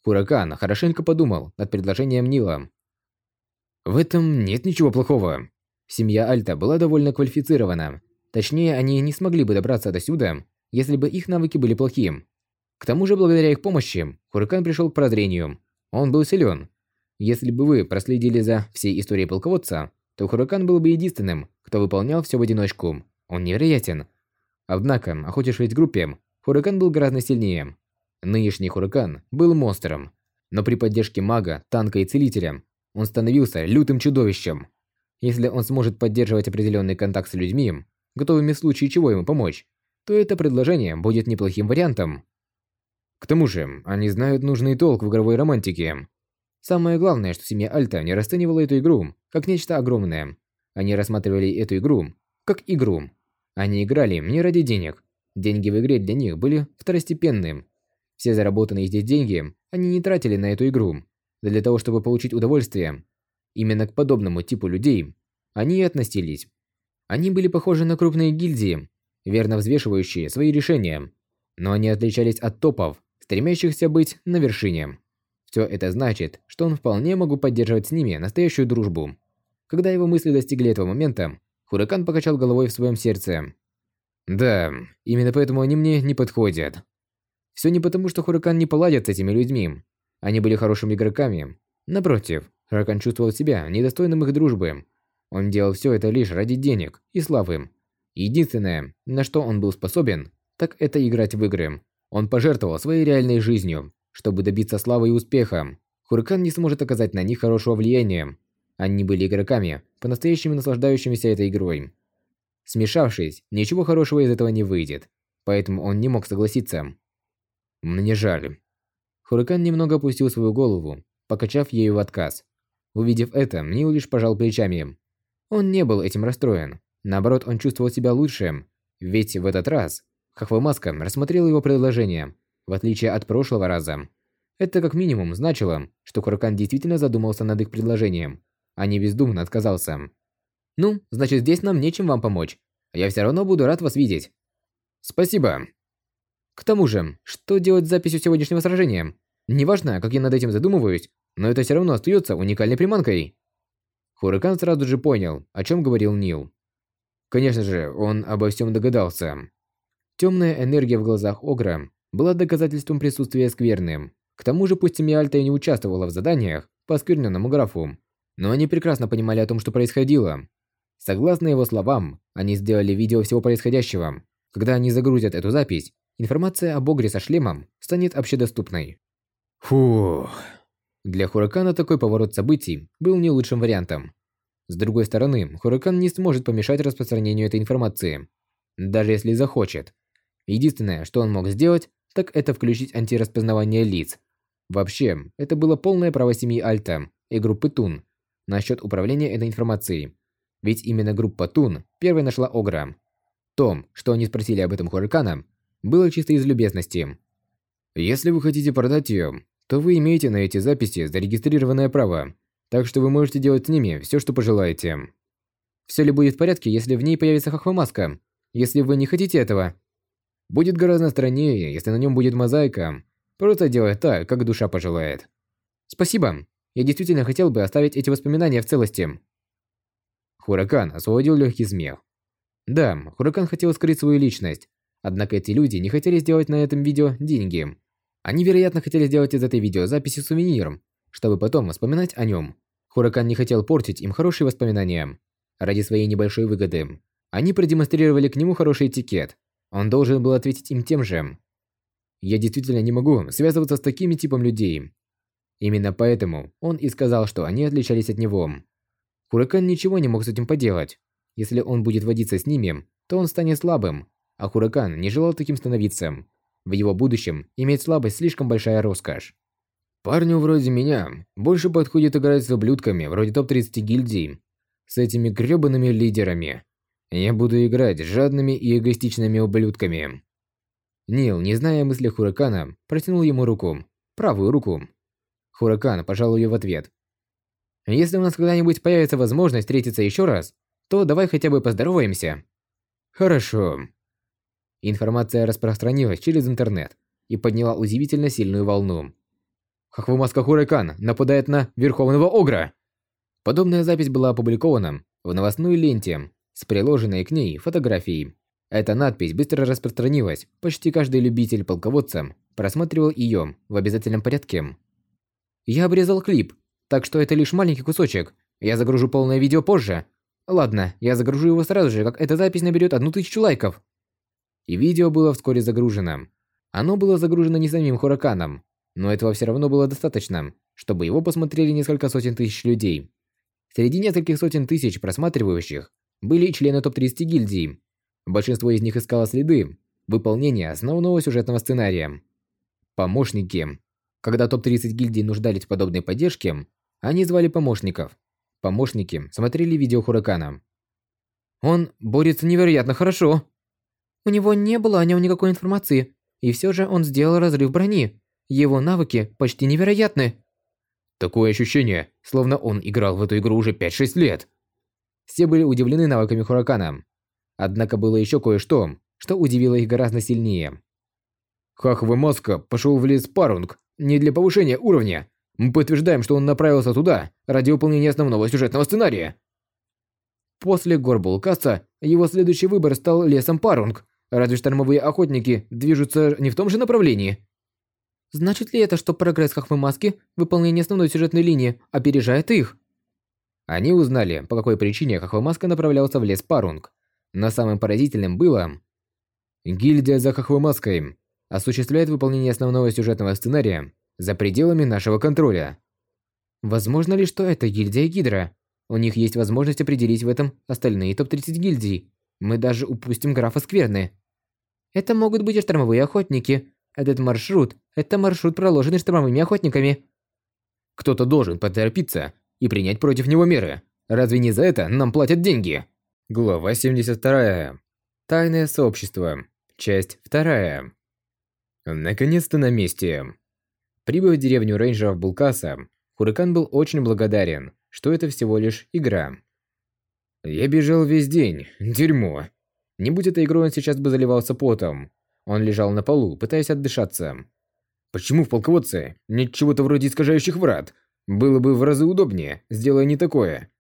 Хуракан хорошенько подумал над предложением Нила. В этом нет ничего плохого. Семья Альта была довольно квалифицирована. Точнее, они не смогли бы добраться до сюда, если бы их навыки были плохим. К тому же, благодаря их помощи, Хуракан пришел к прозрению. Он был силен, если бы вы проследили за всей историей полководца, то Хуракан был бы единственным, кто выполнял все в одиночку. Он невероятен. Однако, охотившись в группе, Хуракан был гораздо сильнее. Нынешний Хуракан был монстром. Но при поддержке мага, танка и целителя, он становился лютым чудовищем. Если он сможет поддерживать определенный контакт с людьми, готовыми в случае чего ему помочь, то это предложение будет неплохим вариантом. К тому же, они знают нужный толк в игровой романтике. Самое главное, что семья Альта не расценивала эту игру как нечто огромное. Они рассматривали эту игру как игру. Они играли не ради денег. Деньги в игре для них были второстепенным. Все заработанные здесь деньги они не тратили на эту игру, для того, чтобы получить удовольствие. Именно к подобному типу людей они и относились. Они были похожи на крупные гильдии, верно взвешивающие свои решения. Но они отличались от топов, стремящихся быть на вершине. Все это значит, что он вполне могу поддерживать с ними настоящую дружбу. Когда его мысли достигли этого момента, Хуракан покачал головой в своем сердце. Да, именно поэтому они мне не подходят. Все не потому, что Хуракан не поладит с этими людьми. Они были хорошими игроками. Напротив, Хуракан чувствовал себя недостойным их дружбы. Он делал все это лишь ради денег и славы. Единственное, на что он был способен, так это играть в игры. Он пожертвовал своей реальной жизнью, чтобы добиться славы и успеха, Хуракан не сможет оказать на них хорошего влияния. Они были игроками, по-настоящему наслаждающимися этой игрой. Смешавшись, ничего хорошего из этого не выйдет, поэтому он не мог согласиться. Мне жаль. Хуракан немного опустил свою голову, покачав ею в отказ. Увидев это, Нил лишь пожал плечами. Он не был этим расстроен. Наоборот, он чувствовал себя лучше, ведь в этот раз Хохвамаска рассмотрел его предложение, в отличие от прошлого раза. Это как минимум значило, что Хуракан действительно задумался над их предложением, а не бездумно отказался. «Ну, значит, здесь нам нечем вам помочь. Я все равно буду рад вас видеть». «Спасибо». К тому же, что делать с записью сегодняшнего сражения? Неважно, как я над этим задумываюсь, но это все равно остается уникальной приманкой. Хуракан сразу же понял, о чем говорил Нил. Конечно же, он обо всем догадался. Темная энергия в глазах Огра была доказательством присутствия скверны. К тому же, пусть семья Альта и не участвовала в заданиях по оскверненному графу, но они прекрасно понимали о том, что происходило. Согласно его словам, они сделали видео всего происходящего. Когда они загрузят эту запись, информация об Огре со шлемом станет общедоступной. Фух. Для Хуракана такой поворот событий был не лучшим вариантом. С другой стороны, Хуракан не сможет помешать распространению этой информации, даже если захочет. Единственное, что он мог сделать, так это включить антираспознавание лиц. Вообще, это было полное право семьи Альта и группы Тун насчет управления этой информацией. Ведь именно группа Тун первой нашла Огра. Том, что они спросили об этом Хуракана, было чисто из любезности. Если вы хотите продать ее, то вы имеете на эти записи зарегистрированное право, так что вы можете делать с ними все, что пожелаете. Все ли будет в порядке, если в ней появится хохвамаска? Если вы не хотите этого, будет гораздо страннее, если на нем будет мозаика. Просто делай так, как душа пожелает. Спасибо. Я действительно хотел бы оставить эти воспоминания в целости. Хуракан освободил легкий смех. Да, Хуракан хотел скрыть свою личность, однако эти люди не хотели сделать на этом видео деньги. Они, вероятно, хотели сделать из этой видеозаписи сувениром, чтобы потом вспоминать о нем. Хуракан не хотел портить им хорошие воспоминания. Ради своей небольшой выгоды. Они продемонстрировали к нему хороший этикет. Он должен был ответить им тем же. Я действительно не могу связываться с такими типом людей. Именно поэтому он и сказал, что они отличались от него. Хуракан ничего не мог с этим поделать. Если он будет водиться с ними, то он станет слабым, а Хуракан не желал таким становиться. В его будущем иметь слабость слишком большая роскошь. Парню вроде меня больше подходит играть с ублюдками вроде топ-30 гильдий. С этими грёбаными лидерами. Я буду играть с жадными и эгоистичными ублюдками. Нил, не зная мысли Хуракана, протянул ему руку. Правую руку. Хуракан пожал ее в ответ. «Если у нас когда-нибудь появится возможность встретиться еще раз, то давай хотя бы поздороваемся». «Хорошо». Информация распространилась через интернет и подняла удивительно сильную волну. Хахвумаска Хуракан нападает на Верховного Огра. Подобная запись была опубликована в новостной ленте с приложенной к ней фотографией. Эта надпись быстро распространилась, почти каждый любитель полководца просматривал ее в обязательном порядке. Я обрезал клип, так что это лишь маленький кусочек. Я загружу полное видео позже. Ладно, я загружу его сразу же, как эта запись наберет одну тысячу лайков. И видео было вскоре загружено. Оно было загружено не самим Хураканом, но этого все равно было достаточно, чтобы его посмотрели несколько сотен тысяч людей. Среди нескольких сотен тысяч просматривающих были члены топ-30 гильдий. Большинство из них искало следы выполнения основного сюжетного сценария. Помощники. Когда топ-30 гильдий нуждались в подобной поддержке, они звали помощников. Помощники смотрели видео Хуракана. Он борется невероятно хорошо. У него не было о нем никакой информации, и все же он сделал разрыв брони. Его навыки почти невероятны. Такое ощущение, словно он играл в эту игру уже 5-6 лет. Все были удивлены навыками Хуракана. Однако было еще кое-что, что удивило их гораздо сильнее. Хахвы Маска пошел в лес Парунг не для повышения уровня. Мы подтверждаем, что он направился туда ради выполнения основного сюжетного сценария. После гор Булкаса его следующий выбор стал лесом Парунг. Разве штормовые охотники движутся не в том же направлении? Значит ли это, что прогресс Хахвы Маски, выполнение основной сюжетной линии, опережает их? Они узнали, по какой причине Хахвы Маска направлялся в лес Парунг. Но самым поразительным было... Гильдия за Хахвы Маской осуществляет выполнение основного сюжетного сценария за пределами нашего контроля. Возможно ли, что это гильдия Гидра? У них есть возможность определить в этом остальные топ-30 гильдий. Мы даже упустим графа Скверны. Это могут быть и штормовые охотники. Этот маршрут – это маршрут, проложенный штормовыми охотниками. Кто-то должен поторопиться и принять против него меры. Разве не за это нам платят деньги? Глава 72. Тайное сообщество. Часть вторая. Наконец-то на месте. Прибыв в деревню рейнджеров Булкаса, Хуракан был очень благодарен, что это всего лишь игра. Я бежал весь день. Дерьмо. Не будь этой игрой, он сейчас бы заливался потом. Он лежал на полу, пытаясь отдышаться. Почему в полководце нет чего-то вроде искажающих врат? Было бы в разы удобнее, сделая не такое.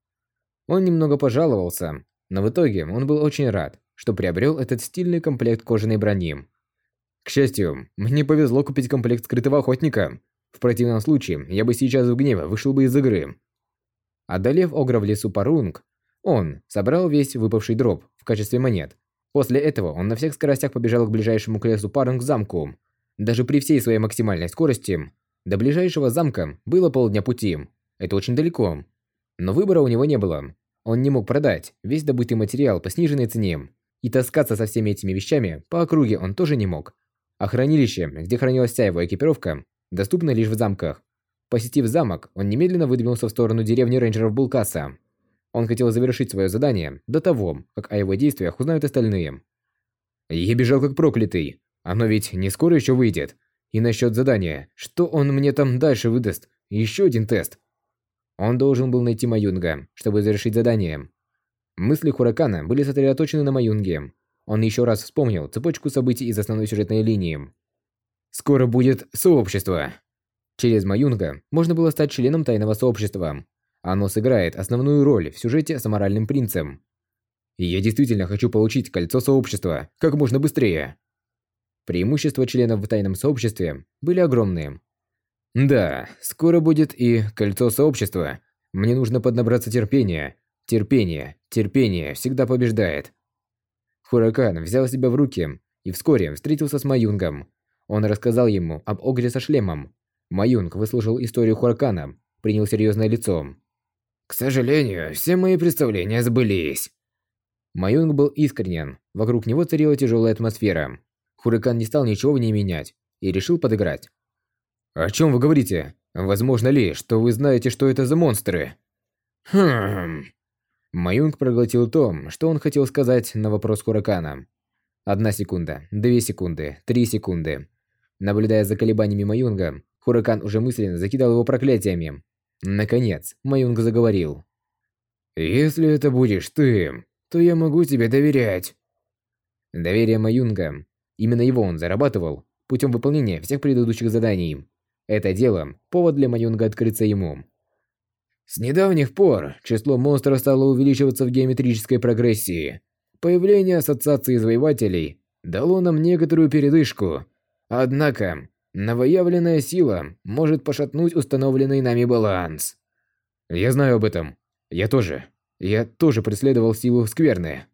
Он немного пожаловался, но в итоге он был очень рад, что приобрел этот стильный комплект кожаной брони. К счастью, мне повезло купить комплект скрытого охотника. В противном случае, я бы сейчас в гневе вышел бы из игры. Одолев Огра в лесу Парунг, он собрал весь выпавший дроп в качестве монет. После этого он на всех скоростях побежал к ближайшему к лесу Парунг замку. Даже при всей своей максимальной скорости, до ближайшего замка было полдня пути. Это очень далеко. Но выбора у него не было. Он не мог продать весь добытый материал по сниженной цене. И таскаться со всеми этими вещами по округе он тоже не мог. А хранилище, где хранилась вся его экипировка, доступно лишь в замках. Посетив замок, он немедленно выдвинулся в сторону деревни рейнджеров Булкаса. Он хотел завершить свое задание до того, как о его действиях узнают остальные. Я бежал как проклятый. Оно ведь не скоро еще выйдет. И насчет задания, что он мне там дальше выдаст? Еще один тест. Он должен был найти Маюнга, чтобы завершить задание. Мысли Хуракана были сосредоточены на Маюнге. Он еще раз вспомнил цепочку событий из основной сюжетной линии. Скоро будет сообщество. Через Маюнга можно было стать членом тайного сообщества. Оно сыграет основную роль в сюжете с аморальным принцем. Я действительно хочу получить кольцо сообщества как можно быстрее. Преимущества членов в тайном сообществе были огромные. Да, скоро будет и кольцо сообщества. Мне нужно поднабраться терпения. Терпение, терпение всегда побеждает. Хуракан взял себя в руки и вскоре встретился с Маюнгом. Он рассказал ему об Огре со шлемом. Маюнг выслушал историю Хуракана, принял серьезное лицо. «К сожалению, все мои представления сбылись». Маюнг был искренен, вокруг него царила тяжелая атмосфера. Хуракан не стал ничего в ней менять и решил подыграть. «О чем вы говорите? Возможно ли, что вы знаете, что это за монстры?» «Хм...» Маюнг проглотил то, что он хотел сказать на вопрос Хуракана. Одна секунда, две секунды, три секунды. Наблюдая за колебаниями Маюнга, Хуракан уже мысленно закидал его проклятиями. Наконец, Маюнг заговорил. «Если это будешь ты, то я могу тебе доверять». Доверие Маюнга Именно его он зарабатывал путем выполнения всех предыдущих заданий. Это дело – повод для Маюнга открыться ему. С недавних пор число монстров стало увеличиваться в геометрической прогрессии. Появление ассоциации завоевателей дало нам некоторую передышку. Однако, новоявленная сила может пошатнуть установленный нами баланс. Я знаю об этом. Я тоже. Я тоже преследовал силу скверны.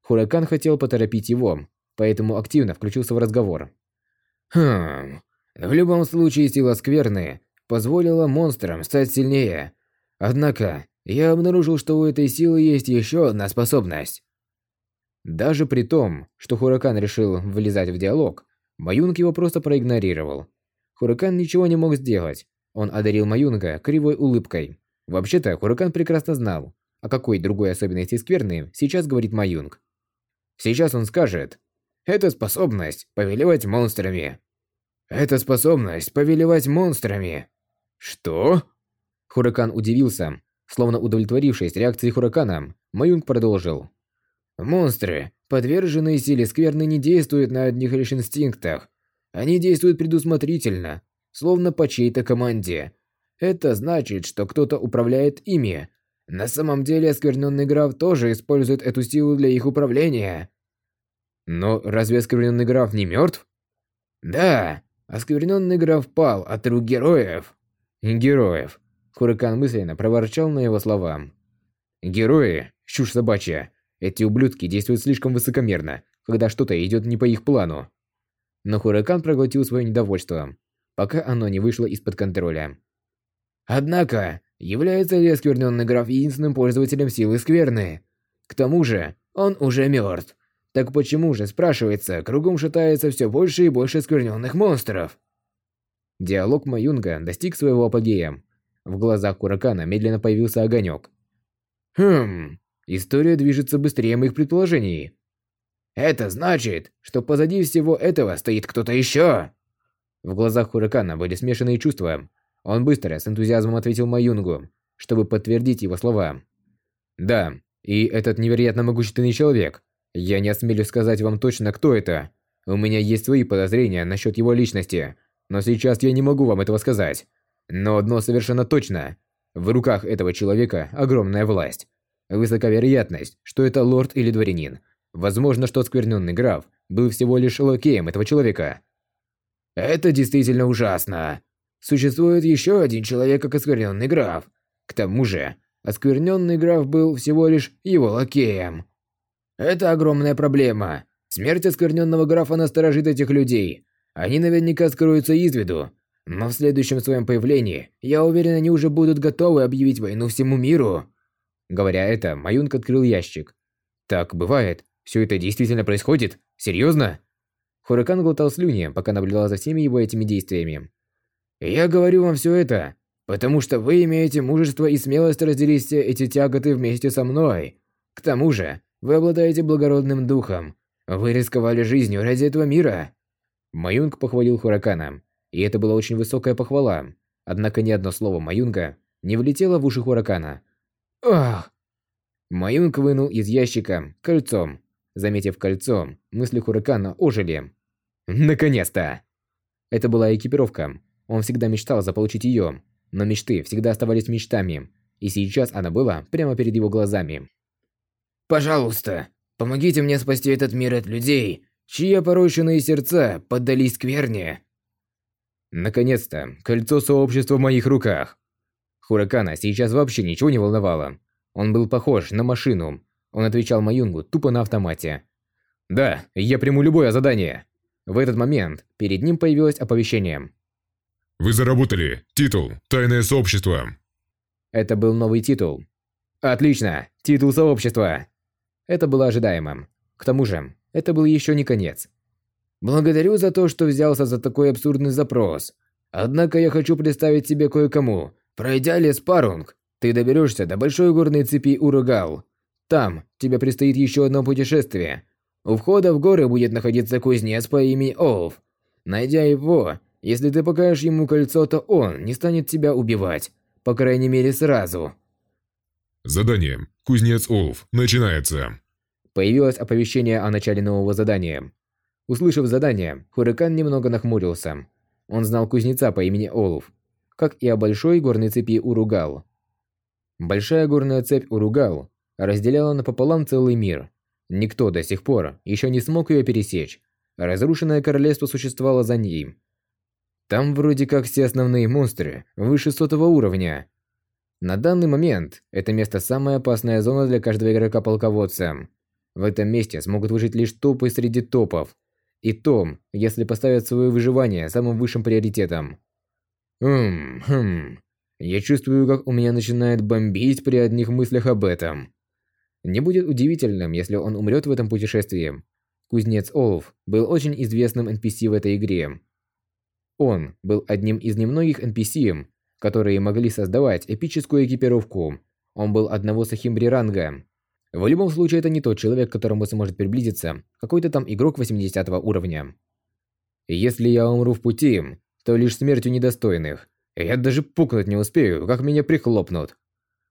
Хуракан хотел поторопить его, поэтому активно включился в разговор. Хм, в любом случае сила скверны позволила монстрам стать сильнее. Однако, я обнаружил, что у этой силы есть еще одна способность. Даже при том, что Хуракан решил влезать в диалог, Маюнг его просто проигнорировал. Хуракан ничего не мог сделать. Он одарил Маюнга кривой улыбкой. Вообще-то, Хуракан прекрасно знал, о какой другой особенности скверны сейчас говорит Маюнг. Сейчас он скажет, это способность повелевать монстрами. Это способность повелевать монстрами. Что? Хуракан удивился, словно удовлетворившись реакцией Хуракана, Маюнг продолжил. Монстры, подверженные силе скверны, не действуют на одних лишь инстинктах. Они действуют предусмотрительно, словно по чьей-то команде. Это значит, что кто-то управляет ими. На самом деле, оскверненный граф тоже использует эту силу для их управления. Но разве оскверненный граф не мертв? Да, оскверненный граф пал от рук героев. Героев. Хуракан мысленно проворчал на его слова. Герои? Чушь собачья. Эти ублюдки действуют слишком высокомерно, когда что-то идет не по их плану. Но Хуракан проглотил свое недовольство, пока оно не вышло из-под контроля. Однако, является ли оскверненный граф единственным пользователем силы скверны? К тому же, он уже мертв. Так почему же, спрашивается, кругом шатается все больше и больше скверненных монстров? Диалог Маюнга достиг своего апогея. В глазах Куракана медленно появился огонек. Хм, история движется быстрее моих предположений. Это значит, что позади всего этого стоит кто-то еще. В глазах Хуракана были смешанные чувства. Он быстро, с энтузиазмом ответил Маюнгу, чтобы подтвердить его слова. «Да, и этот невероятно могущественный человек. Я не осмелюсь сказать вам точно, кто это. У меня есть свои подозрения насчет его личности, но сейчас я не могу вам этого сказать. Но одно совершенно точно. В руках этого человека огромная власть. Высока вероятность, что это лорд или дворянин. Возможно, что оскверненный граф был всего лишь лакеем этого человека. Это действительно ужасно. Существует еще один человек, как оскверненный граф. К тому же, оскверненный граф был всего лишь его лакеем. Это огромная проблема. Смерть оскверненного графа насторожит этих людей. Они наверняка скроются из виду. Но в следующем своем появлении, я уверен, они уже будут готовы объявить войну всему миру. Говоря это, Маюнг открыл ящик. Так бывает. Все это действительно происходит? Серьезно? Хуракан глотал слюни, пока наблюдал за всеми его этими действиями. Я говорю вам все это, потому что вы имеете мужество и смелость разделить все эти тяготы вместе со мной. К тому же, вы обладаете благородным духом. Вы рисковали жизнью ради этого мира. Маюнг похвалил Хуракана, и это была очень высокая похвала. Однако ни одно слово Маюнга не влетело в уши Хуракана. Ах! Маюнг вынул из ящика кольцом. Заметив кольцо, мысли Хуракана ожили. Наконец-то! Это была экипировка. Он всегда мечтал заполучить ее, но мечты всегда оставались мечтами, и сейчас она была прямо перед его глазами. «Пожалуйста, помогите мне спасти этот мир от людей, чьи опороченные сердца поддались скверне». Наконец-то, кольцо сообщества в моих руках. Хуракана сейчас вообще ничего не волновало. Он был похож на машину. Он отвечал Маюнгу тупо на автомате. «Да, я приму любое задание». В этот момент перед ним появилось оповещение. Вы заработали. Титул. Тайное сообщество. Это был новый титул. Отлично. Титул сообщества. Это было ожидаемым. К тому же, это был еще не конец. Благодарю за то, что взялся за такой абсурдный запрос. Однако я хочу представить тебе кое-кому. Пройдя лес Парунг, ты доберешься до большой горной цепи Уругал. Там тебе предстоит еще одно путешествие. У входа в горы будет находиться кузнец по имени Олф. Найдя его, если ты покажешь ему кольцо, то он не станет тебя убивать. По крайней мере, сразу. Задание. Кузнец Олф. Начинается. Появилось оповещение о начале нового задания. Услышав задание, Хурикан немного нахмурился. Он знал кузнеца по имени Олуф, как и о большой горной цепи Уругал. Большая горная цепь Уругал разделяла напополам целый мир. Никто до сих пор еще не смог ее пересечь. Разрушенное королевство существовало за ней. Там вроде как все основные монстры выше сотого уровня. На данный момент это место самая опасная зона для каждого игрока-полководца. В этом месте смогут выжить лишь топы среди топов, и том, если поставят свое выживание самым высшим приоритетом. Хм, хм. Я чувствую, как у меня начинает бомбить при одних мыслях об этом. Не будет удивительным, если он умрет в этом путешествии. Кузнец Олф был очень известным NPC в этой игре. Он был одним из немногих NPC, которые могли создавать эпическую экипировку. Он был одного Сахимбри ранга. В любом случае, это не тот человек, к которому сможет приблизиться какой-то там игрок 80 уровня. Если я умру в пути, то лишь смертью недостойных. Я даже пукнуть не успею, как меня прихлопнут.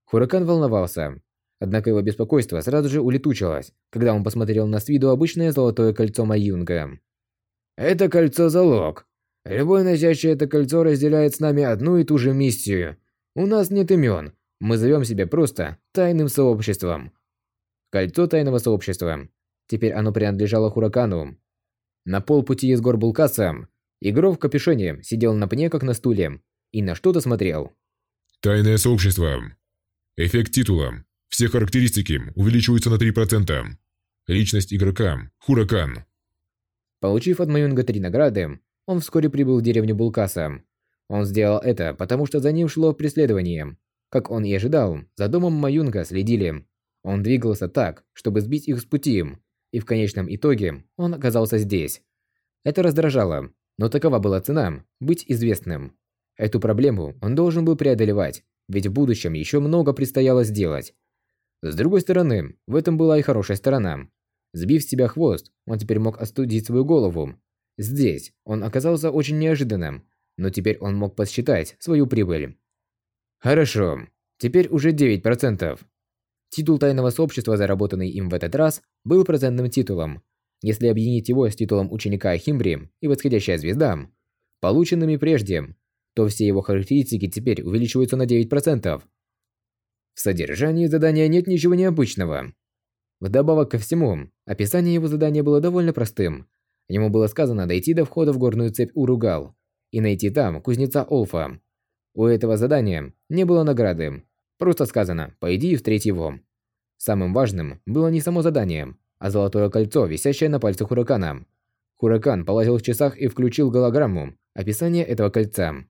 Хуракан волновался. Однако его беспокойство сразу же улетучилось, когда он посмотрел на с виду обычное золотое кольцо Маюнга. «Это кольцо залог. Любой носящий это кольцо разделяет с нами одну и ту же миссию. У нас нет имен. Мы зовем себя просто тайным сообществом. Кольцо тайного сообщества. Теперь оно принадлежало Хуракану. На полпути из гор Булкаса Игрок в капюшоне сидел на пне, как на стуле, и на что-то смотрел. Тайное сообщество. Эффект титула. Все характеристики увеличиваются на 3%. Личность игрока – Хуракан. Получив от Маюнга три награды, он вскоре прибыл в деревню Булкаса. Он сделал это, потому что за ним шло преследование. Как он и ожидал, за домом Маюнга следили. Он двигался так, чтобы сбить их с пути, и в конечном итоге он оказался здесь. Это раздражало, но такова была цена – быть известным. Эту проблему он должен был преодолевать, ведь в будущем еще много предстояло сделать. С другой стороны, в этом была и хорошая сторона. Сбив с себя хвост, он теперь мог остудить свою голову. Здесь он оказался очень неожиданным, но теперь он мог подсчитать свою прибыль. Хорошо, теперь уже 9%. Титул тайного сообщества, заработанный им в этот раз, был процентным титулом. Если объединить его с титулом ученика Химбри и восходящая звезда, полученными прежде, то все его характеристики теперь увеличиваются на 9%. В содержании задания нет ничего необычного. Вдобавок ко всему, описание его задания было довольно простым. Ему было сказано дойти до входа в горную цепь Уругал и найти там кузнеца Олфа. У этого задания не было награды. Просто сказано «пойди и встреть его». Самым важным было не само задание, а золотое кольцо, висящее на пальце Хуракана. Хуракан полазил в часах и включил голограмму описание этого кольца.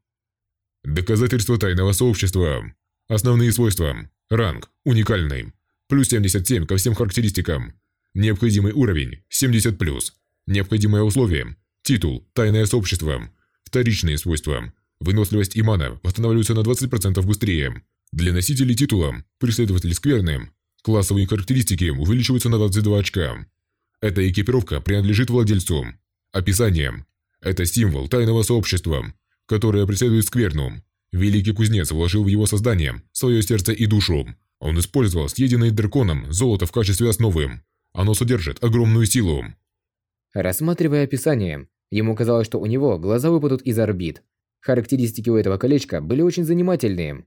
Доказательство тайного сообщества. Основные свойства. Ранг. Уникальный. Плюс 77 ко всем характеристикам. Необходимый уровень. 70+. Необходимое условие. Титул. Тайное сообщество. Вторичные свойства. Выносливость и мана восстанавливаются на 20% быстрее. Для носителей титула «Преследователь скверны» классовые характеристики увеличиваются на 22 очка. Эта экипировка принадлежит владельцу. Описание. Это символ тайного сообщества, которое преследует скверну. Великий кузнец вложил в его создание свое сердце и душу. Он использовал съеденное драконом золото в качестве основы. Оно содержит огромную силу. Рассматривая описание, ему казалось, что у него глаза выпадут из орбит. Характеристики у этого колечка были очень занимательные.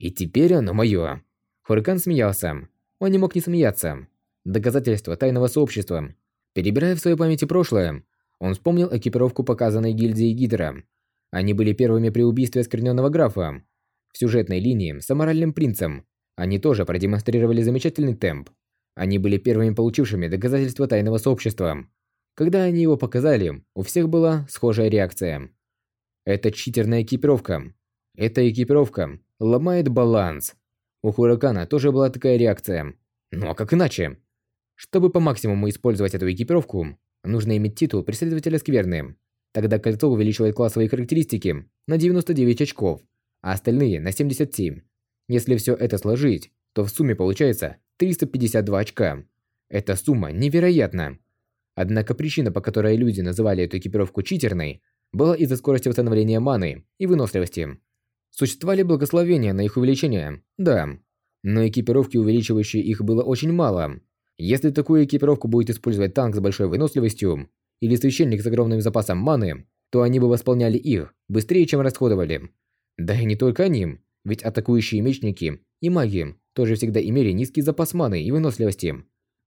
И теперь оно мое. Хурикан смеялся. Он не мог не смеяться. Доказательство тайного сообщества. Перебирая в своей памяти прошлое, он вспомнил экипировку, показанной гильдией Гидра. Они были первыми при убийстве оскверненного графа. В сюжетной линии с аморальным принцем они тоже продемонстрировали замечательный темп. Они были первыми получившими доказательства тайного сообщества. Когда они его показали, у всех была схожая реакция. Это читерная экипировка. Эта экипировка ломает баланс. У Хуракана тоже была такая реакция. Ну а как иначе? Чтобы по максимуму использовать эту экипировку, нужно иметь титул преследователя скверны. Тогда кольцо увеличивает классовые характеристики на 99 очков, а остальные на 77. Если все это сложить, то в сумме получается 352 очка. Эта сумма невероятна. Однако причина, по которой люди называли эту экипировку читерной, была из-за скорости восстановления маны и выносливости. Существовали благословения на их увеличение, да, но экипировки, увеличивающие их, было очень мало. Если такую экипировку будет использовать танк с большой выносливостью или священник с огромным запасом маны, то они бы восполняли их быстрее, чем расходовали. Да и не только они. Ведь атакующие мечники и маги тоже всегда имели низкий запас маны и выносливости.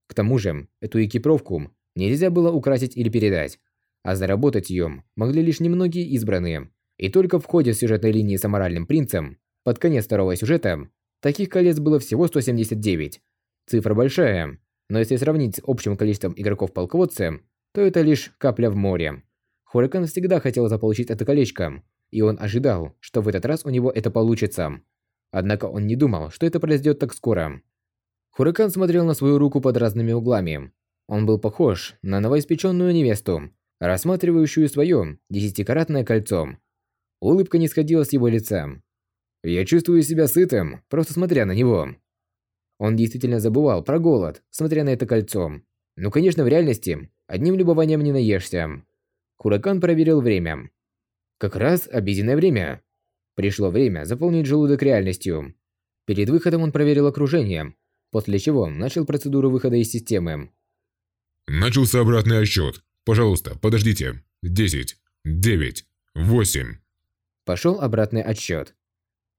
К тому же, эту экипировку нельзя было украсить или передать, а заработать ее могли лишь немногие избранные. И только в ходе сюжетной линии с аморальным принцем, под конец второго сюжета, таких колец было всего 179. Цифра большая, но если сравнить с общим количеством игроков полководца, то это лишь капля в море. Хурикан всегда хотел заполучить это колечко, и он ожидал, что в этот раз у него это получится. Однако он не думал, что это произойдет так скоро. Хурикан смотрел на свою руку под разными углами. Он был похож на новоиспеченную невесту, рассматривающую свое десятикаратное кольцо. Улыбка не сходила с его лица. «Я чувствую себя сытым, просто смотря на него». Он действительно забывал про голод, смотря на это кольцо. Ну, конечно, в реальности одним любованием не наешься. Хуракан проверил время. Как раз обеденное время. Пришло время заполнить желудок реальностью. Перед выходом он проверил окружение, после чего начал процедуру выхода из системы. Начался обратный отсчет. Пожалуйста, подождите. Десять, девять, восемь. Пошел обратный отсчет.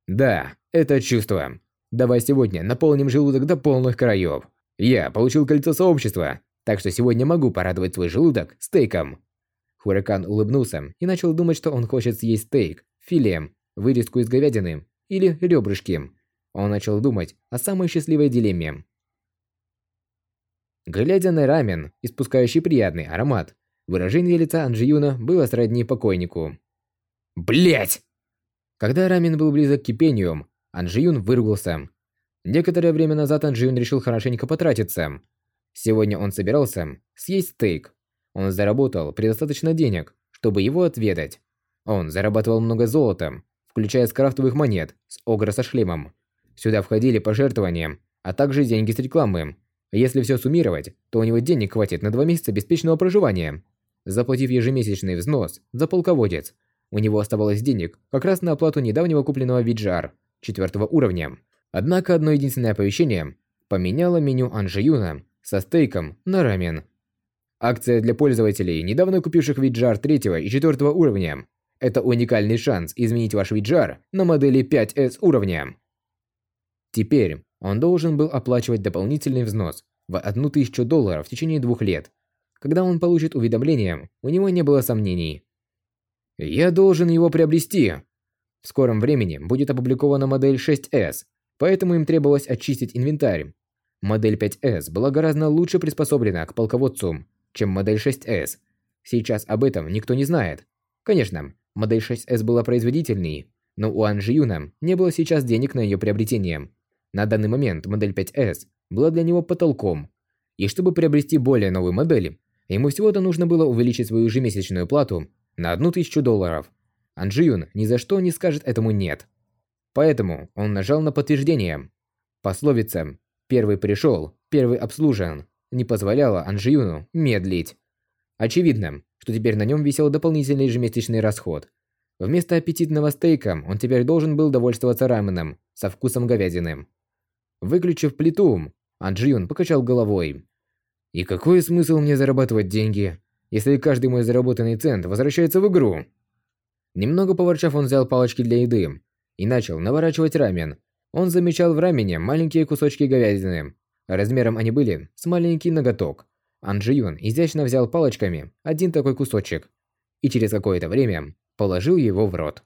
Да, это чувство. Давай сегодня наполним желудок до полных краев. Я получил кольцо сообщества, так что сегодня могу порадовать свой желудок стейком. Хуракан улыбнулся и начал думать, что он хочет съесть стейк, филе, вырезку из говядины или ребрышки. Он начал думать о самой счастливой дилемме. Глядя на рамен, испускающий приятный аромат, выражение лица Анжиюна было сродни покойнику. Блять! Когда рамен был близок к кипению, Анжиюн выругался. Некоторое время назад Анжиюн решил хорошенько потратиться. Сегодня он собирался съесть стейк, он заработал предостаточно денег, чтобы его отведать. Он зарабатывал много золота, включая с крафтовых монет, с огра со шлемом. Сюда входили пожертвования, а также деньги с рекламы. Если все суммировать, то у него денег хватит на два месяца беспечного проживания. Заплатив ежемесячный взнос за полководец, у него оставалось денег как раз на оплату недавнего купленного Виджар четвертого уровня. Однако одно единственное оповещение поменяло меню Анжиюна со стейком на рамен. Акция для пользователей, недавно купивших Виджар третьего и четвертого уровня. Это уникальный шанс изменить ваш Виджар на модели 5S уровня. Теперь он должен был оплачивать дополнительный взнос в 1000 долларов в течение двух лет. Когда он получит уведомление, у него не было сомнений. «Я должен его приобрести!» В скором времени будет опубликована модель 6S, поэтому им требовалось очистить инвентарь. Модель 5S была гораздо лучше приспособлена к полководцу, чем модель 6S. Сейчас об этом никто не знает. Конечно, модель 6S была производительней, но у Анжиюна не было сейчас денег на ее приобретение. На данный момент модель 5S была для него потолком. И чтобы приобрести более новую модель, ему всего-то нужно было увеличить свою ежемесячную плату на 1000 долларов. Анжиюн ни за что не скажет этому «нет». Поэтому он нажал на подтверждение. Пословица «первый пришел, первый обслужен» не позволяла Анжиюну медлить. Очевидно, что теперь на нем висел дополнительный ежемесячный расход. Вместо аппетитного стейка он теперь должен был довольствоваться раменом со вкусом говядины. Выключив плиту, Анджиюн покачал головой. «И какой смысл мне зарабатывать деньги, если каждый мой заработанный цент возвращается в игру?» Немного поворчав, он взял палочки для еды и начал наворачивать рамен. Он замечал в рамене маленькие кусочки говядины. Размером они были с маленький ноготок. Анджиюн изящно взял палочками один такой кусочек и через какое-то время положил его в рот.